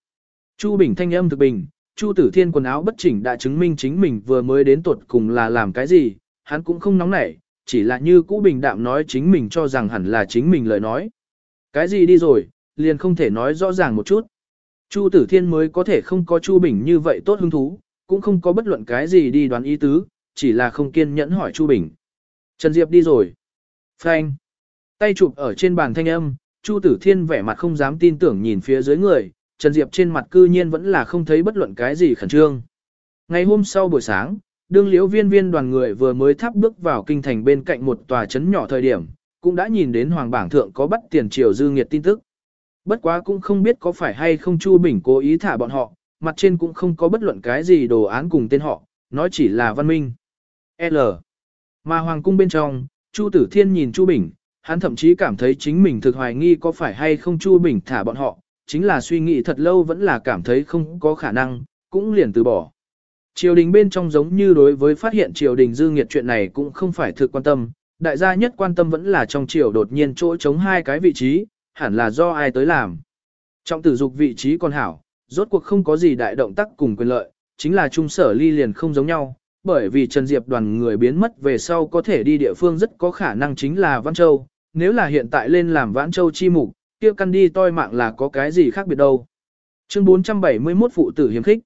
Chu Bình thanh âm thực bình, Chu Tử Thiên quần áo bất chỉnh đã chứng minh chính mình vừa mới đến tuột cùng là làm cái gì, hắn cũng không nóng nảy, chỉ là như cũ bình đạm nói chính mình cho rằng hẳn là chính mình lời nói. Cái gì đi rồi, liền không thể nói rõ ràng một chút. Chu Tử Thiên mới có thể không có Chu Bình như vậy tốt hứng thú, cũng không có bất luận cái gì đi đoán ý tứ, chỉ là không kiên nhẫn hỏi Chu Bình. Trần Diệp đi rồi. Phanh. Tay chụp ở trên bàn thanh âm, Chu Tử Thiên vẻ mặt không dám tin tưởng nhìn phía dưới người, Trần Diệp trên mặt cư nhiên vẫn là không thấy bất luận cái gì khẩn trương. Ngày hôm sau buổi sáng, đương liễu viên viên đoàn người vừa mới thắp bước vào kinh thành bên cạnh một tòa trấn nhỏ thời điểm, cũng đã nhìn đến hoàng bảng thượng có bắt tiền triều dư nghiệt tin tức. Bất quá cũng không biết có phải hay không Chu Bình cố ý thả bọn họ, mặt trên cũng không có bất luận cái gì đồ án cùng tên họ, nói chỉ là văn minh. L. Mà hoàng cung bên trong, Chu Tử Thiên nhìn Chu Bình, hắn thậm chí cảm thấy chính mình thực hoài nghi có phải hay không Chu Bình thả bọn họ, chính là suy nghĩ thật lâu vẫn là cảm thấy không có khả năng, cũng liền từ bỏ. Triều đình bên trong giống như đối với phát hiện triều đình dư nghiệt chuyện này cũng không phải thực quan tâm, đại gia nhất quan tâm vẫn là trong triều đột nhiên chỗ chống hai cái vị trí, hẳn là do ai tới làm. Trọng tử dục vị trí còn hảo, rốt cuộc không có gì đại động tác cùng quyền lợi, chính là trung sở ly liền không giống nhau, bởi vì Trần Diệp đoàn người biến mất về sau có thể đi địa phương rất có khả năng chính là Văn Châu, nếu là hiện tại lên làm Vãn Châu chi mục, kia căn đi toi mạng là có cái gì khác biệt đâu. Chương 471 phụ tử hiếm khích.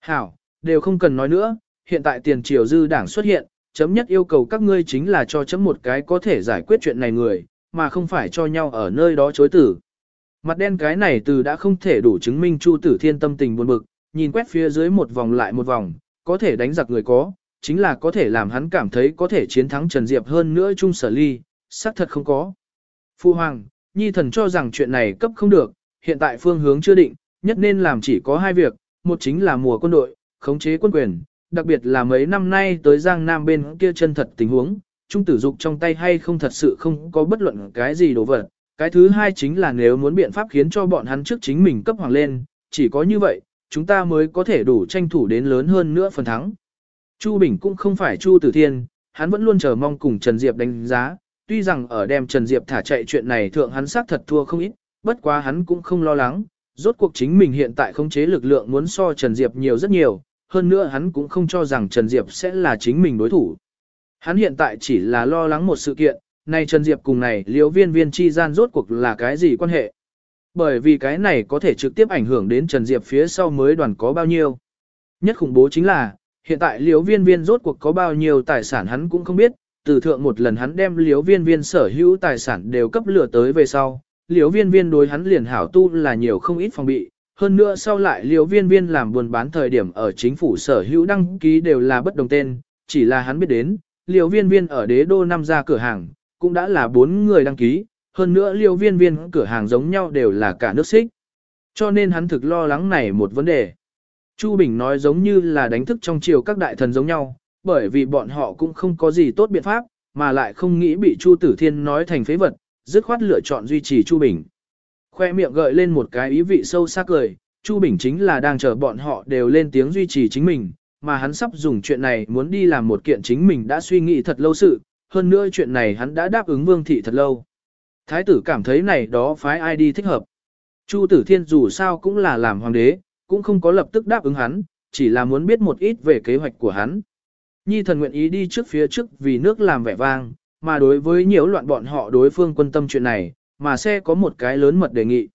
Hảo, đều không cần nói nữa, hiện tại tiền triều dư đảng xuất hiện, chấm nhất yêu cầu các ngươi chính là cho chấm một cái có thể giải quyết chuyện này người, mà không phải cho nhau ở nơi đó chối tử. Mặt đen cái này từ đã không thể đủ chứng minh Chu Tử Thiên tâm tình buồn bực, nhìn quét phía dưới một vòng lại một vòng, có thể đánh giặc người có, chính là có thể làm hắn cảm thấy có thể chiến thắng Trần Diệp hơn nữa Trung Sở Ly, xác thật không có. Phu Hoàng, Nhi thần cho rằng chuyện này cấp không được, hiện tại phương hướng chưa định, nhất nên làm chỉ có hai việc, một chính là mùa quân đội, khống chế quân quyền, đặc biệt là mấy năm nay tới Giang Nam bên kia chân thật tình huống, trung tử dục trong tay hay không thật sự không có bất luận cái gì đồ vật. Cái thứ hai chính là nếu muốn biện pháp khiến cho bọn hắn trước chính mình cấp hoàng lên, chỉ có như vậy, chúng ta mới có thể đủ tranh thủ đến lớn hơn nữa phần thắng. Chu Bình cũng không phải Chu Tử Thiên, hắn vẫn luôn chờ mong cùng Trần Diệp đánh giá, tuy rằng ở đem Trần Diệp thả chạy chuyện này thượng hắn xác thật thua không ít, bất quá hắn cũng không lo lắng, rốt cuộc chính mình hiện tại khống chế lực lượng muốn so Trần Diệp nhiều rất nhiều, hơn nữa hắn cũng không cho rằng Trần Diệp sẽ là chính mình đối thủ. Hắn hiện tại chỉ là lo lắng một sự kiện, Nay Trần Diệp cùng này liễu viên viên chi gian rốt cuộc là cái gì quan hệ. Bởi vì cái này có thể trực tiếp ảnh hưởng đến Trần Diệp phía sau mới đoàn có bao nhiêu. Nhất khủng bố chính là, hiện tại liễu viên viên rốt cuộc có bao nhiêu tài sản hắn cũng không biết, từ thượng một lần hắn đem liễu viên viên sở hữu tài sản đều cấp lửa tới về sau, liễu viên viên đối hắn liền hảo tu là nhiều không ít phòng bị, hơn nữa sau lại liễu viên viên làm buôn bán thời điểm ở chính phủ sở hữu đăng ký đều là bất đồng tên, chỉ là hắn biết đến, Liêu viên viên ở đế đô năm ra cửa hàng, cũng đã là bốn người đăng ký, hơn nữa Liêu viên viên cửa hàng giống nhau đều là cả nước xích. Cho nên hắn thực lo lắng này một vấn đề. Chu Bình nói giống như là đánh thức trong chiều các đại thần giống nhau, bởi vì bọn họ cũng không có gì tốt biện pháp, mà lại không nghĩ bị Chu Tử Thiên nói thành phế vật, dứt khoát lựa chọn duy trì Chu Bình. Khoe miệng gợi lên một cái ý vị sâu sắc cười, Chu Bình chính là đang chờ bọn họ đều lên tiếng duy trì chính mình, mà hắn sắp dùng chuyện này muốn đi làm một kiện chính mình đã suy nghĩ thật lâu sự, hơn nữa chuyện này hắn đã đáp ứng Vương Thị thật lâu. Thái tử cảm thấy này đó phái ai đi thích hợp. Chu Tử Thiên dù sao cũng là làm hoàng đế, cũng không có lập tức đáp ứng hắn, chỉ là muốn biết một ít về kế hoạch của hắn. Nhi thần nguyện ý đi trước phía trước vì nước làm vẻ vang, mà đối với nhiễu loạn bọn họ đối phương quân tâm chuyện này, mà sẽ có một cái lớn mật đề nghị.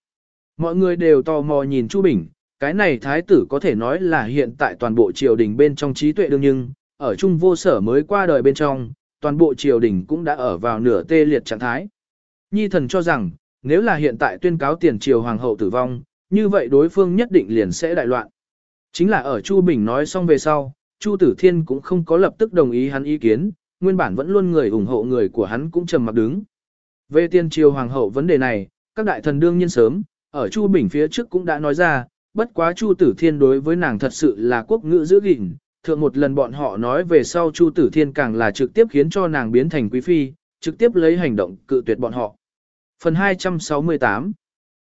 Mọi người đều tò mò nhìn Chu Bình, cái này thái tử có thể nói là hiện tại toàn bộ triều đình bên trong trí tuệ đương nhưng, ở trung vô sở mới qua đời bên trong, toàn bộ triều đình cũng đã ở vào nửa tê liệt trạng thái. Nhi thần cho rằng, nếu là hiện tại tuyên cáo tiền triều hoàng hậu tử vong, như vậy đối phương nhất định liền sẽ đại loạn. Chính là ở Chu Bình nói xong về sau, Chu Tử Thiên cũng không có lập tức đồng ý hắn ý kiến, nguyên bản vẫn luôn người ủng hộ người của hắn cũng trầm mặc đứng. Về tiên triều hoàng hậu vấn đề này, các đại thần đương nhiên sớm, ở Chu Bình phía trước cũng đã nói ra, bất quá Chu Tử Thiên đối với nàng thật sự là quốc ngữ giữ gìn, thượng một lần bọn họ nói về sau Chu Tử Thiên càng là trực tiếp khiến cho nàng biến thành quý phi, trực tiếp lấy hành động cự tuyệt bọn họ. Phần 268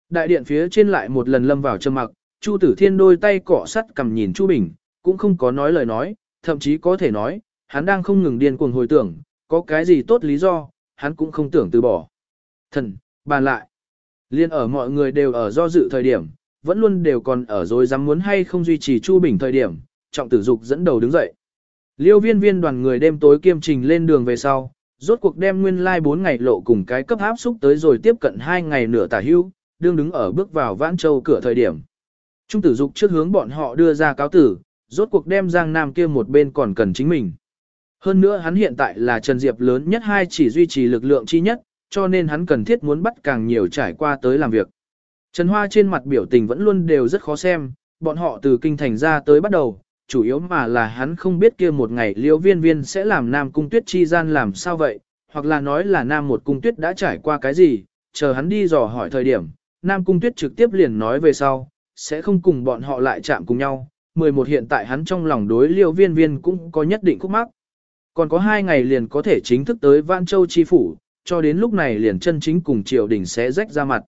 Đại điện phía trên lại một lần lâm vào trầm mặc, Chu Tử Thiên đôi tay cọ sắt cầm nhìn Chu Bình, cũng không có nói lời nói, thậm chí có thể nói, hắn đang không ngừng điên cuồng hồi tưởng, có cái gì tốt lý do, hắn cũng không tưởng từ bỏ. Thần, bàn lại. Liên ở mọi người đều ở do dự thời điểm, vẫn luôn đều còn ở rồi dám muốn hay không duy trì Chu Bình thời điểm, trọng tử dục dẫn đầu đứng dậy. Liêu viên viên đoàn người đêm tối kiêm trình lên đường về sau, rốt cuộc đem nguyên lai like 4 ngày lộ cùng cái cấp áp xúc tới rồi tiếp cận 2 ngày nửa tả hưu, đương đứng ở bước vào Vãn Châu cửa thời điểm. Trung tử dục trước hướng bọn họ đưa ra cáo tử, rốt cuộc đem Giang Nam kia một bên còn cần chính mình. Hơn nữa hắn hiện tại là Trần Diệp lớn nhất hai chỉ duy trì lực lượng chi nhất, cho nên hắn cần thiết muốn bắt càng nhiều trải qua tới làm việc. Trần Hoa trên mặt biểu tình vẫn luôn đều rất khó xem, bọn họ từ kinh thành ra tới bắt đầu, chủ yếu mà là hắn không biết kia một ngày liễu viên viên sẽ làm Nam Cung Tuyết chi gian làm sao vậy, hoặc là nói là Nam một Cung Tuyết đã trải qua cái gì, chờ hắn đi dò hỏi thời điểm, Nam Cung Tuyết trực tiếp liền nói về sau, sẽ không cùng bọn họ lại chạm cùng nhau. 11 hiện tại hắn trong lòng đối liễu viên viên cũng có nhất định khúc mắc. Còn có hai ngày liền có thể chính thức tới Vạn Châu Chi Phủ, cho đến lúc này liền chân chính cùng triều đình sẽ rách ra mặt.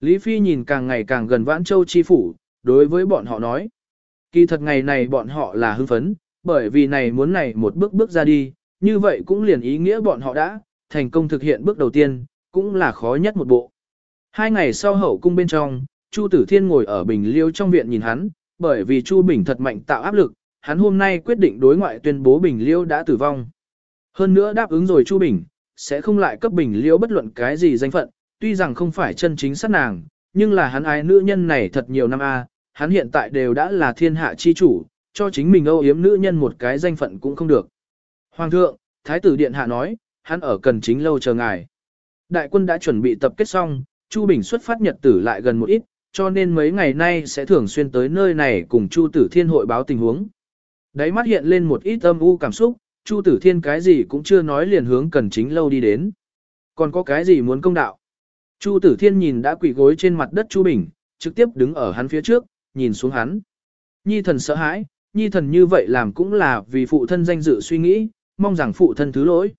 Lý Phi nhìn càng ngày càng gần Vãn Châu Chi Phủ, đối với bọn họ nói. Kỳ thật ngày này bọn họ là hưng phấn, bởi vì này muốn này một bước bước ra đi, như vậy cũng liền ý nghĩa bọn họ đã thành công thực hiện bước đầu tiên, cũng là khó nhất một bộ. Hai ngày sau hậu cung bên trong, Chu Tử Thiên ngồi ở Bình Liêu trong viện nhìn hắn, bởi vì Chu Bình thật mạnh tạo áp lực, hắn hôm nay quyết định đối ngoại tuyên bố Bình Liêu đã tử vong. Hơn nữa đáp ứng rồi Chu Bình, sẽ không lại cấp Bình Liêu bất luận cái gì danh phận, tuy rằng không phải chân chính sát nàng, nhưng là hắn ái nữ nhân này thật nhiều năm a, hắn hiện tại đều đã là thiên hạ chi chủ, cho chính mình âu yếm nữ nhân một cái danh phận cũng không được. Hoàng thượng, Thái tử Điện Hạ nói, hắn ở cần chính lâu chờ ngài. Đại quân đã chuẩn bị tập kết xong, Chu Bình xuất phát nhật tử lại gần một ít, cho nên mấy ngày nay sẽ thường xuyên tới nơi này cùng Chu Tử Thiên hội báo tình huống. Đáy mắt hiện lên một ít âm u cảm xúc, Chu Tử Thiên cái gì cũng chưa nói liền hướng cần chính lâu đi đến. Còn có cái gì muốn công đạo? Chu Tử Thiên nhìn đã quỳ gối trên mặt đất Chu Bình, trực tiếp đứng ở hắn phía trước, nhìn xuống hắn. Nhi thần sợ hãi, nhi thần như vậy làm cũng là vì phụ thân danh dự suy nghĩ, mong rằng phụ thân thứ lỗi.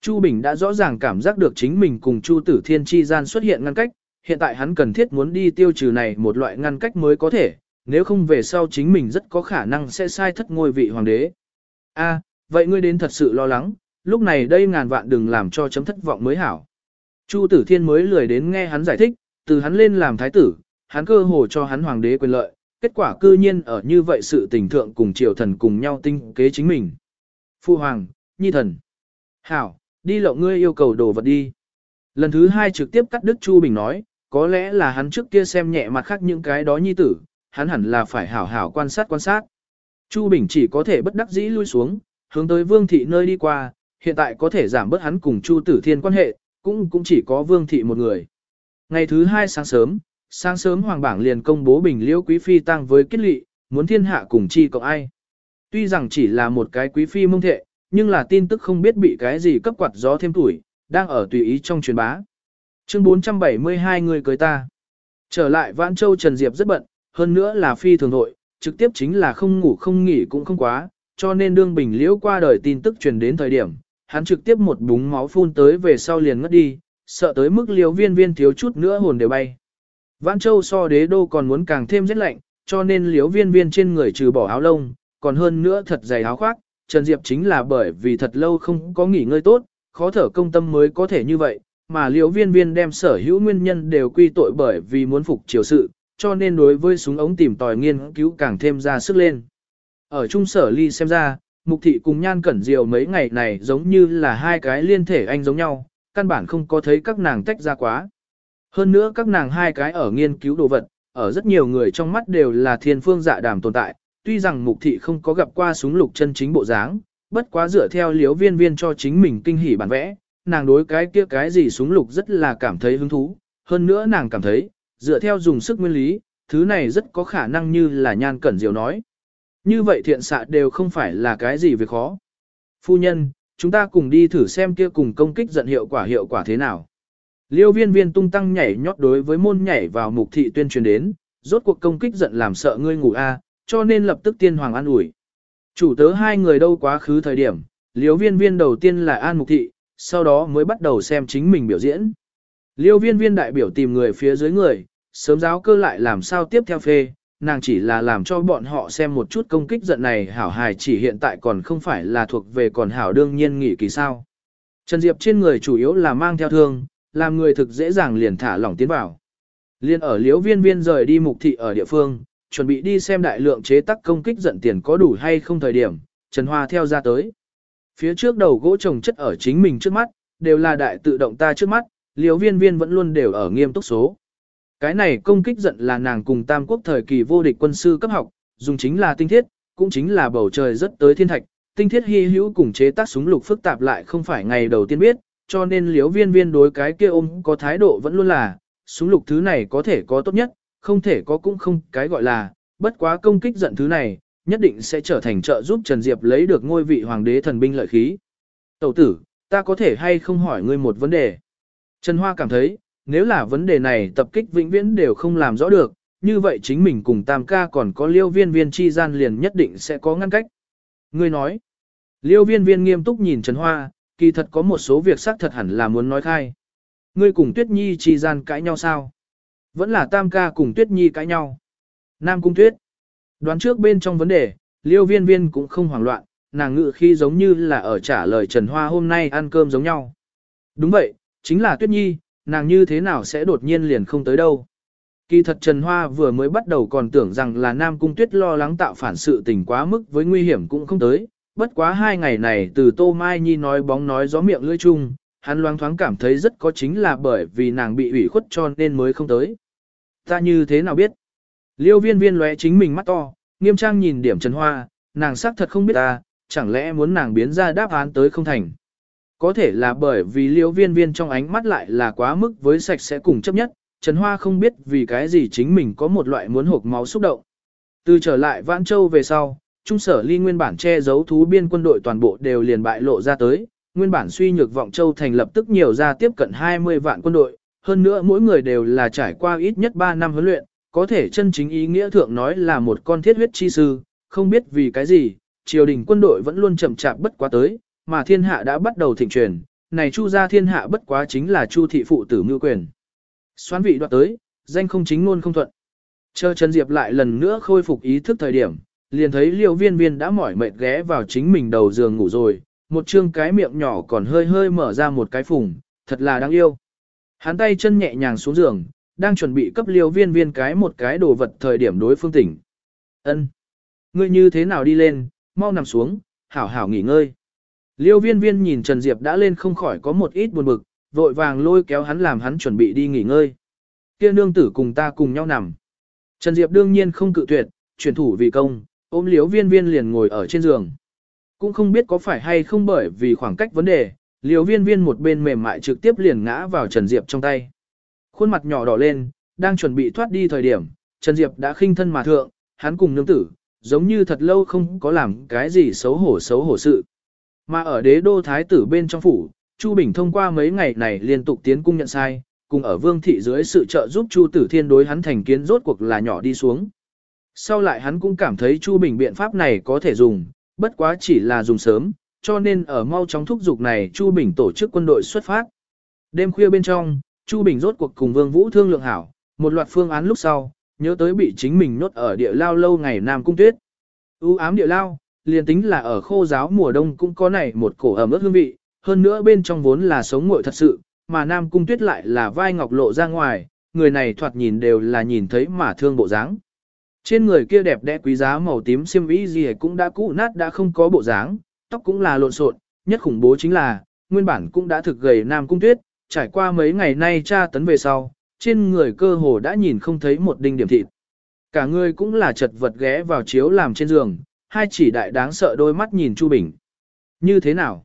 Chu Bình đã rõ ràng cảm giác được chính mình cùng Chu Tử Thiên chi gian xuất hiện ngăn cách, hiện tại hắn cần thiết muốn đi tiêu trừ này một loại ngăn cách mới có thể, nếu không về sau chính mình rất có khả năng sẽ sai thất ngôi vị hoàng đế. A, vậy ngươi đến thật sự lo lắng, lúc này đây ngàn vạn đừng làm cho chấm thất vọng mới hảo. Chu Tử Thiên mới lười đến nghe hắn giải thích, từ hắn lên làm thái tử, hắn cơ hồ cho hắn hoàng đế quyền lợi, kết quả cư nhiên ở như vậy sự tình thượng cùng triều thần cùng nhau tinh kế chính mình. Phu hoàng, nhi thần. Hảo, đi lộng ngươi yêu cầu đồ vật đi. Lần thứ hai trực tiếp cắt đứt Chu Bình nói, có lẽ là hắn trước kia xem nhẹ mặt khác những cái đó nhi tử, hắn hẳn là phải hảo hảo quan sát quan sát. Chu Bình chỉ có thể bất đắc dĩ lui xuống, hướng tới Vương Thị nơi đi qua, hiện tại có thể giảm bớt hắn cùng Chu Tử Thiên quan hệ, cũng cũng chỉ có Vương Thị một người. Ngày thứ hai sáng sớm, sáng sớm Hoàng Bảng liền công bố Bình Liễu Quý Phi tăng với kết lị, muốn thiên hạ cùng chi cộng ai. Tuy rằng chỉ là một cái Quý Phi mông thệ, nhưng là tin tức không biết bị cái gì cấp quạt gió thêm tuổi, đang ở tùy ý trong truyền bá. Chương 472 người cưới ta. Trở lại Vãn Châu Trần Diệp rất bận, hơn nữa là phi thường nội, trực tiếp chính là không ngủ không nghỉ cũng không quá, cho nên đương bình liễu qua đời tin tức truyền đến thời điểm, hắn trực tiếp một búng máu phun tới về sau liền ngất đi, sợ tới mức liều viên viên thiếu chút nữa hồn đều bay. Vãn Châu so đế đô còn muốn càng thêm rét lạnh, cho nên liều viên viên trên người trừ bỏ áo lông, còn hơn nữa thật dày áo khoác, Trần Diệp chính là bởi vì thật lâu không có nghỉ ngơi tốt, khó thở công tâm mới có thể như vậy, mà liều viên viên đem sở hữu nguyên nhân đều quy tội bởi vì muốn phục triều sự, cho nên đối với súng ống tìm tòi nghiên cứu càng thêm ra sức lên. Ở trung sở ly xem ra, mục thị cùng nhan cẩn diệu mấy ngày này giống như là hai cái liên thể anh giống nhau, căn bản không có thấy các nàng tách ra quá. Hơn nữa các nàng hai cái ở nghiên cứu đồ vật, ở rất nhiều người trong mắt đều là thiên phương dạ đàm tồn tại, tuy rằng mục thị không có gặp qua súng lục chân chính bộ dáng, bất quá dựa theo liếu viên viên cho chính mình kinh hỉ bản vẽ, nàng đối cái kia cái gì súng lục rất là cảm thấy hứng thú, hơn nữa nàng cảm thấy, dựa theo dùng sức nguyên lý, thứ này rất có khả năng như là nhan cẩn diệu nói. Như vậy thiện xạ đều không phải là cái gì việc khó. Phu nhân, chúng ta cùng đi thử xem kia cùng công kích giận hiệu quả hiệu quả thế nào. Liêu viên viên tung tăng nhảy nhót đối với môn nhảy vào mục thị tuyên truyền đến, rốt cuộc công kích giận làm sợ ngươi ngủ a, cho nên lập tức tiên hoàng an ủi. Chủ tớ hai người đâu quá khứ thời điểm, liêu viên viên đầu tiên là An Mục Thị, sau đó mới bắt đầu xem chính mình biểu diễn. Liêu viên viên đại biểu tìm người phía dưới người, sớm giáo cơ lại làm sao tiếp theo phê, nàng chỉ là làm cho bọn họ xem một chút công kích giận này hảo hài chỉ hiện tại còn không phải là thuộc về còn hảo đương nhiên nghỉ kỳ sao. Trần Diệp trên người chủ yếu là mang theo thương, làm người thực dễ dàng liền thả lỏng tiến vào. Liên ở liễu viên viên rời đi mục thị ở địa phương, chuẩn bị đi xem đại lượng chế tác công kích giận tiền có đủ hay không thời điểm, Trần Hoa theo ra tới. Phía trước đầu gỗ trồng chất ở chính mình trước mắt, đều là đại tự động ta trước mắt, liễu viên viên vẫn luôn đều ở nghiêm túc số. Cái này công kích giận là nàng cùng tam quốc thời kỳ vô địch quân sư cấp học, dùng chính là tinh thiết, cũng chính là bầu trời rất tới thiên thạch, tinh thiết hy hữu cùng chế tác súng lục phức tạp lại không phải ngày đầu tiên biết, cho nên liếu viên viên đối cái kia ôm có thái độ vẫn luôn là, súng lục thứ này có thể có tốt nhất, không thể có cũng không cái gọi là, bất quá công kích giận thứ này, nhất định sẽ trở thành trợ giúp Trần Diệp lấy được ngôi vị hoàng đế thần binh lợi khí. Tẩu tử, ta có thể hay không hỏi ngươi một vấn đề? Trần Hoa cảm thấy, nếu là vấn đề này tập kích vĩnh viễn đều không làm rõ được, như vậy chính mình cùng tam ca còn có liêu viên viên chi gian liền nhất định sẽ có ngăn cách. Ngươi nói, liêu viên viên nghiêm túc nhìn Trần Hoa, kỳ thật có một số việc xác thật hẳn là muốn nói khai. Ngươi cùng Tuyết Nhi chi gian cãi nhau sao? Vẫn là tam ca cùng Tuyết Nhi cãi nhau. Nam Cung Tuyết. Đoán trước bên trong vấn đề, liêu viên viên cũng không hoảng loạn, nàng ngự khi giống như là ở trả lời Trần Hoa hôm nay ăn cơm giống nhau. Đúng vậy, chính là Tuyết Nhi, nàng như thế nào sẽ đột nhiên liền không tới đâu. Kỳ thật Trần Hoa vừa mới bắt đầu còn tưởng rằng là Nam Cung Tuyết lo lắng tạo phản sự tình quá mức với nguy hiểm cũng không tới, bất quá hai ngày này từ Tô Mai Nhi nói bóng nói gió miệng lưỡi chung, hắn loáng thoáng cảm thấy rất có chính là bởi vì nàng bị ủy khuất cho nên mới không tới. Ta như thế nào biết? Liêu viên viên lóe chính mình mắt to, nghiêm trang nhìn điểm Trần Hoa, nàng xác thật không biết ta, chẳng lẽ muốn nàng biến ra đáp án tới không thành. Có thể là bởi vì liễu viên viên trong ánh mắt lại là quá mức với sạch sẽ cùng chấp nhất, Trần Hoa không biết vì cái gì chính mình có một loại muốn hộp máu xúc động. Từ trở lại Vãn Châu về sau, trung sở ly nguyên bản che giấu thú biên quân đội toàn bộ đều liền bại lộ ra tới, nguyên bản suy nhược vọng châu thành lập tức nhiều ra tiếp cận 20 vạn quân đội, hơn nữa mỗi người đều là trải qua ít nhất 3 năm huấn luyện, có thể chân chính ý nghĩa thượng nói là một con thiết huyết chi sư, không biết vì cái gì, triều đình quân đội vẫn luôn chậm chạp bất quá tới, mà thiên hạ đã bắt đầu thịnh truyền, này chu gia thiên hạ bất quá chính là chu thị phụ tử mưu quyền. Xoán vị đoạt tới, danh không chính luôn không thuận. Chờ Trần Diệp lại lần nữa khôi phục ý thức thời điểm, liền thấy liêu viên viên đã mỏi mệt ghé vào chính mình đầu giường ngủ rồi, một chương cái miệng nhỏ còn hơi hơi mở ra một cái phùng, thật là đáng yêu. Hắn tay chân nhẹ nhàng xuống giường, đang chuẩn bị cấp liêu viên viên cái một cái đồ vật thời điểm đối phương tỉnh. ân Ngươi như thế nào đi lên, mau nằm xuống, hảo hảo nghỉ ngơi. Liêu viên viên nhìn Trần Diệp đã lên không khỏi có một ít buồn bực, vội vàng lôi kéo hắn làm hắn chuẩn bị đi nghỉ ngơi. Kia nương tử cùng ta cùng nhau nằm. Trần Diệp đương nhiên không cự tuyệt, chuyển thủ vì công, ôm liếu viên viên liền ngồi ở trên giường. Cũng không biết có phải hay không bởi vì khoảng cách vấn đề, Liêu viên viên một bên mềm mại trực tiếp liền ngã vào Trần Diệp trong tay. Khuôn mặt nhỏ đỏ lên, đang chuẩn bị thoát đi thời điểm, Trần Diệp đã khinh thân mà thượng, hắn cùng nương tử, giống như thật lâu không có làm cái gì xấu hổ xấu hổ sự. Mà ở đế đô thái tử bên trong phủ, Chu Bình thông qua mấy ngày này liên tục tiến cung nhận sai, cùng ở vương thị dưới sự trợ giúp Chu Tử Thiên đối hắn thành kiến rốt cuộc là nhỏ đi xuống. Sau lại hắn cũng cảm thấy Chu Bình biện pháp này có thể dùng, bất quá chỉ là dùng sớm, cho nên ở mau chóng thúc dục này Chu Bình tổ chức quân đội xuất phát. Đêm khuya bên trong, Chu Bình rốt cuộc cùng Vương Vũ thương lượng hảo, một loạt phương án lúc sau, nhớ tới bị chính mình nhốt ở địa lao lâu ngày Nam Cung Tuyết. U ám địa lao, liền tính là ở khô giáo mùa đông cũng có này một cổ ẩm ướt hương vị, hơn nữa bên trong vốn là sống nguội thật sự, mà Nam Cung Tuyết lại là vai ngọc lộ ra ngoài, người này thoạt nhìn đều là nhìn thấy mà thương bộ dáng. Trên người kia đẹp đẽ quý giá màu tím xiêm y gì cũng đã cũ nát đã không có bộ dáng, tóc cũng là lộn xộn, nhất khủng bố chính là, nguyên bản cũng đã thực gầy Nam Cung Tuyết, trải qua mấy ngày nay tra tấn về sau, trên người cơ hồ đã nhìn không thấy một đinh điểm thịt. Cả người cũng là chật vật ghé vào chiếu làm trên giường, hai chỉ đại đáng sợ đôi mắt nhìn Chu Bình. Như thế nào?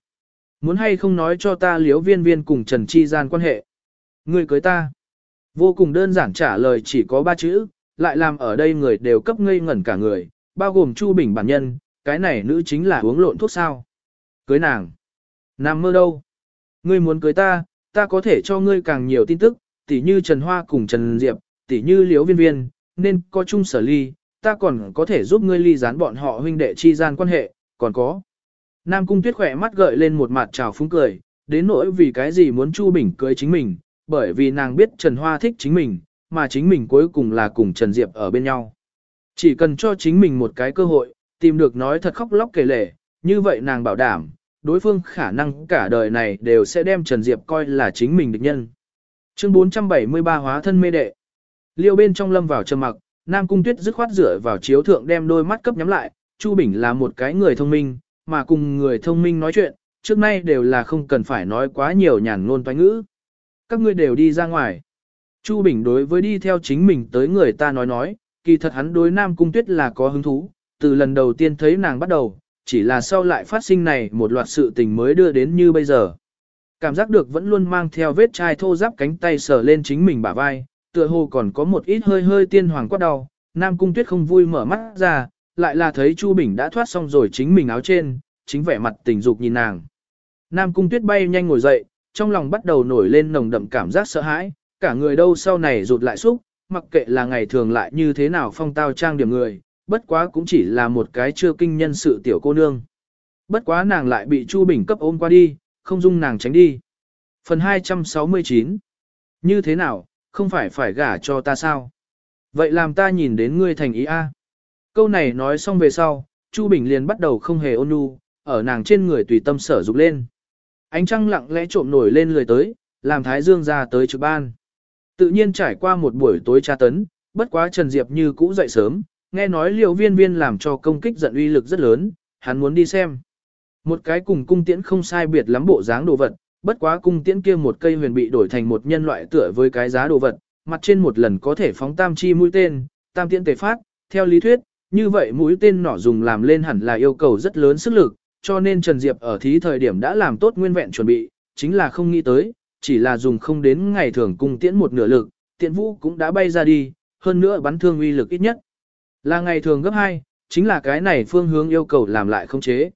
Muốn hay không nói cho ta liếu viên viên cùng Trần Chi gian quan hệ? Người cưới ta. Vô cùng đơn giản trả lời chỉ có ba chữ, lại làm ở đây người đều cấp ngây ngẩn cả người, bao gồm Chu Bình bản nhân, cái này nữ chính là uống lộn thuốc sao. Cưới nàng. Nằm mơ đâu? Ngươi muốn cưới ta, ta có thể cho ngươi càng nhiều tin tức, tỉ như Trần Hoa cùng Trần Diệp, tỉ như Liễu Viên Viên, nên có chung sở ly, ta còn có thể giúp ngươi ly gián bọn họ huynh đệ chi gian quan hệ, còn có. Nam Cung Tuyết khỏe mắt gợi lên một mặt trào phúng cười, đến nỗi vì cái gì muốn Chu Bình cưới chính mình, bởi vì nàng biết Trần Hoa thích chính mình, mà chính mình cuối cùng là cùng Trần Diệp ở bên nhau. Chỉ cần cho chính mình một cái cơ hội, tìm được nói thật khóc lóc kể lể, như vậy nàng bảo đảm, đối phương khả năng cả đời này đều sẽ đem Trần Diệp coi là chính mình địch nhân. Chương 473 hóa thân mê đệ. Liêu bên trong lâm vào trầm mặc, Nam Cung Tuyết dứt khoát rửa vào chiếu thượng đem đôi mắt cấp nhắm lại, Chu Bình là một cái người thông minh, mà cùng người thông minh nói chuyện, trước nay đều là không cần phải nói quá nhiều nhàn ngôn toán ngữ. Các ngươi đều đi ra ngoài. Chu Bình đối với đi theo chính mình tới người ta nói nói, kỳ thật hắn đối Nam Cung Tuyết là có hứng thú, từ lần đầu tiên thấy nàng bắt đầu, chỉ là sau lại phát sinh này một loạt sự tình mới đưa đến như bây giờ. Cảm giác được vẫn luôn mang theo vết chai thô giáp cánh tay sờ lên chính mình bả vai, tựa hồ còn có một ít hơi hơi tiên hoàng quát đau, Nam Cung Tuyết không vui mở mắt ra, lại là thấy Chu Bình đã thoát xong rồi chính mình áo trên, chính vẻ mặt tình dục nhìn nàng. Nam Cung Tuyết bay nhanh ngồi dậy, trong lòng bắt đầu nổi lên nồng đậm cảm giác sợ hãi, cả người đâu sau này rụt lại xúc, mặc kệ là ngày thường lại như thế nào phong tao trang điểm người, bất quá cũng chỉ là một cái chưa kinh nhân sự tiểu cô nương. Bất quá nàng lại bị Chu Bình cấp ôm qua đi, không dung nàng tránh đi. Phần 269 Như thế nào, không phải phải gả cho ta sao? Vậy làm ta nhìn đến ngươi thành ý A. Câu này nói xong về sau, Chu Bình liền bắt đầu không hề ôn nhu, ở nàng trên người tùy tâm sở dục lên. Ánh trăng lặng lẽ trộm nổi lên lười tới, làm Thái Dương ra tới trực ban. Tự nhiên trải qua một buổi tối tra tấn, bất quá Trần Diệp như cũ dậy sớm, nghe nói liều viên viên làm cho công kích giận uy lực rất lớn, hắn muốn đi xem. Một cái cùng cung tiễn không sai biệt lắm bộ dáng đồ vật, bất quá cung tiễn kia một cây huyền bị đổi thành một nhân loại tựa với cái giá đồ vật, mặt trên một lần có thể phóng tam chi mũi tên, tam tiễn tề phát, theo lý thuyết, như vậy mũi tên nỏ dùng làm lên hẳn là yêu cầu rất lớn sức lực, cho nên Trần Diệp ở thí thời điểm đã làm tốt nguyên vẹn chuẩn bị, chính là không nghĩ tới, chỉ là dùng không đến ngày thường cung tiễn một nửa lực, tiễn vũ cũng đã bay ra đi, hơn nữa bắn thương uy lực ít nhất. Là ngày thường gấp 2, chính là cái này phương hướng yêu cầu làm lại không chế.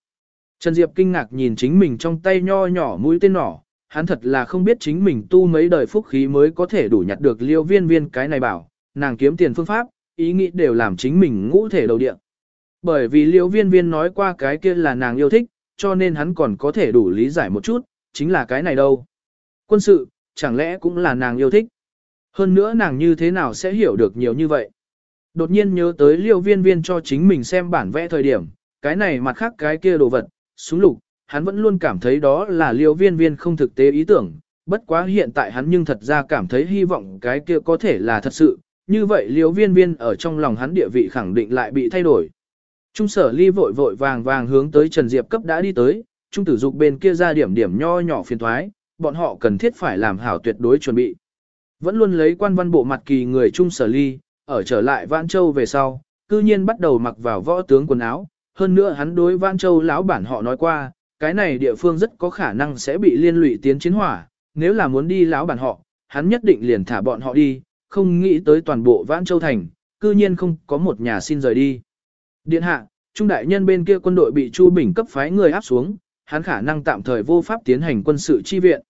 Trần Diệp kinh ngạc nhìn chính mình trong tay nho nhỏ mũi tên nỏ, hắn thật là không biết chính mình tu mấy đời phúc khí mới có thể đủ nhặt được liêu viên viên cái này bảo, nàng kiếm tiền phương pháp, ý nghĩ đều làm chính mình ngũ thể đầu địa. Bởi vì liêu viên viên nói qua cái kia là nàng yêu thích, cho nên hắn còn có thể đủ lý giải một chút, chính là cái này đâu. Quân sự, chẳng lẽ cũng là nàng yêu thích. Hơn nữa nàng như thế nào sẽ hiểu được nhiều như vậy. Đột nhiên nhớ tới liêu viên viên cho chính mình xem bản vẽ thời điểm, cái này mặt khác cái kia đồ vật, súng lục, hắn vẫn luôn cảm thấy đó là liêu viên viên không thực tế ý tưởng, bất quá hiện tại hắn nhưng thật ra cảm thấy hy vọng cái kia có thể là thật sự, như vậy liêu viên viên ở trong lòng hắn địa vị khẳng định lại bị thay đổi. Trung sở ly vội vội vàng vàng hướng tới Trần Diệp cấp đã đi tới, trung tử dục bên kia ra điểm điểm nho nhỏ phiền thoái, bọn họ cần thiết phải làm hảo tuyệt đối chuẩn bị. Vẫn luôn lấy quan văn bộ mặt kỳ người trung sở ly, ở trở lại Vãn Châu về sau, cư nhiên bắt đầu mặc vào võ tướng quần áo, hơn nữa hắn đối Vãn Châu lão bản họ nói qua, cái này địa phương rất có khả năng sẽ bị liên lụy tiến chiến hỏa, nếu là muốn đi lão bản họ, hắn nhất định liền thả bọn họ đi, không nghĩ tới toàn bộ Vãn Châu thành, cư nhiên không có một nhà xin rời đi. Điện hạ, trung đại nhân bên kia quân đội bị Chu Bình cấp phái người áp xuống, hắn khả năng tạm thời vô pháp tiến hành quân sự chi viện.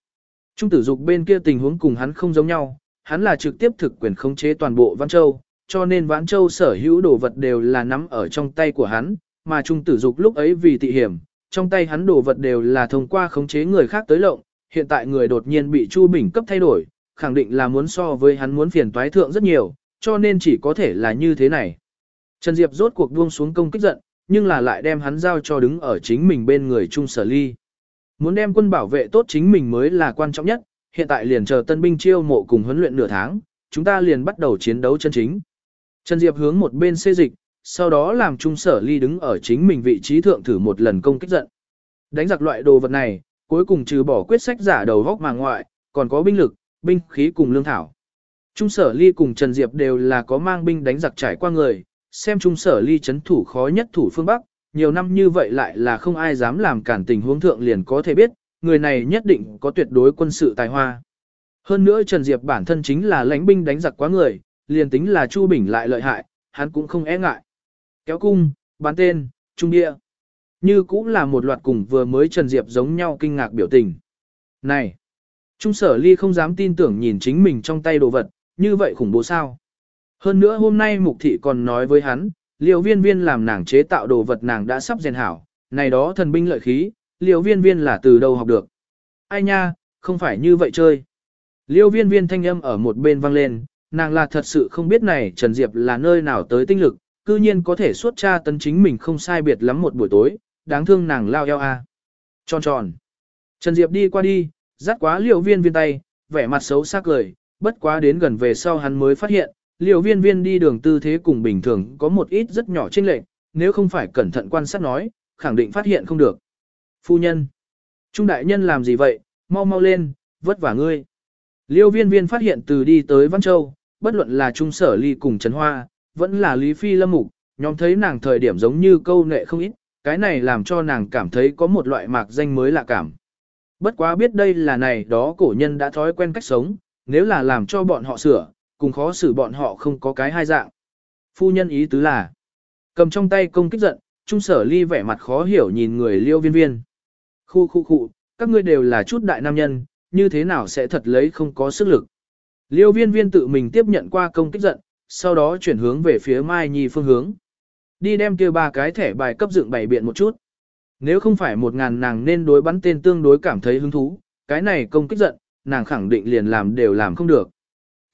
Trung tử dục bên kia tình huống cùng hắn không giống nhau, hắn là trực tiếp thực quyền khống chế toàn bộ Vãn Châu, cho nên Vãn Châu sở hữu đồ vật đều là nắm ở trong tay của hắn, mà Trung tử dục lúc ấy vì tị hiểm, trong tay hắn đồ vật đều là thông qua khống chế người khác tới lộng, hiện tại người đột nhiên bị Chu Bình cấp thay đổi, khẳng định là muốn so với hắn muốn phiền toái thượng rất nhiều, cho nên chỉ có thể là như thế này. Trần Diệp rốt cuộc buông xuống công kích giận, nhưng là lại đem hắn giao cho đứng ở chính mình bên người Trung Sở Ly. Muốn đem quân bảo vệ tốt chính mình mới là quan trọng nhất, hiện tại liền chờ tân binh chiêu mộ cùng huấn luyện nửa tháng, chúng ta liền bắt đầu chiến đấu chân chính. Trần Diệp hướng một bên xê dịch, sau đó làm Trung Sở Ly đứng ở chính mình vị trí thượng thử một lần công kích giận. Đánh giặc loại đồ vật này, cuối cùng trừ bỏ quyết sách giả đầu góc mà ngoại, còn có binh lực, binh khí cùng lương thảo. Trung Sở Ly cùng Trần Diệp đều là có mang binh đánh giặc trải qua người, xem Trung Sở Ly chấn thủ khó nhất thủ phương Bắc, nhiều năm như vậy lại là không ai dám làm cản tình huống thượng liền có thể biết, người này nhất định có tuyệt đối quân sự tài hoa. Hơn nữa Trần Diệp bản thân chính là lãnh binh đánh giặc quá người, liền tính là Chu Bình lại lợi hại, hắn cũng không e ngại. Kéo cung, bán tên, trung địa. Như cũng là một loạt cùng vừa mới Trần Diệp giống nhau kinh ngạc biểu tình. Này! Trung sở ly không dám tin tưởng nhìn chính mình trong tay đồ vật, như vậy khủng bố sao? Hơn nữa hôm nay mục thị còn nói với hắn, liều viên viên làm nàng chế tạo đồ vật nàng đã sắp rèn hảo, này đó thần binh lợi khí, liều viên viên là từ đâu học được. Ai nha, không phải như vậy chơi. Liêu viên viên thanh âm ở một bên vang lên, nàng là thật sự không biết này Trần Diệp là nơi nào tới tinh lực, cư nhiên có thể suốt tra tấn chính mình không sai biệt lắm một buổi tối, đáng thương nàng lao eo a. Tròn tròn. Trần Diệp đi qua đi, dắt quá liều viên viên tay, vẻ mặt xấu sắc cười, bất quá đến gần về sau hắn mới phát hiện, liều viên viên đi đường tư thế cùng bình thường có một ít rất nhỏ chênh lệch, nếu không phải cẩn thận quan sát nói, khẳng định phát hiện không được. Phu nhân. Trung đại nhân làm gì vậy, mau mau lên, vất vả ngươi. Liêu viên viên phát hiện từ đi tới Văn Châu, bất luận là Trung Sở Ly cùng Trần Hoa, vẫn là Lý Phi Lâm Mục, nhóm thấy nàng thời điểm giống như câu nệ không ít, cái này làm cho nàng cảm thấy có một loại mạc danh mới lạ cảm. Bất quá biết đây là này đó cổ nhân đã thói quen cách sống, nếu là làm cho bọn họ sửa, cùng khó xử bọn họ không có cái hai dạng. Phu nhân ý tứ là, cầm trong tay công kích giận, Trung Sở Ly vẻ mặt khó hiểu nhìn người liêu viên viên. Khu khu khu, các ngươi đều là chút đại nam nhân, như thế nào sẽ thật lấy không có sức lực. Liêu viên viên tự mình tiếp nhận qua công kích giận, sau đó chuyển hướng về phía Mai Nhi phương hướng. Đi đem kia ba cái thẻ bài cấp dựng bảy biện một chút. Nếu không phải một ngàn nàng nên đối bắn tên tương đối cảm thấy hứng thú, cái này công kích giận, nàng khẳng định liền làm đều làm không được.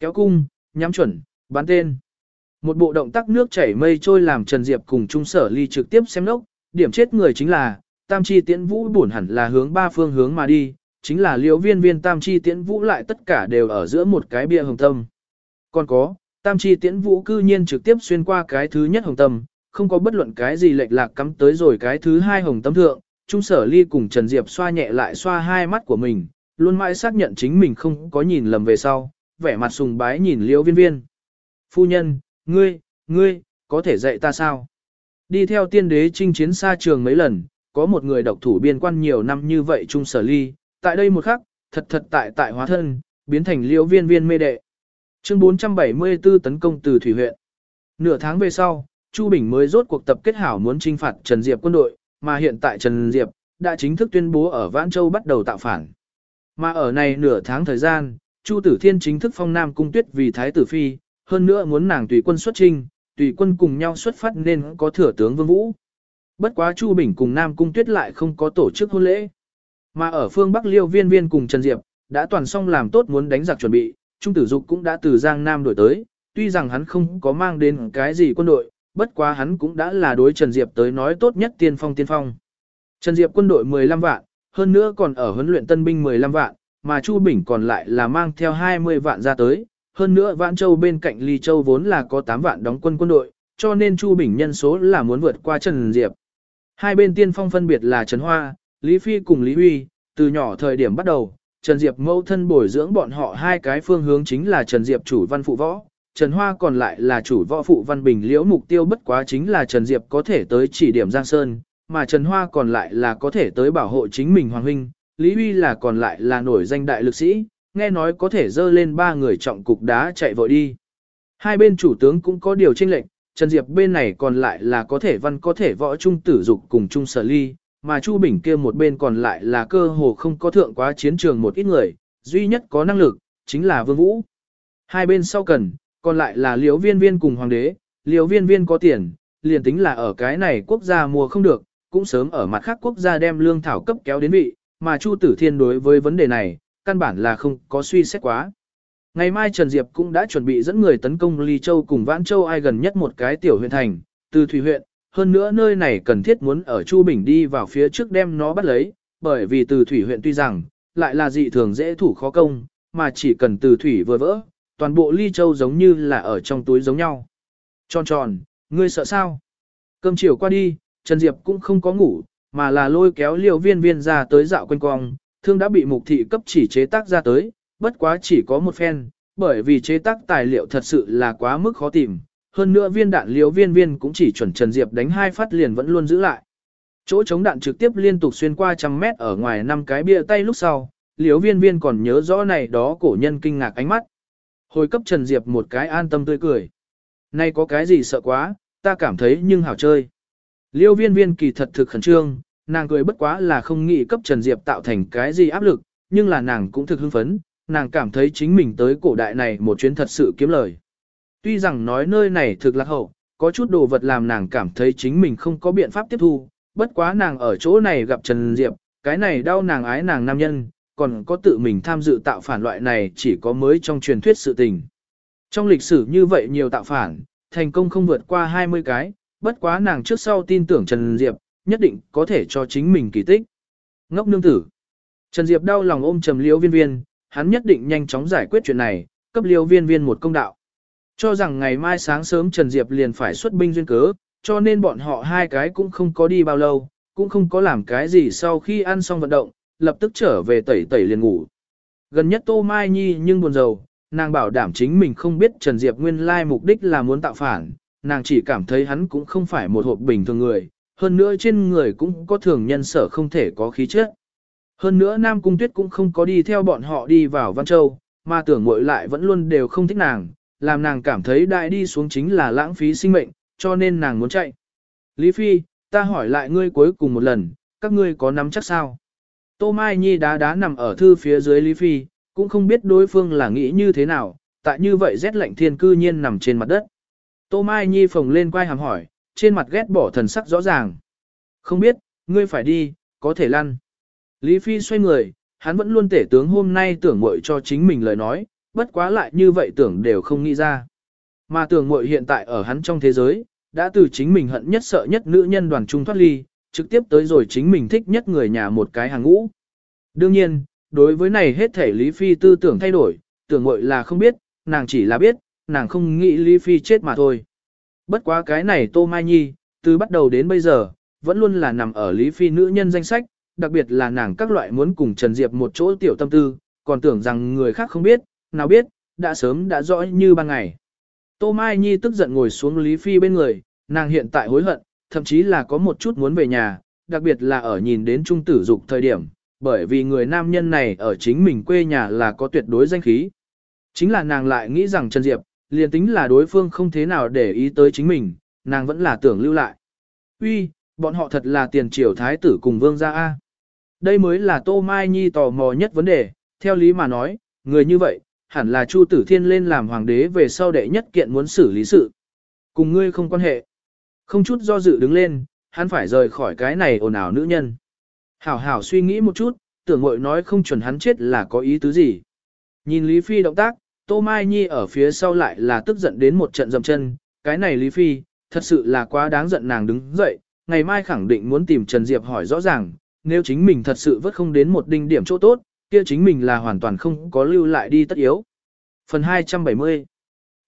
Kéo cung, nhắm chuẩn, bắn tên. Một bộ động tác nước chảy mây trôi làm Trần Diệp cùng Trung Sở Ly trực tiếp xem lốc, điểm chết người chính là, Tam Chi Tiễn Vũ buồn hẳn là hướng ba phương hướng mà đi, chính là liễu viên viên tam chi tiễn vũ lại tất cả đều ở giữa một cái bia hồng tâm. Còn có, tam chi tiễn vũ cư nhiên trực tiếp xuyên qua cái thứ nhất hồng tâm, không có bất luận cái gì lệch lạc cắm tới rồi cái thứ hai hồng tâm thượng, Trung sở ly cùng Trần Diệp xoa nhẹ lại xoa hai mắt của mình, luôn mãi xác nhận chính mình không có nhìn lầm về sau, vẻ mặt sùng bái nhìn liễu viên viên. Phu nhân, ngươi, ngươi, có thể dạy ta sao? Đi theo tiên đế chinh chiến xa trường mấy lần, có một người độc thủ biên quan nhiều năm như vậy Trung sở ly, Tại đây một khắc, thật thật tại tại hóa thân, biến thành liễu viên viên mê đệ. Chương 474 tấn công từ thủy huyện. Nửa tháng về sau, Chu Bình mới rốt cuộc tập kết hảo muốn trinh phạt Trần Diệp quân đội, mà hiện tại Trần Diệp đã chính thức tuyên bố ở Vãn Châu bắt đầu tạo phản. Mà ở này nửa tháng thời gian, Chu Tử Thiên chính thức phong Nam Cung Tuyết vì Thái tử Phi, hơn nữa muốn nàng tùy quân xuất trinh, tùy quân cùng nhau xuất phát nên có thừa tướng Vương Vũ. Bất quá Chu Bình cùng Nam Cung Tuyết lại không có tổ chức hôn lễ. Mà ở phương Bắc Liêu Viên Viên cùng Trần Diệp, đã toàn xong làm tốt muốn đánh giặc chuẩn bị, Trung Tử Dục cũng đã từ Giang Nam đổi tới, tuy rằng hắn không có mang đến cái gì quân đội, bất quá hắn cũng đã là đối Trần Diệp tới nói tốt nhất tiên phong tiên phong. Trần Diệp quân đội 15 vạn, hơn nữa còn ở huấn luyện tân binh 15 vạn, mà Chu Bình còn lại là mang theo 20 vạn ra tới, hơn nữa Vãn Châu bên cạnh Ly Châu vốn là có 8 vạn đóng quân quân đội, cho nên Chu Bình nhân số là muốn vượt qua Trần Diệp. Hai bên tiên phong phân biệt là Trần Hoa, Lý Phi cùng Lý Huy, từ nhỏ thời điểm bắt đầu, Trần Diệp mâu thân bồi dưỡng bọn họ hai cái phương hướng chính là Trần Diệp chủ văn phụ võ, Trần Hoa còn lại là chủ võ phụ văn bình liễu mục tiêu bất quá chính là Trần Diệp có thể tới chỉ điểm Giang Sơn, mà Trần Hoa còn lại là có thể tới bảo hộ chính mình Hoàng Huynh, Lý Huy là còn lại là nổi danh đại lực sĩ, nghe nói có thể dơ lên ba người trọng cục đá chạy vội đi. Hai bên chủ tướng cũng có điều tranh lệnh, Trần Diệp bên này còn lại là có thể văn có thể võ trung tử dục cùng trung sở ly, mà Chu Bình kia một bên còn lại là cơ hồ không có thượng quá chiến trường một ít người, duy nhất có năng lực, chính là Vương Vũ. Hai bên sau cần, còn lại là liễu viên viên cùng hoàng đế, liễu viên viên có tiền, liền tính là ở cái này quốc gia mua không được, cũng sớm ở mặt khác quốc gia đem lương thảo cấp kéo đến vị, mà Chu Tử Thiên đối với vấn đề này, căn bản là không có suy xét quá. Ngày mai Trần Diệp cũng đã chuẩn bị dẫn người tấn công Ly Châu cùng Vãn Châu ai gần nhất một cái tiểu huyện thành, từ Thủy huyện, hơn nữa nơi này cần thiết muốn ở Chu Bình đi vào phía trước đem nó bắt lấy, bởi vì từ thủy huyện tuy rằng, lại là dị thường dễ thủ khó công, mà chỉ cần từ thủy vừa vỡ, toàn bộ ly châu giống như là ở trong túi giống nhau. Tròn tròn, ngươi sợ sao? Cơm chiều qua đi, Trần Diệp cũng không có ngủ, mà là lôi kéo liều viên viên ra tới dạo quanh cong, thương đã bị mục thị cấp chỉ chế tác ra tới, bất quá chỉ có một phen, bởi vì chế tác tài liệu thật sự là quá mức khó tìm, hơn nữa viên đạn liều viên viên cũng chỉ chuẩn Trần Diệp đánh hai phát liền vẫn luôn giữ lại. Chỗ chống đạn trực tiếp liên tục xuyên qua trăm mét ở ngoài năm cái bia tay lúc sau, liều viên viên còn nhớ rõ này đó cổ nhân kinh ngạc ánh mắt. Hồi cấp Trần Diệp một cái an tâm tươi cười. Nay có cái gì sợ quá, ta cảm thấy nhưng hảo chơi. Liêu viên viên kỳ thật thực khẩn trương, nàng cười bất quá là không nghĩ cấp Trần Diệp tạo thành cái gì áp lực, nhưng là nàng cũng thực hưng phấn, nàng cảm thấy chính mình tới cổ đại này một chuyến thật sự kiếm lời. Tuy rằng nói nơi này thực lạc hậu, có chút đồ vật làm nàng cảm thấy chính mình không có biện pháp tiếp thu, bất quá nàng ở chỗ này gặp Trần Diệp, cái này đau nàng ái nàng nam nhân, còn có tự mình tham dự tạo phản loại này chỉ có mới trong truyền thuyết sự tình. Trong lịch sử như vậy nhiều tạo phản, thành công không vượt qua 20 cái, bất quá nàng trước sau tin tưởng Trần Diệp, nhất định có thể cho chính mình kỳ tích. Ngốc nương tử. Trần Diệp đau lòng ôm trầm liễu viên viên, hắn nhất định nhanh chóng giải quyết chuyện này, cấp liễu viên viên một công đạo. Cho rằng ngày mai sáng sớm Trần Diệp liền phải xuất binh duyên cớ, cho nên bọn họ hai cái cũng không có đi bao lâu, cũng không có làm cái gì sau khi ăn xong vận động, lập tức trở về tẩy tẩy liền ngủ. Gần nhất Tô Mai Nhi nhưng buồn rầu, nàng bảo đảm chính mình không biết Trần Diệp nguyên lai mục đích là muốn tạo phản, nàng chỉ cảm thấy hắn cũng không phải một hộp bình thường người, hơn nữa trên người cũng có thường nhân sở không thể có khí chất. Hơn nữa Nam Cung Tuyết cũng không có đi theo bọn họ đi vào Văn Châu, mà tưởng muội lại vẫn luôn đều không thích nàng, làm nàng cảm thấy đại đi xuống chính là lãng phí sinh mệnh, cho nên nàng muốn chạy. Lý Phi, ta hỏi lại ngươi cuối cùng một lần, các ngươi có nắm chắc sao? Tô Mai Nhi đá đá nằm ở thư phía dưới Lý Phi, cũng không biết đối phương là nghĩ như thế nào, tại như vậy rét lạnh thiên cư nhiên nằm trên mặt đất. Tô Mai Nhi phồng lên quay hàm hỏi, trên mặt ghét bỏ thần sắc rõ ràng. Không biết, ngươi phải đi, có thể lăn. Lý Phi xoay người, hắn vẫn luôn tể tướng hôm nay tưởng muội cho chính mình lời nói, bất quá lại như vậy tưởng đều không nghĩ ra. Mà tưởng muội hiện tại ở hắn trong thế giới, đã từ chính mình hận nhất sợ nhất nữ nhân đoàn trung thoát ly, trực tiếp tới rồi chính mình thích nhất người nhà một cái hàng ngũ. Đương nhiên, đối với này hết thể Lý Phi tư tưởng thay đổi, tưởng muội là không biết, nàng chỉ là biết, nàng không nghĩ Lý Phi chết mà thôi. Bất quá cái này Tô Mai Nhi, từ bắt đầu đến bây giờ, vẫn luôn là nằm ở Lý Phi nữ nhân danh sách, đặc biệt là nàng các loại muốn cùng Trần Diệp một chỗ tiểu tâm tư, còn tưởng rằng người khác không biết, nào biết, đã sớm đã rõ như ban ngày. Tô Mai Nhi tức giận ngồi xuống Lý Phi bên người, nàng hiện tại hối hận, thậm chí là có một chút muốn về nhà, đặc biệt là ở nhìn đến trung tử dục thời điểm, bởi vì người nam nhân này ở chính mình quê nhà là có tuyệt đối danh khí. Chính là nàng lại nghĩ rằng Trần Diệp, liền tính là đối phương không thế nào để ý tới chính mình, nàng vẫn là tưởng lưu lại. Uy, bọn họ thật là tiền triều thái tử cùng vương gia A. Đây mới là Tô Mai Nhi tò mò nhất vấn đề, theo lý mà nói, người như vậy, hẳn là Chu Tử Thiên lên làm hoàng đế về sau đệ nhất kiện muốn xử lý sự. Cùng ngươi không quan hệ. Không chút do dự đứng lên, hắn phải rời khỏi cái này ồn ào nữ nhân. Hảo hảo suy nghĩ một chút, tưởng mội nói không chuẩn hắn chết là có ý tứ gì. Nhìn Lý Phi động tác, Tô Mai Nhi ở phía sau lại là tức giận đến một trận dầm chân, cái này Lý Phi, thật sự là quá đáng giận nàng đứng dậy, ngày mai khẳng định muốn tìm Trần Diệp hỏi rõ ràng, nếu chính mình thật sự vất không đến một đinh điểm chỗ tốt, kia chính mình là hoàn toàn không có lưu lại đi tất yếu. Phần 270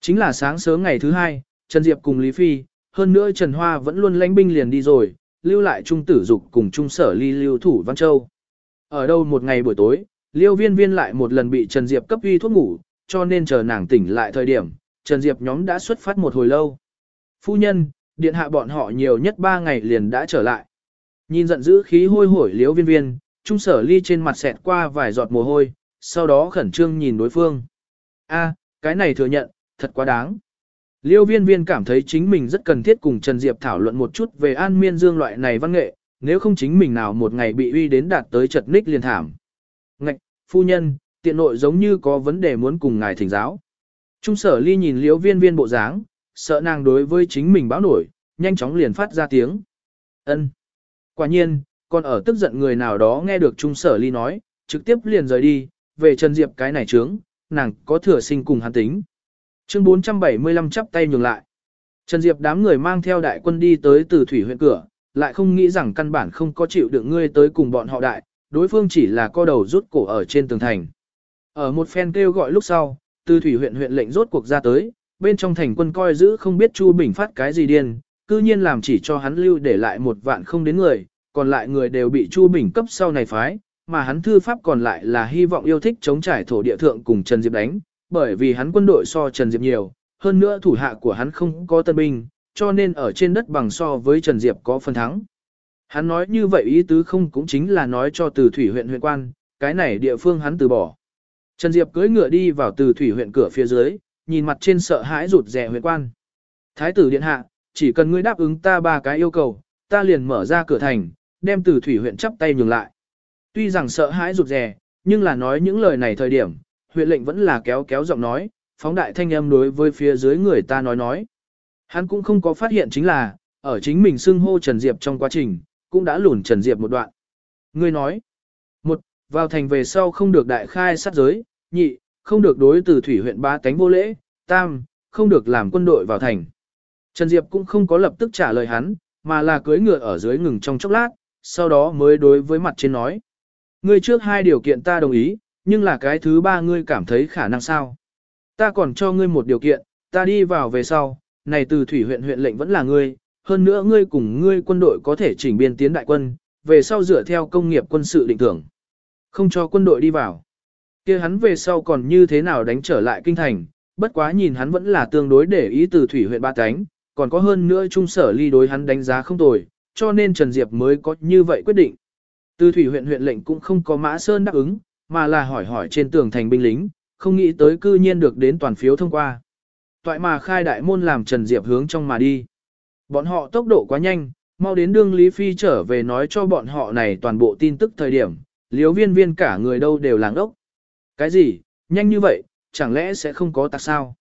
Chính là sáng sớm ngày thứ hai, Trần Diệp cùng Lý Phi, hơn nữa Trần Hoa vẫn luôn lãnh binh liền đi rồi, lưu lại trung tử dục cùng trung sở ly lưu thủ Văn Châu. Ở đâu một ngày buổi tối, liêu viên viên lại một lần bị Trần Diệp cấp uy thuốc ngủ, cho nên chờ nàng tỉnh lại thời điểm, Trần Diệp nhóm đã xuất phát một hồi lâu. Phu nhân, điện hạ bọn họ nhiều nhất ba ngày liền đã trở lại. Nhìn giận dữ khí hôi hổi liêu viên viên, trung sở ly trên mặt xẹt qua vài giọt mồ hôi, sau đó khẩn trương nhìn đối phương. a cái này thừa nhận, thật quá đáng. Liêu viên viên cảm thấy chính mình rất cần thiết cùng Trần Diệp thảo luận một chút về an miên dương loại này văn nghệ, nếu không chính mình nào một ngày bị uy đến đạt tới chật ních liền thảm. Ngạch, phu nhân, tiện nội giống như có vấn đề muốn cùng ngài thỉnh giáo. Trung sở ly nhìn liêu viên viên bộ dáng, sợ nàng đối với chính mình báo nổi, nhanh chóng liền phát ra tiếng. ân Quả nhiên, còn ở tức giận người nào đó nghe được Trung sở ly nói, trực tiếp liền rời đi, về Trần Diệp cái này trướng, nàng có thừa sinh cùng hắn tính. Chương 475 chắp tay nhường lại. Trần Diệp đám người mang theo đại quân đi tới từ thủy huyện cửa, lại không nghĩ rằng căn bản không có chịu được ngươi tới cùng bọn họ đại, đối phương chỉ là co đầu rút cổ ở trên tường thành. Ở một phen kêu gọi lúc sau, từ thủy huyện huyện lệnh rốt cuộc ra tới, bên trong thành quân coi giữ không biết Chu Bình phát cái gì điên, cư nhiên làm chỉ cho hắn lưu để lại một vạn không đến người, còn lại người đều bị Chu Bình cấp sau này phái, mà hắn thư pháp còn lại là hy vọng yêu thích chống trải thổ địa thượng cùng Trần Diệp đánh, bởi vì hắn quân đội so Trần Diệp nhiều, hơn nữa thủ hạ của hắn không có tân binh, cho nên ở trên đất bằng so với Trần Diệp có phần thắng. Hắn nói như vậy ý tứ không cũng chính là nói cho từ thủy huyện huyện quan, cái này địa phương hắn từ bỏ. Trần Diệp cưỡi ngựa đi vào từ thủy huyện cửa phía dưới, nhìn mặt trên sợ hãi rụt rè huyện quan. Thái tử điện hạ, chỉ cần ngươi đáp ứng ta ba cái yêu cầu, ta liền mở ra cửa thành, đem từ thủy huyện chắp tay nhường lại. Tuy rằng sợ hãi rụt rè, nhưng là nói những lời này thời điểm, huyện lệnh vẫn là kéo kéo giọng nói, phóng đại thanh âm đối với phía dưới người ta nói nói. Hắn cũng không có phát hiện chính là, ở chính mình xưng hô Trần Diệp trong quá trình, cũng đã lùn Trần Diệp một đoạn. Ngươi nói, một, vào thành về sau không được đại khai sát giới, nhị, không được đối từ thủy huyện ba cánh vô lễ, tam, không được làm quân đội vào thành. Trần Diệp cũng không có lập tức trả lời hắn, mà là cưới ngựa ở dưới ngừng trong chốc lát, sau đó mới đối với mặt trên nói. Ngươi trước hai điều kiện ta đồng ý, nhưng là cái thứ ba ngươi cảm thấy khả năng sao. Ta còn cho ngươi một điều kiện, ta đi vào về sau, này từ thủy huyện huyện lệnh vẫn là ngươi, hơn nữa ngươi cùng ngươi quân đội có thể chỉnh biên tiến đại quân, về sau dựa theo công nghiệp quân sự định thưởng. Không cho quân đội đi vào. kia hắn về sau còn như thế nào đánh trở lại kinh thành, bất quá nhìn hắn vẫn là tương đối để ý từ thủy huyện ba cánh, còn có hơn nữa trung sở ly đối hắn đánh giá không tồi, cho nên Trần Diệp mới có như vậy quyết định. Từ thủy huyện huyện lệnh cũng không có mã sơn đáp ứng, mà là hỏi hỏi trên tường thành binh lính, không nghĩ tới cư nhiên được đến toàn phiếu thông qua. Toại mà khai đại môn làm Trần Diệp hướng trong mà đi. Bọn họ tốc độ quá nhanh, mau đến đương Lý Phi trở về nói cho bọn họ này toàn bộ tin tức thời điểm, liếu viên viên cả người đâu đều làng ốc. Cái gì, nhanh như vậy, chẳng lẽ sẽ không có tạc sao?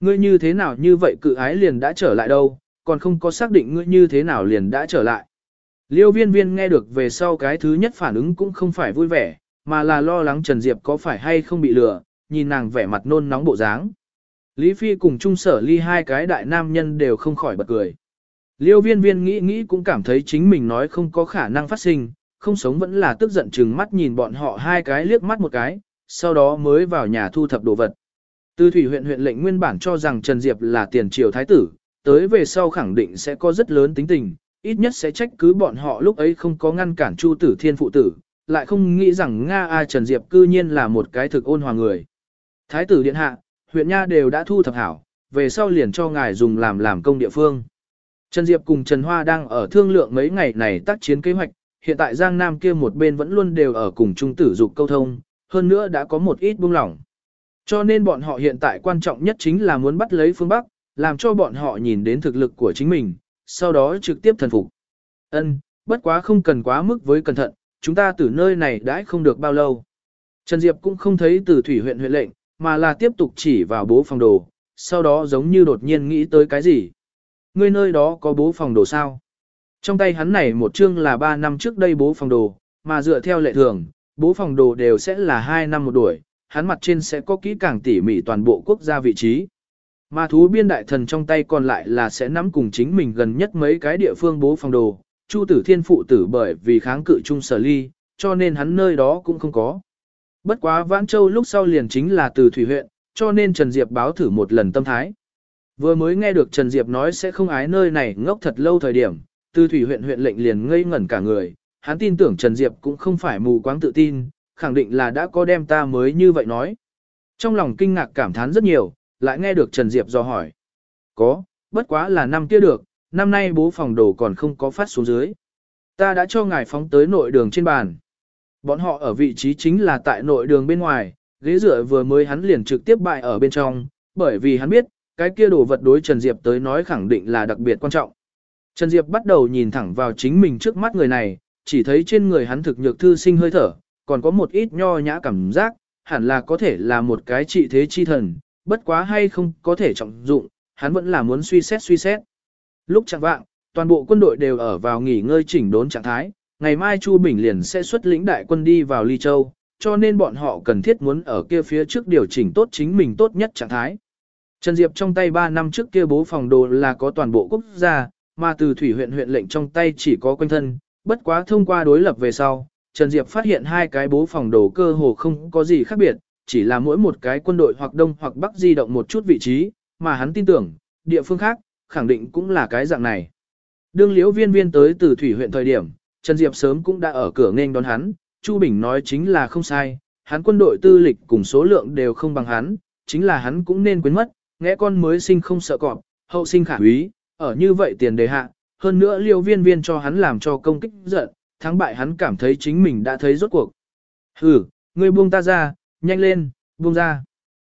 Ngươi như thế nào như vậy cự ái liền đã trở lại đâu, còn không có xác định ngươi như thế nào liền đã trở lại. Liêu viên viên nghe được về sau cái thứ nhất phản ứng cũng không phải vui vẻ, mà là lo lắng Trần Diệp có phải hay không bị lừa, nhìn nàng vẻ mặt nôn nóng bộ dáng. Lý Phi cùng Trung Sở Ly hai cái đại nam nhân đều không khỏi bật cười. Liêu viên viên nghĩ nghĩ cũng cảm thấy chính mình nói không có khả năng phát sinh, không sống vẫn là tức giận chừng mắt nhìn bọn họ hai cái liếc mắt một cái, sau đó mới vào nhà thu thập đồ vật. Tư thủy huyện huyện lệnh nguyên bản cho rằng Trần Diệp là tiền triều thái tử, tới về sau khẳng định sẽ có rất lớn tính tình, ít nhất sẽ trách cứ bọn họ lúc ấy không có ngăn cản Chu tử thiên phụ tử, lại không nghĩ rằng Nga A Trần Diệp cư nhiên là một cái thực ôn hòa người. Thái tử điện hạ, huyện nha đều đã thu thập hảo, về sau liền cho ngài dùng làm làm công địa phương. Trần Diệp cùng Trần Hoa đang ở thương lượng mấy ngày này tác chiến kế hoạch, hiện tại Giang Nam kia một bên vẫn luôn đều ở cùng trung tử dục câu thông, hơn nữa đã có một ít buông lỏng. Cho nên bọn họ hiện tại quan trọng nhất chính là muốn bắt lấy phương Bắc, làm cho bọn họ nhìn đến thực lực của chính mình, sau đó trực tiếp thần phục. Ân, bất quá không cần quá mức với cẩn thận, chúng ta từ nơi này đãi không được bao lâu. Trần Diệp cũng không thấy từ thủy huyện huyện lệnh, mà là tiếp tục chỉ vào bố phòng đồ, sau đó giống như đột nhiên nghĩ tới cái gì. Ngươi nơi đó có bố phòng đồ sao? Trong tay hắn này một chương là 3 năm trước đây bố phòng đồ, mà dựa theo lệ thường, bố phòng đồ đều sẽ là 2 năm một đuổi, hắn mặt trên sẽ có kỹ càng tỉ mỉ toàn bộ quốc gia vị trí. Mà thú biên đại thần trong tay còn lại là sẽ nắm cùng chính mình gần nhất mấy cái địa phương bố phòng đồ, Chu tử thiên phụ tử bởi vì kháng cự chung sở ly, cho nên hắn nơi đó cũng không có. Bất quá Vãn Châu lúc sau liền chính là từ Thủy huyện, cho nên Trần Diệp báo thử một lần tâm thái. Vừa mới nghe được Trần Diệp nói sẽ không ái nơi này ngốc thật lâu thời điểm, từ Thủy huyện huyện lệnh liền ngây ngẩn cả người, hắn tin tưởng Trần Diệp cũng không phải mù quáng tự tin, khẳng định là đã có đem ta mới như vậy nói. Trong lòng kinh ngạc cảm thán rất nhiều, lại nghe được Trần Diệp do hỏi. Có, bất quá là năm kia được, năm nay bố phòng đồ còn không có phát xuống dưới. Ta đã cho ngài phóng tới nội đường trên bàn. Bọn họ ở vị trí chính là tại nội đường bên ngoài, ghế dựa vừa mới hắn liền trực tiếp bại ở bên trong, bởi vì hắn biết, cái kia đồ vật đối Trần Diệp tới nói khẳng định là đặc biệt quan trọng. Trần Diệp bắt đầu nhìn thẳng vào chính mình trước mắt người này, chỉ thấy trên người hắn thực nhược thư sinh hơi thở, còn có một ít nho nhã cảm giác, hẳn là có thể là một cái trị thế chi thần, bất quá hay không có thể trọng dụng, hắn vẫn là muốn suy xét suy xét. Lúc chẳng vạng, toàn bộ quân đội đều ở vào nghỉ ngơi chỉnh đốn trạng thái, ngày mai Chu Bình liền sẽ xuất lĩnh đại quân đi vào Ly Châu, cho nên bọn họ cần thiết muốn ở kia phía trước điều chỉnh tốt chính mình tốt nhất trạng thái. Trần Diệp trong tay 3 năm trước kia bố phòng đồ là có toàn bộ quốc gia, mà từ thủy huyện huyện lệnh trong tay chỉ có quanh thân, bất quá thông qua đối lập về sau, Trần Diệp phát hiện hai cái bố phòng đồ cơ hồ không có gì khác biệt, chỉ là mỗi một cái quân đội hoặc đông hoặc bắc di động một chút vị trí, mà hắn tin tưởng, địa phương khác, khẳng định cũng là cái dạng này. Đương liễu viên viên tới từ thủy huyện thời điểm, Trần Diệp sớm cũng đã ở cửa nghênh đón hắn, Chu Bình nói chính là không sai, hắn quân đội tư lịch cùng số lượng đều không bằng hắn, chính là hắn cũng nên quên mất, nghe con mới sinh không sợ cọp, hậu sinh khả úy, ở như vậy tiền đề hạ, hơn nữa liêu viên viên cho hắn làm cho công kích giận, thắng bại hắn cảm thấy chính mình đã thấy rốt cuộc. Hừ, ngươi buông ta ra, nhanh lên, buông ra.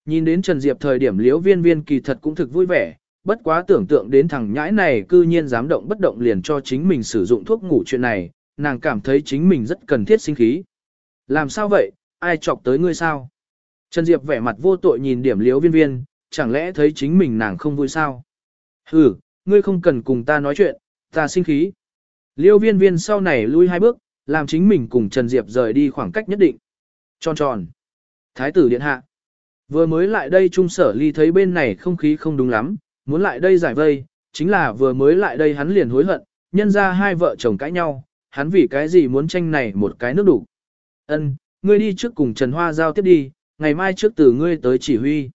Nhìn đến Trần Diệp thời điểm liễu viên viên kỳ thật cũng thực vui vẻ, bất quá tưởng tượng đến thằng nhãi này cư nhiên dám động bất động liền cho chính mình sử dụng thuốc ngủ chuyện này, nàng cảm thấy chính mình rất cần thiết sinh khí. Làm sao vậy, ai chọc tới ngươi sao? Trần Diệp vẻ mặt vô tội nhìn điểm liếu viên viên, chẳng lẽ thấy chính mình nàng không vui sao? Ừ, ngươi không cần cùng ta nói chuyện, ta sinh khí. Liêu viên viên sau này lui hai bước, làm chính mình cùng Trần Diệp rời đi khoảng cách nhất định. Tròn tròn. Thái tử điện hạ. Vừa mới lại đây trung sở ly thấy bên này không khí không đúng lắm, muốn lại đây giải vây, chính là vừa mới lại đây hắn liền hối hận, nhân ra hai vợ chồng cãi nhau, hắn vì cái gì muốn tranh này một cái nước đủ. Ân, ngươi đi trước cùng Trần Hoa giao tiếp đi, ngày mai trước từ ngươi tới chỉ huy.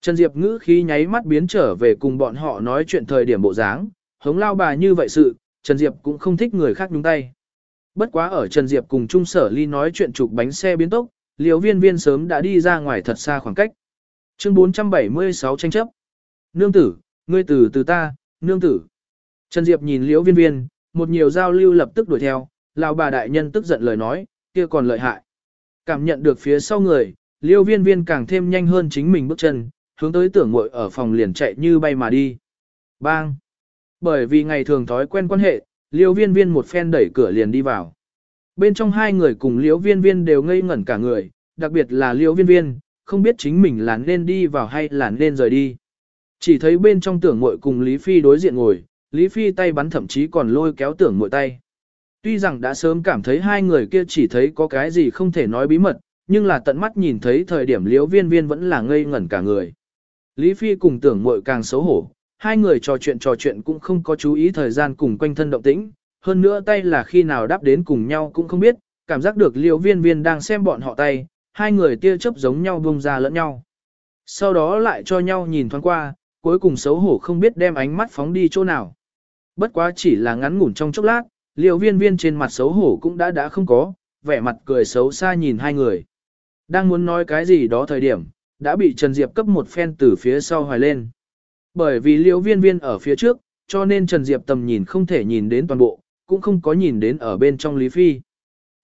Trần Diệp ngữ khí nháy mắt biến trở về cùng bọn họ nói chuyện thời điểm bộ dáng, hống lao bà như vậy sự, Trần Diệp cũng không thích người khác nhúng tay. Bất quá ở Trần Diệp cùng Trung Sở Ly nói chuyện chụp bánh xe biến tốc, liều viên viên sớm đã đi ra ngoài thật xa khoảng cách. Chương 476 tranh chấp. Nương tử, ngươi tử từ ta, nương tử. Trần Diệp nhìn liễu viên viên, một nhiều giao lưu lập tức đuổi theo, lão bà đại nhân tức giận lời nói, kia còn lợi hại. Cảm nhận được phía sau người, liễu viên viên càng thêm nhanh hơn chính mình bước chân, hướng tới tưởng muội ở phòng liền chạy như bay mà đi. Bang! Bởi vì ngày thường thói quen quan hệ, liễu viên viên một phen đẩy cửa liền đi vào. Bên trong hai người cùng liễu viên viên đều ngây ngẩn cả người, đặc biệt là liễu viên viên, không biết chính mình là nên đi vào hay là nên rời đi. Chỉ thấy bên trong tưởng muội cùng Lý Phi đối diện ngồi, Lý Phi tay bắn thậm chí còn lôi kéo tưởng muội tay. Tuy rằng đã sớm cảm thấy hai người kia chỉ thấy có cái gì không thể nói bí mật, nhưng là tận mắt nhìn thấy thời điểm liễu viên viên vẫn là ngây ngẩn cả người. Lý Phi cùng tưởng muội càng xấu hổ, hai người trò chuyện trò chuyện cũng không có chú ý thời gian cùng quanh thân động tĩnh, hơn nữa tay là khi nào đáp đến cùng nhau cũng không biết, cảm giác được liễu viên viên đang xem bọn họ tay, hai người tia chớp giống nhau bông ra lẫn nhau. Sau đó lại cho nhau nhìn thoáng qua, cuối cùng xấu hổ không biết đem ánh mắt phóng đi chỗ nào. Bất quá chỉ là ngắn ngủn trong chốc lát, liễu viên viên trên mặt xấu hổ cũng đã đã không có, vẻ mặt cười xấu xa nhìn hai người. Đang muốn nói cái gì đó thời điểm, đã bị Trần Diệp cấp một phen từ phía sau hoài lên. Bởi vì liễu viên viên ở phía trước, cho nên Trần Diệp tầm nhìn không thể nhìn đến toàn bộ, cũng không có nhìn đến ở bên trong Lý Phi.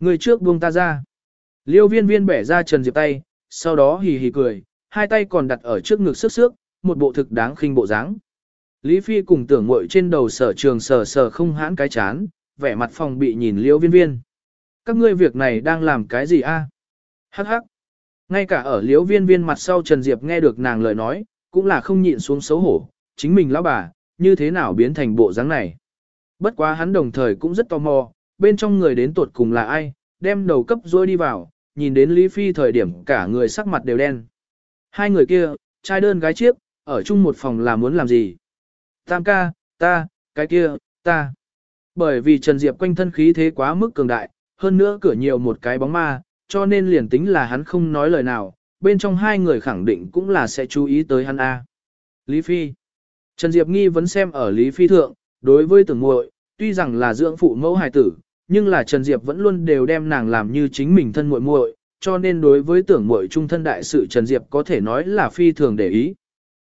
Người trước buông ta ra. Liêu viên viên bẻ ra Trần Diệp tay, sau đó hì hì cười, hai tay còn đặt ở trước ngực sức sước, một bộ thực đáng khinh bộ dáng. Lý Phi cùng tưởng mội trên đầu sở trường sở sở không hãn cái chán, vẻ mặt phòng bị nhìn liêu viên viên. Các ngươi việc này đang làm cái gì a? Hắc hắc. Ngay cả ở liêu viên viên mặt sau Trần Diệp nghe được nàng lời nói, cũng là không nhịn xuống xấu hổ, chính mình lão bà, như thế nào biến thành bộ dáng này. Bất quá hắn đồng thời cũng rất tò mò, bên trong người đến tuột cùng là ai, đem đầu cấp rôi đi vào, nhìn đến Lý Phi thời điểm cả người sắc mặt đều đen. Hai người kia, trai đơn gái chiếc, ở chung một phòng là muốn làm gì? Tam ca, ta, cái kia, ta. Bởi vì Trần Diệp quanh thân khí thế quá mức cường đại, hơn nữa cửa nhiều một cái bóng ma, cho nên liền tính là hắn không nói lời nào, bên trong hai người khẳng định cũng là sẽ chú ý tới hắn A. Lý Phi Trần Diệp nghi vấn xem ở Lý Phi thượng, đối với tưởng muội tuy rằng là dưỡng phụ mẫu hài tử, nhưng là Trần Diệp vẫn luôn đều đem nàng làm như chính mình thân muội muội, cho nên đối với tưởng muội trung thân đại sự Trần Diệp có thể nói là phi thường để ý.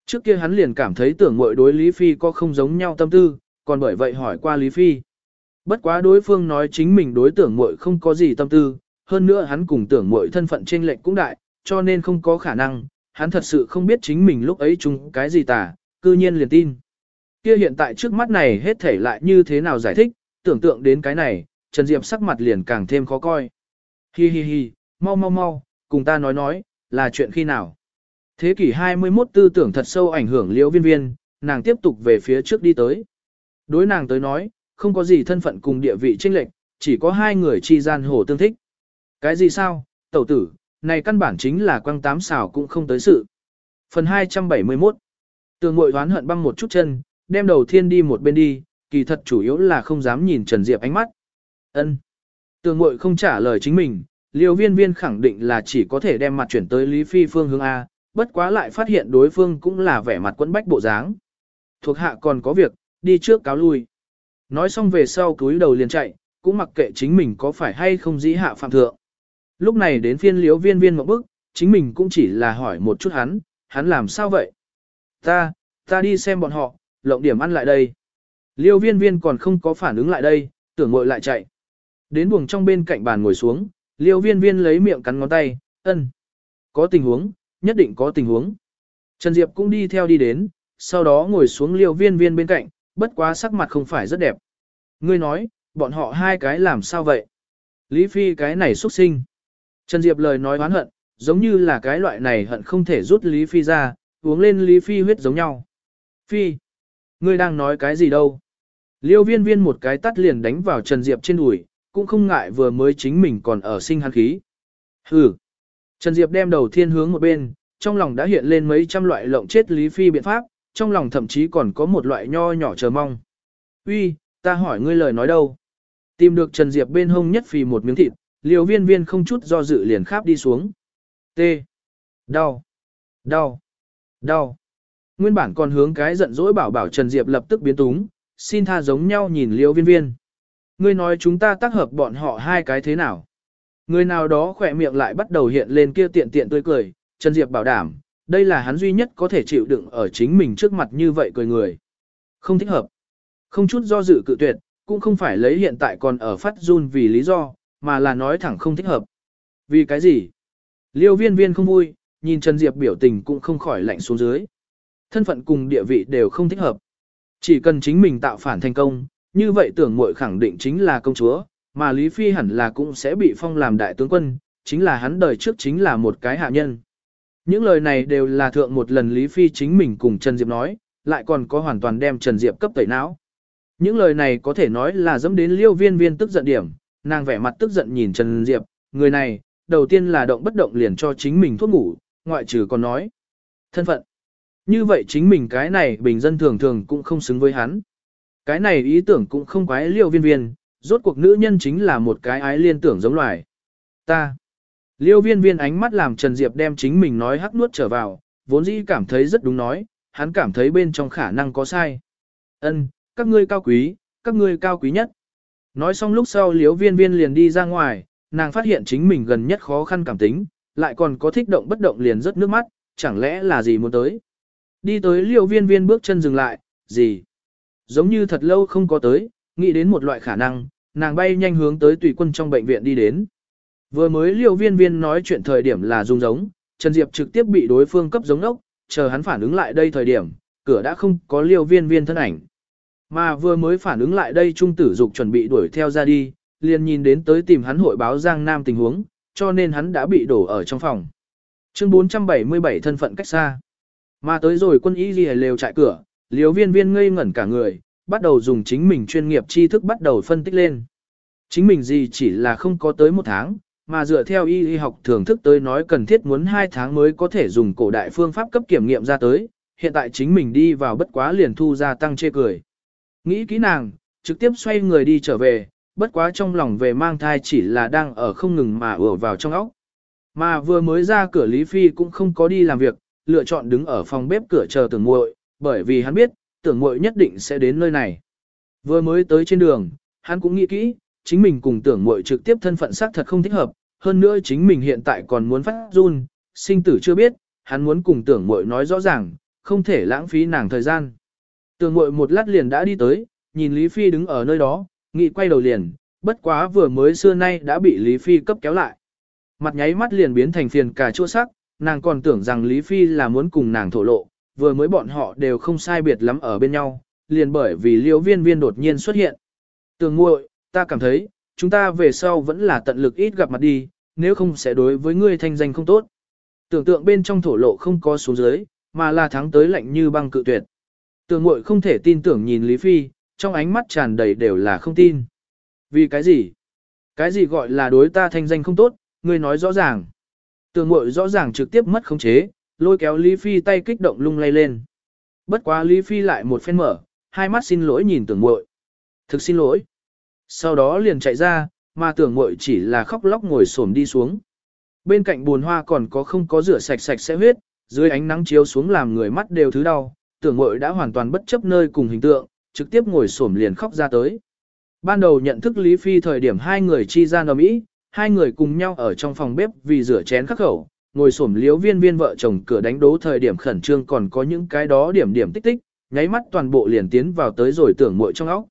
Trước kia hắn liền cảm thấy tưởng muội đối Lý Phi có không giống nhau tâm tư, còn bởi vậy hỏi qua Lý Phi. Bất quá đối phương nói chính mình đối tưởng muội không có gì tâm tư, hơn nữa hắn cùng tưởng muội thân phận chênh lệch cũng đại, cho nên không có khả năng, hắn thật sự không biết chính mình lúc ấy chúng cái gì tả, cư nhiên liền tin. Kia hiện tại trước mắt này hết thể lại như thế nào giải thích, tưởng tượng đến cái này, Trần Diệp sắc mặt liền càng thêm khó coi. Hi hi hi, mau mau mau, cùng ta nói nói, là chuyện khi nào. Thế kỷ 21 tư tưởng thật sâu ảnh hưởng liễu viên viên, nàng tiếp tục về phía trước đi tới. Đối nàng tới nói, không có gì thân phận cùng địa vị chênh lệch, chỉ có hai người chi gian hồ tương thích. Cái gì sao, tẩu tử, này căn bản chính là quăng tám xào cũng không tới sự. Phần 271 Tường mội đoán hận băng một chút chân, đem đầu thiên đi một bên đi, kỳ thật chủ yếu là không dám nhìn Trần Diệp ánh mắt. ân Tường ngội không trả lời chính mình, liều viên viên khẳng định là chỉ có thể đem mặt chuyển tới Lý Phi phương hướng A, bất quá lại phát hiện đối phương cũng là vẻ mặt quẫn bách bộ dáng. Thuộc hạ còn có việc, đi trước cáo lui. Nói xong về sau túi đầu liền chạy, cũng mặc kệ chính mình có phải hay không dĩ hạ phạm thượng. Lúc này đến phiên liếu viên viên một bức, chính mình cũng chỉ là hỏi một chút hắn, hắn làm sao vậy? Ta, ta đi xem bọn họ, lộng điểm ăn lại đây. Liêu viên viên còn không có phản ứng lại đây, tưởng ngội lại chạy. Đến buồng trong bên cạnh bàn ngồi xuống, liêu viên viên lấy miệng cắn ngón tay, ân. Có tình huống, nhất định có tình huống. Trần Diệp cũng đi theo đi đến, sau đó ngồi xuống liêu viên viên bên cạnh, bất quá sắc mặt không phải rất đẹp. Ngươi nói, bọn họ hai cái làm sao vậy? Lý Phi cái này xuất sinh. Trần Diệp lời nói oán hận, giống như là cái loại này hận không thể rút Lý Phi ra, uống lên Lý Phi huyết giống nhau. Phi, Ngươi đang nói cái gì đâu? Liêu viên viên một cái tắt liền đánh vào Trần Diệp trên đùi, cũng không ngại vừa mới chính mình còn ở sinh hắn khí. Hừ. Trần Diệp đem đầu thiên hướng một bên, trong lòng đã hiện lên mấy trăm loại lộng chết Lý Phi biện pháp, trong lòng thậm chí còn có một loại nho nhỏ chờ mong. Uy, ta hỏi ngươi lời nói đâu? Tìm được Trần Diệp bên hông nhất phì một miếng thịt, liều viên viên không chút do dự liền kháp đi xuống. T. Đau. Đau. Đau. Nguyên bản còn hướng cái giận dỗi bảo bảo Trần Diệp lập tức biến túng, xin tha giống nhau nhìn Liêu viên viên. Ngươi nói chúng ta tác hợp bọn họ hai cái thế nào? Người nào đó khỏe miệng lại bắt đầu hiện lên kia tiện tiện tươi cười, Trần Diệp bảo đảm, đây là hắn duy nhất có thể chịu đựng ở chính mình trước mặt như vậy cười người. Không thích hợp. Không chút do dự cự tuyệt, cũng không phải lấy hiện tại còn ở phát run vì lý do, mà là nói thẳng không thích hợp. Vì cái gì? Liêu viên viên không vui, nhìn Trần Diệp biểu tình cũng không khỏi lạnh xuống dưới. Thân phận cùng địa vị đều không thích hợp. Chỉ cần chính mình tạo phản thành công, như vậy tưởng muội khẳng định chính là công chúa, mà Lý Phi hẳn là cũng sẽ bị phong làm đại tướng quân, chính là hắn đời trước chính là một cái hạ nhân. Những lời này đều là thượng một lần Lý Phi chính mình cùng Trần Diệp nói, lại còn có hoàn toàn đem Trần Diệp cấp tẩy não. Những lời này có thể nói là dẫm đến liêu viên viên tức giận điểm, nàng vẻ mặt tức giận nhìn Trần Diệp, người này, đầu tiên là động bất động liền cho chính mình thuốc ngủ, ngoại trừ còn nói. Thân phận. Như vậy chính mình cái này bình dân thường thường cũng không xứng với hắn. Cái này ý tưởng cũng không quái liêu viên viên, rốt cuộc nữ nhân chính là một cái ái liên tưởng giống loài. Ta. Liêu viên viên ánh mắt làm Trần Diệp đem chính mình nói hắc nuốt trở vào, vốn dĩ cảm thấy rất đúng nói, hắn cảm thấy bên trong khả năng có sai. Ân, các ngươi cao quý, các ngươi cao quý nhất. Nói xong lúc sau liêu viên viên liền đi ra ngoài, nàng phát hiện chính mình gần nhất khó khăn cảm tính, lại còn có thích động bất động liền rớt nước mắt, chẳng lẽ là gì muốn tới. Đi tới liều viên viên bước chân dừng lại, gì? Giống như thật lâu không có tới, nghĩ đến một loại khả năng, nàng bay nhanh hướng tới tùy quân trong bệnh viện đi đến. Vừa mới liều viên viên nói chuyện thời điểm là dung giống, Trần Diệp trực tiếp bị đối phương cấp giống ốc, chờ hắn phản ứng lại đây thời điểm, cửa đã không có liều viên viên thân ảnh. Mà vừa mới phản ứng lại đây trung tử dục chuẩn bị đuổi theo ra đi, liền nhìn đến tới tìm hắn hội báo Giang Nam tình huống, cho nên hắn đã bị đổ ở trong phòng. Chương 477 thân phận cách xa. Mà tới rồi quân y ghi lều trại cửa, liều viên viên ngây ngẩn cả người, bắt đầu dùng chính mình chuyên nghiệp tri thức bắt đầu phân tích lên. Chính mình gì chỉ là không có tới một tháng, mà dựa theo y y học thưởng thức tới nói cần thiết muốn 2 tháng mới có thể dùng cổ đại phương pháp cấp kiểm nghiệm ra tới, hiện tại chính mình đi vào bất quá liền thu ra tăng chê cười. Nghĩ kỹ nàng, trực tiếp xoay người đi trở về, bất quá trong lòng về mang thai chỉ là đang ở không ngừng mà ùa vào trong óc. Mà vừa mới ra cửa Lý Phi cũng không có đi làm việc, lựa chọn đứng ở phòng bếp cửa chờ tưởng muội, bởi vì hắn biết, tưởng muội nhất định sẽ đến nơi này. Vừa mới tới trên đường, hắn cũng nghĩ kỹ, chính mình cùng tưởng muội trực tiếp thân phận xác thật không thích hợp, hơn nữa chính mình hiện tại còn muốn phát run, sinh tử chưa biết, hắn muốn cùng tưởng muội nói rõ ràng, không thể lãng phí nàng thời gian. Tưởng muội một lát liền đã đi tới, nhìn Lý Phi đứng ở nơi đó, nghị quay đầu liền, bất quá vừa mới xưa nay đã bị Lý Phi cấp kéo lại. Mặt nháy mắt liền biến thành phiền cả chua sắc, nàng còn tưởng rằng Lý Phi là muốn cùng nàng thổ lộ, vừa mới bọn họ đều không sai biệt lắm ở bên nhau, liền bởi vì liễu viên viên đột nhiên xuất hiện. Tường muội, ta cảm thấy, chúng ta về sau vẫn là tận lực ít gặp mặt đi, nếu không sẽ đối với ngươi thanh danh không tốt. Tưởng tượng bên trong thổ lộ không có xuống dưới, mà là thắng tới lạnh như băng cự tuyệt. Tường muội không thể tin tưởng nhìn Lý Phi, trong ánh mắt tràn đầy đều là không tin. Vì cái gì? Cái gì gọi là đối ta thanh danh không tốt, ngươi nói rõ ràng. Tường muội rõ ràng trực tiếp mất khống chế, lôi kéo Lý Phi tay kích động lung lay lên. Bất quá Lý Phi lại một phen mở, hai mắt xin lỗi nhìn tưởng muội. Thực xin lỗi. Sau đó liền chạy ra, mà tưởng muội chỉ là khóc lóc ngồi xổm đi xuống. Bên cạnh buồn hoa còn có không có rửa sạch sạch sẽ huyết, dưới ánh nắng chiếu xuống làm người mắt đều thứ đau, tưởng muội đã hoàn toàn bất chấp nơi cùng hình tượng, trực tiếp ngồi xổm liền khóc ra tới. Ban đầu nhận thức Lý Phi thời điểm hai người chi ra ở mỹ hai người cùng nhau ở trong phòng bếp vì rửa chén khắc khẩu, ngồi xổm liếu viên viên vợ chồng cửa đánh đố thời điểm khẩn trương còn có những cái đó điểm điểm tích tích, nháy mắt toàn bộ liền tiến vào tới rồi tưởng muội trong óc.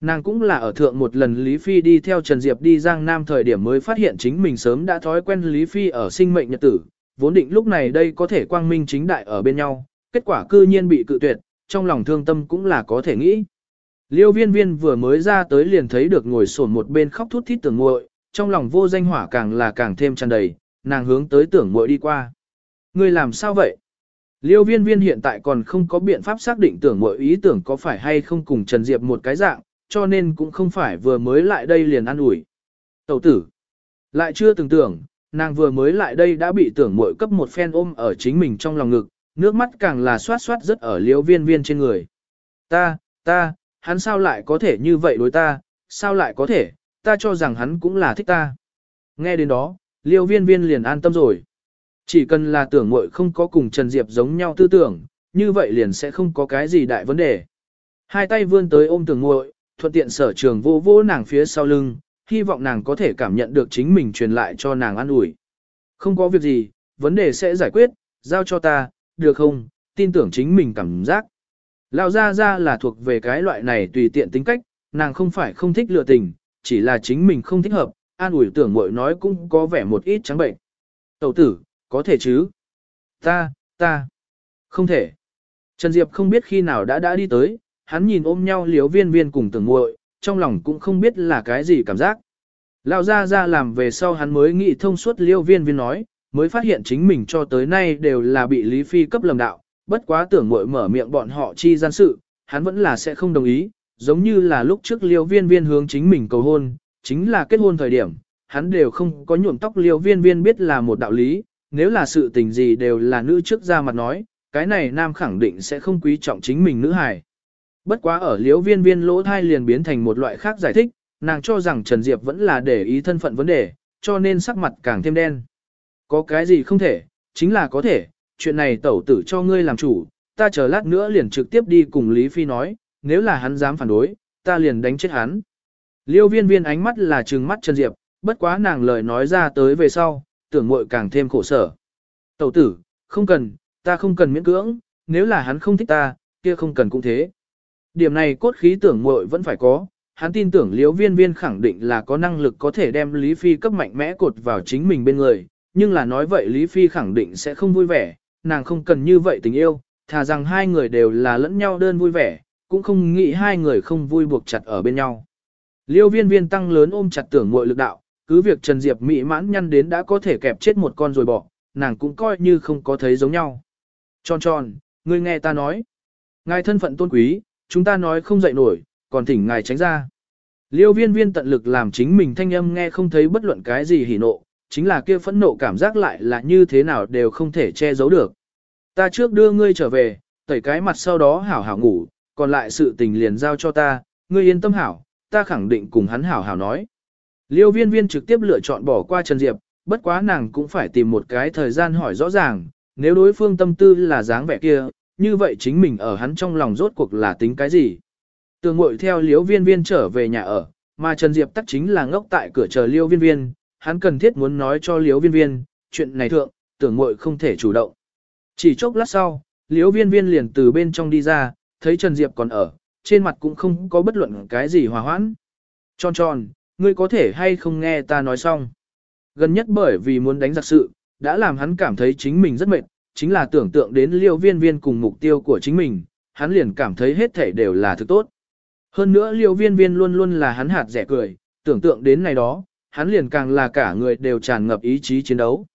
Nàng cũng là ở thượng một lần Lý Phi đi theo Trần Diệp đi Giang Nam thời điểm mới phát hiện chính mình sớm đã thói quen Lý Phi ở sinh mệnh nhật tử, vốn định lúc này đây có thể quang minh chính đại ở bên nhau, kết quả cư nhiên bị cự tuyệt, trong lòng thương tâm cũng là có thể nghĩ. Liêu viên viên vừa mới ra tới liền thấy được ngồi sổn một bên khóc thút thít tưởng muội trong lòng vô danh hỏa càng là càng thêm tràn đầy, nàng hướng tới tưởng muội đi qua. Ngươi làm sao vậy? Liêu viên viên hiện tại còn không có biện pháp xác định tưởng mọi ý tưởng có phải hay không cùng Trần Diệp một cái dạng, cho nên cũng không phải vừa mới lại đây liền ăn ủi. Tẩu tử, lại chưa từng tưởng, nàng vừa mới lại đây đã bị tưởng mội cấp một phen ôm ở chính mình trong lòng ngực, nước mắt càng là xoát xoát rất ở liêu viên viên trên người. Ta, ta, hắn sao lại có thể như vậy đối ta, sao lại có thể, ta cho rằng hắn cũng là thích ta. Nghe đến đó, liêu viên viên liền an tâm rồi. Chỉ cần là tưởng muội không có cùng Trần Diệp giống nhau tư tưởng, như vậy liền sẽ không có cái gì đại vấn đề. Hai tay vươn tới ôm tưởng muội, thuận tiện sở trường vô vô nàng phía sau lưng, hy vọng nàng có thể cảm nhận được chính mình truyền lại cho nàng an ủi. Không có việc gì, vấn đề sẽ giải quyết, giao cho ta, được không, tin tưởng chính mình cảm giác. Lão gia gia là thuộc về cái loại này tùy tiện tính cách, nàng không phải không thích lừa tình, chỉ là chính mình không thích hợp, an ủi tưởng muội nói cũng có vẻ một ít trắng bệnh. Tẩu tử, có thể chứ? Ta, ta, không thể. Trần Diệp không biết khi nào đã đã đi tới, hắn nhìn ôm nhau liếu viên viên cùng tưởng muội, trong lòng cũng không biết là cái gì cảm giác. Lão gia gia làm về sau hắn mới nghĩ thông suốt liêu viên viên nói, mới phát hiện chính mình cho tới nay đều là bị Lý Phi cấp lầm đạo, bất quá tưởng muội mở miệng bọn họ chi gian sự, hắn vẫn là sẽ không đồng ý, giống như là lúc trước liêu viên viên hướng chính mình cầu hôn, chính là kết hôn thời điểm, hắn đều không có nhuộm tóc liêu viên viên biết là một đạo lý, nếu là sự tình gì đều là nữ trước ra mặt nói, cái này nam khẳng định sẽ không quý trọng chính mình nữ hài. Bất quá ở Liêu viên viên lỗ thai liền biến thành một loại khác giải thích, nàng cho rằng Trần Diệp vẫn là để ý thân phận vấn đề, cho nên sắc mặt càng thêm đen. Có cái gì không thể, chính là có thể, chuyện này tẩu tử cho ngươi làm chủ, ta chờ lát nữa liền trực tiếp đi cùng Lý Phi nói, nếu là hắn dám phản đối, ta liền đánh chết hắn. Liêu viên viên ánh mắt là trừng mắt Trần Diệp, bất quá nàng lời nói ra tới về sau, tưởng muội càng thêm khổ sở. Tẩu tử, không cần, ta không cần miễn cưỡng, nếu là hắn không thích ta, kia không cần cũng thế. Điểm này cốt khí tưởng muội vẫn phải có, hắn tin tưởng Liêu viên viên khẳng định là có năng lực có thể đem Lý Phi cấp mạnh mẽ cột vào chính mình bên người, nhưng là nói vậy Lý Phi khẳng định sẽ không vui vẻ, nàng không cần như vậy tình yêu, thà rằng hai người đều là lẫn nhau đơn vui vẻ, cũng không nghĩ hai người không vui buộc chặt ở bên nhau. Liêu viên viên tăng lớn ôm chặt tưởng mội lực đạo, cứ việc Trần Diệp mỹ mãn nhăn đến đã có thể kẹp chết một con rồi bỏ, nàng cũng coi như không có thấy giống nhau. Tròn tròn, ngươi nghe ta nói. Ngài thân phận tôn quý, chúng ta nói không dậy nổi, còn thỉnh ngài tránh ra. Liêu viên viên tận lực làm chính mình thanh âm nghe không thấy bất luận cái gì hỉ nộ, chính là kia phẫn nộ cảm giác lại là như thế nào đều không thể che giấu được. Ta trước đưa ngươi trở về, tẩy cái mặt sau đó hảo hảo ngủ, còn lại sự tình liền giao cho ta, ngươi yên tâm hảo, ta khẳng định cùng hắn hảo hảo nói. Liêu viên viên trực tiếp lựa chọn bỏ qua Trần Diệp, bất quá nàng cũng phải tìm một cái thời gian hỏi rõ ràng, nếu đối phương tâm tư là dáng vẻ kia, như vậy chính mình ở hắn trong lòng rốt cuộc là tính cái gì. Tường ngội theo liêu viên viên trở về nhà ở, mà Trần Diệp tắc chính là ngốc tại cửa chờ liêu viên viên, hắn cần thiết muốn nói cho liêu viên viên, chuyện này thượng, tưởng ngội không thể chủ động. Chỉ chốc lát sau, liêu viên viên liền từ bên trong đi ra, thấy Trần Diệp còn ở, trên mặt cũng không có bất luận cái gì hòa hoãn. Tròn tròn, ngươi có thể hay không nghe ta nói xong. Gần nhất bởi vì muốn đánh giặc sự, đã làm hắn cảm thấy chính mình rất mệt, chính là tưởng tượng đến liêu viên viên cùng mục tiêu của chính mình, hắn liền cảm thấy hết thể đều là thứ tốt. Hơn nữa liêu viên viên luôn luôn là hắn hạt rẻ cười, tưởng tượng đến này đó, hắn liền càng là cả người đều tràn ngập ý chí chiến đấu.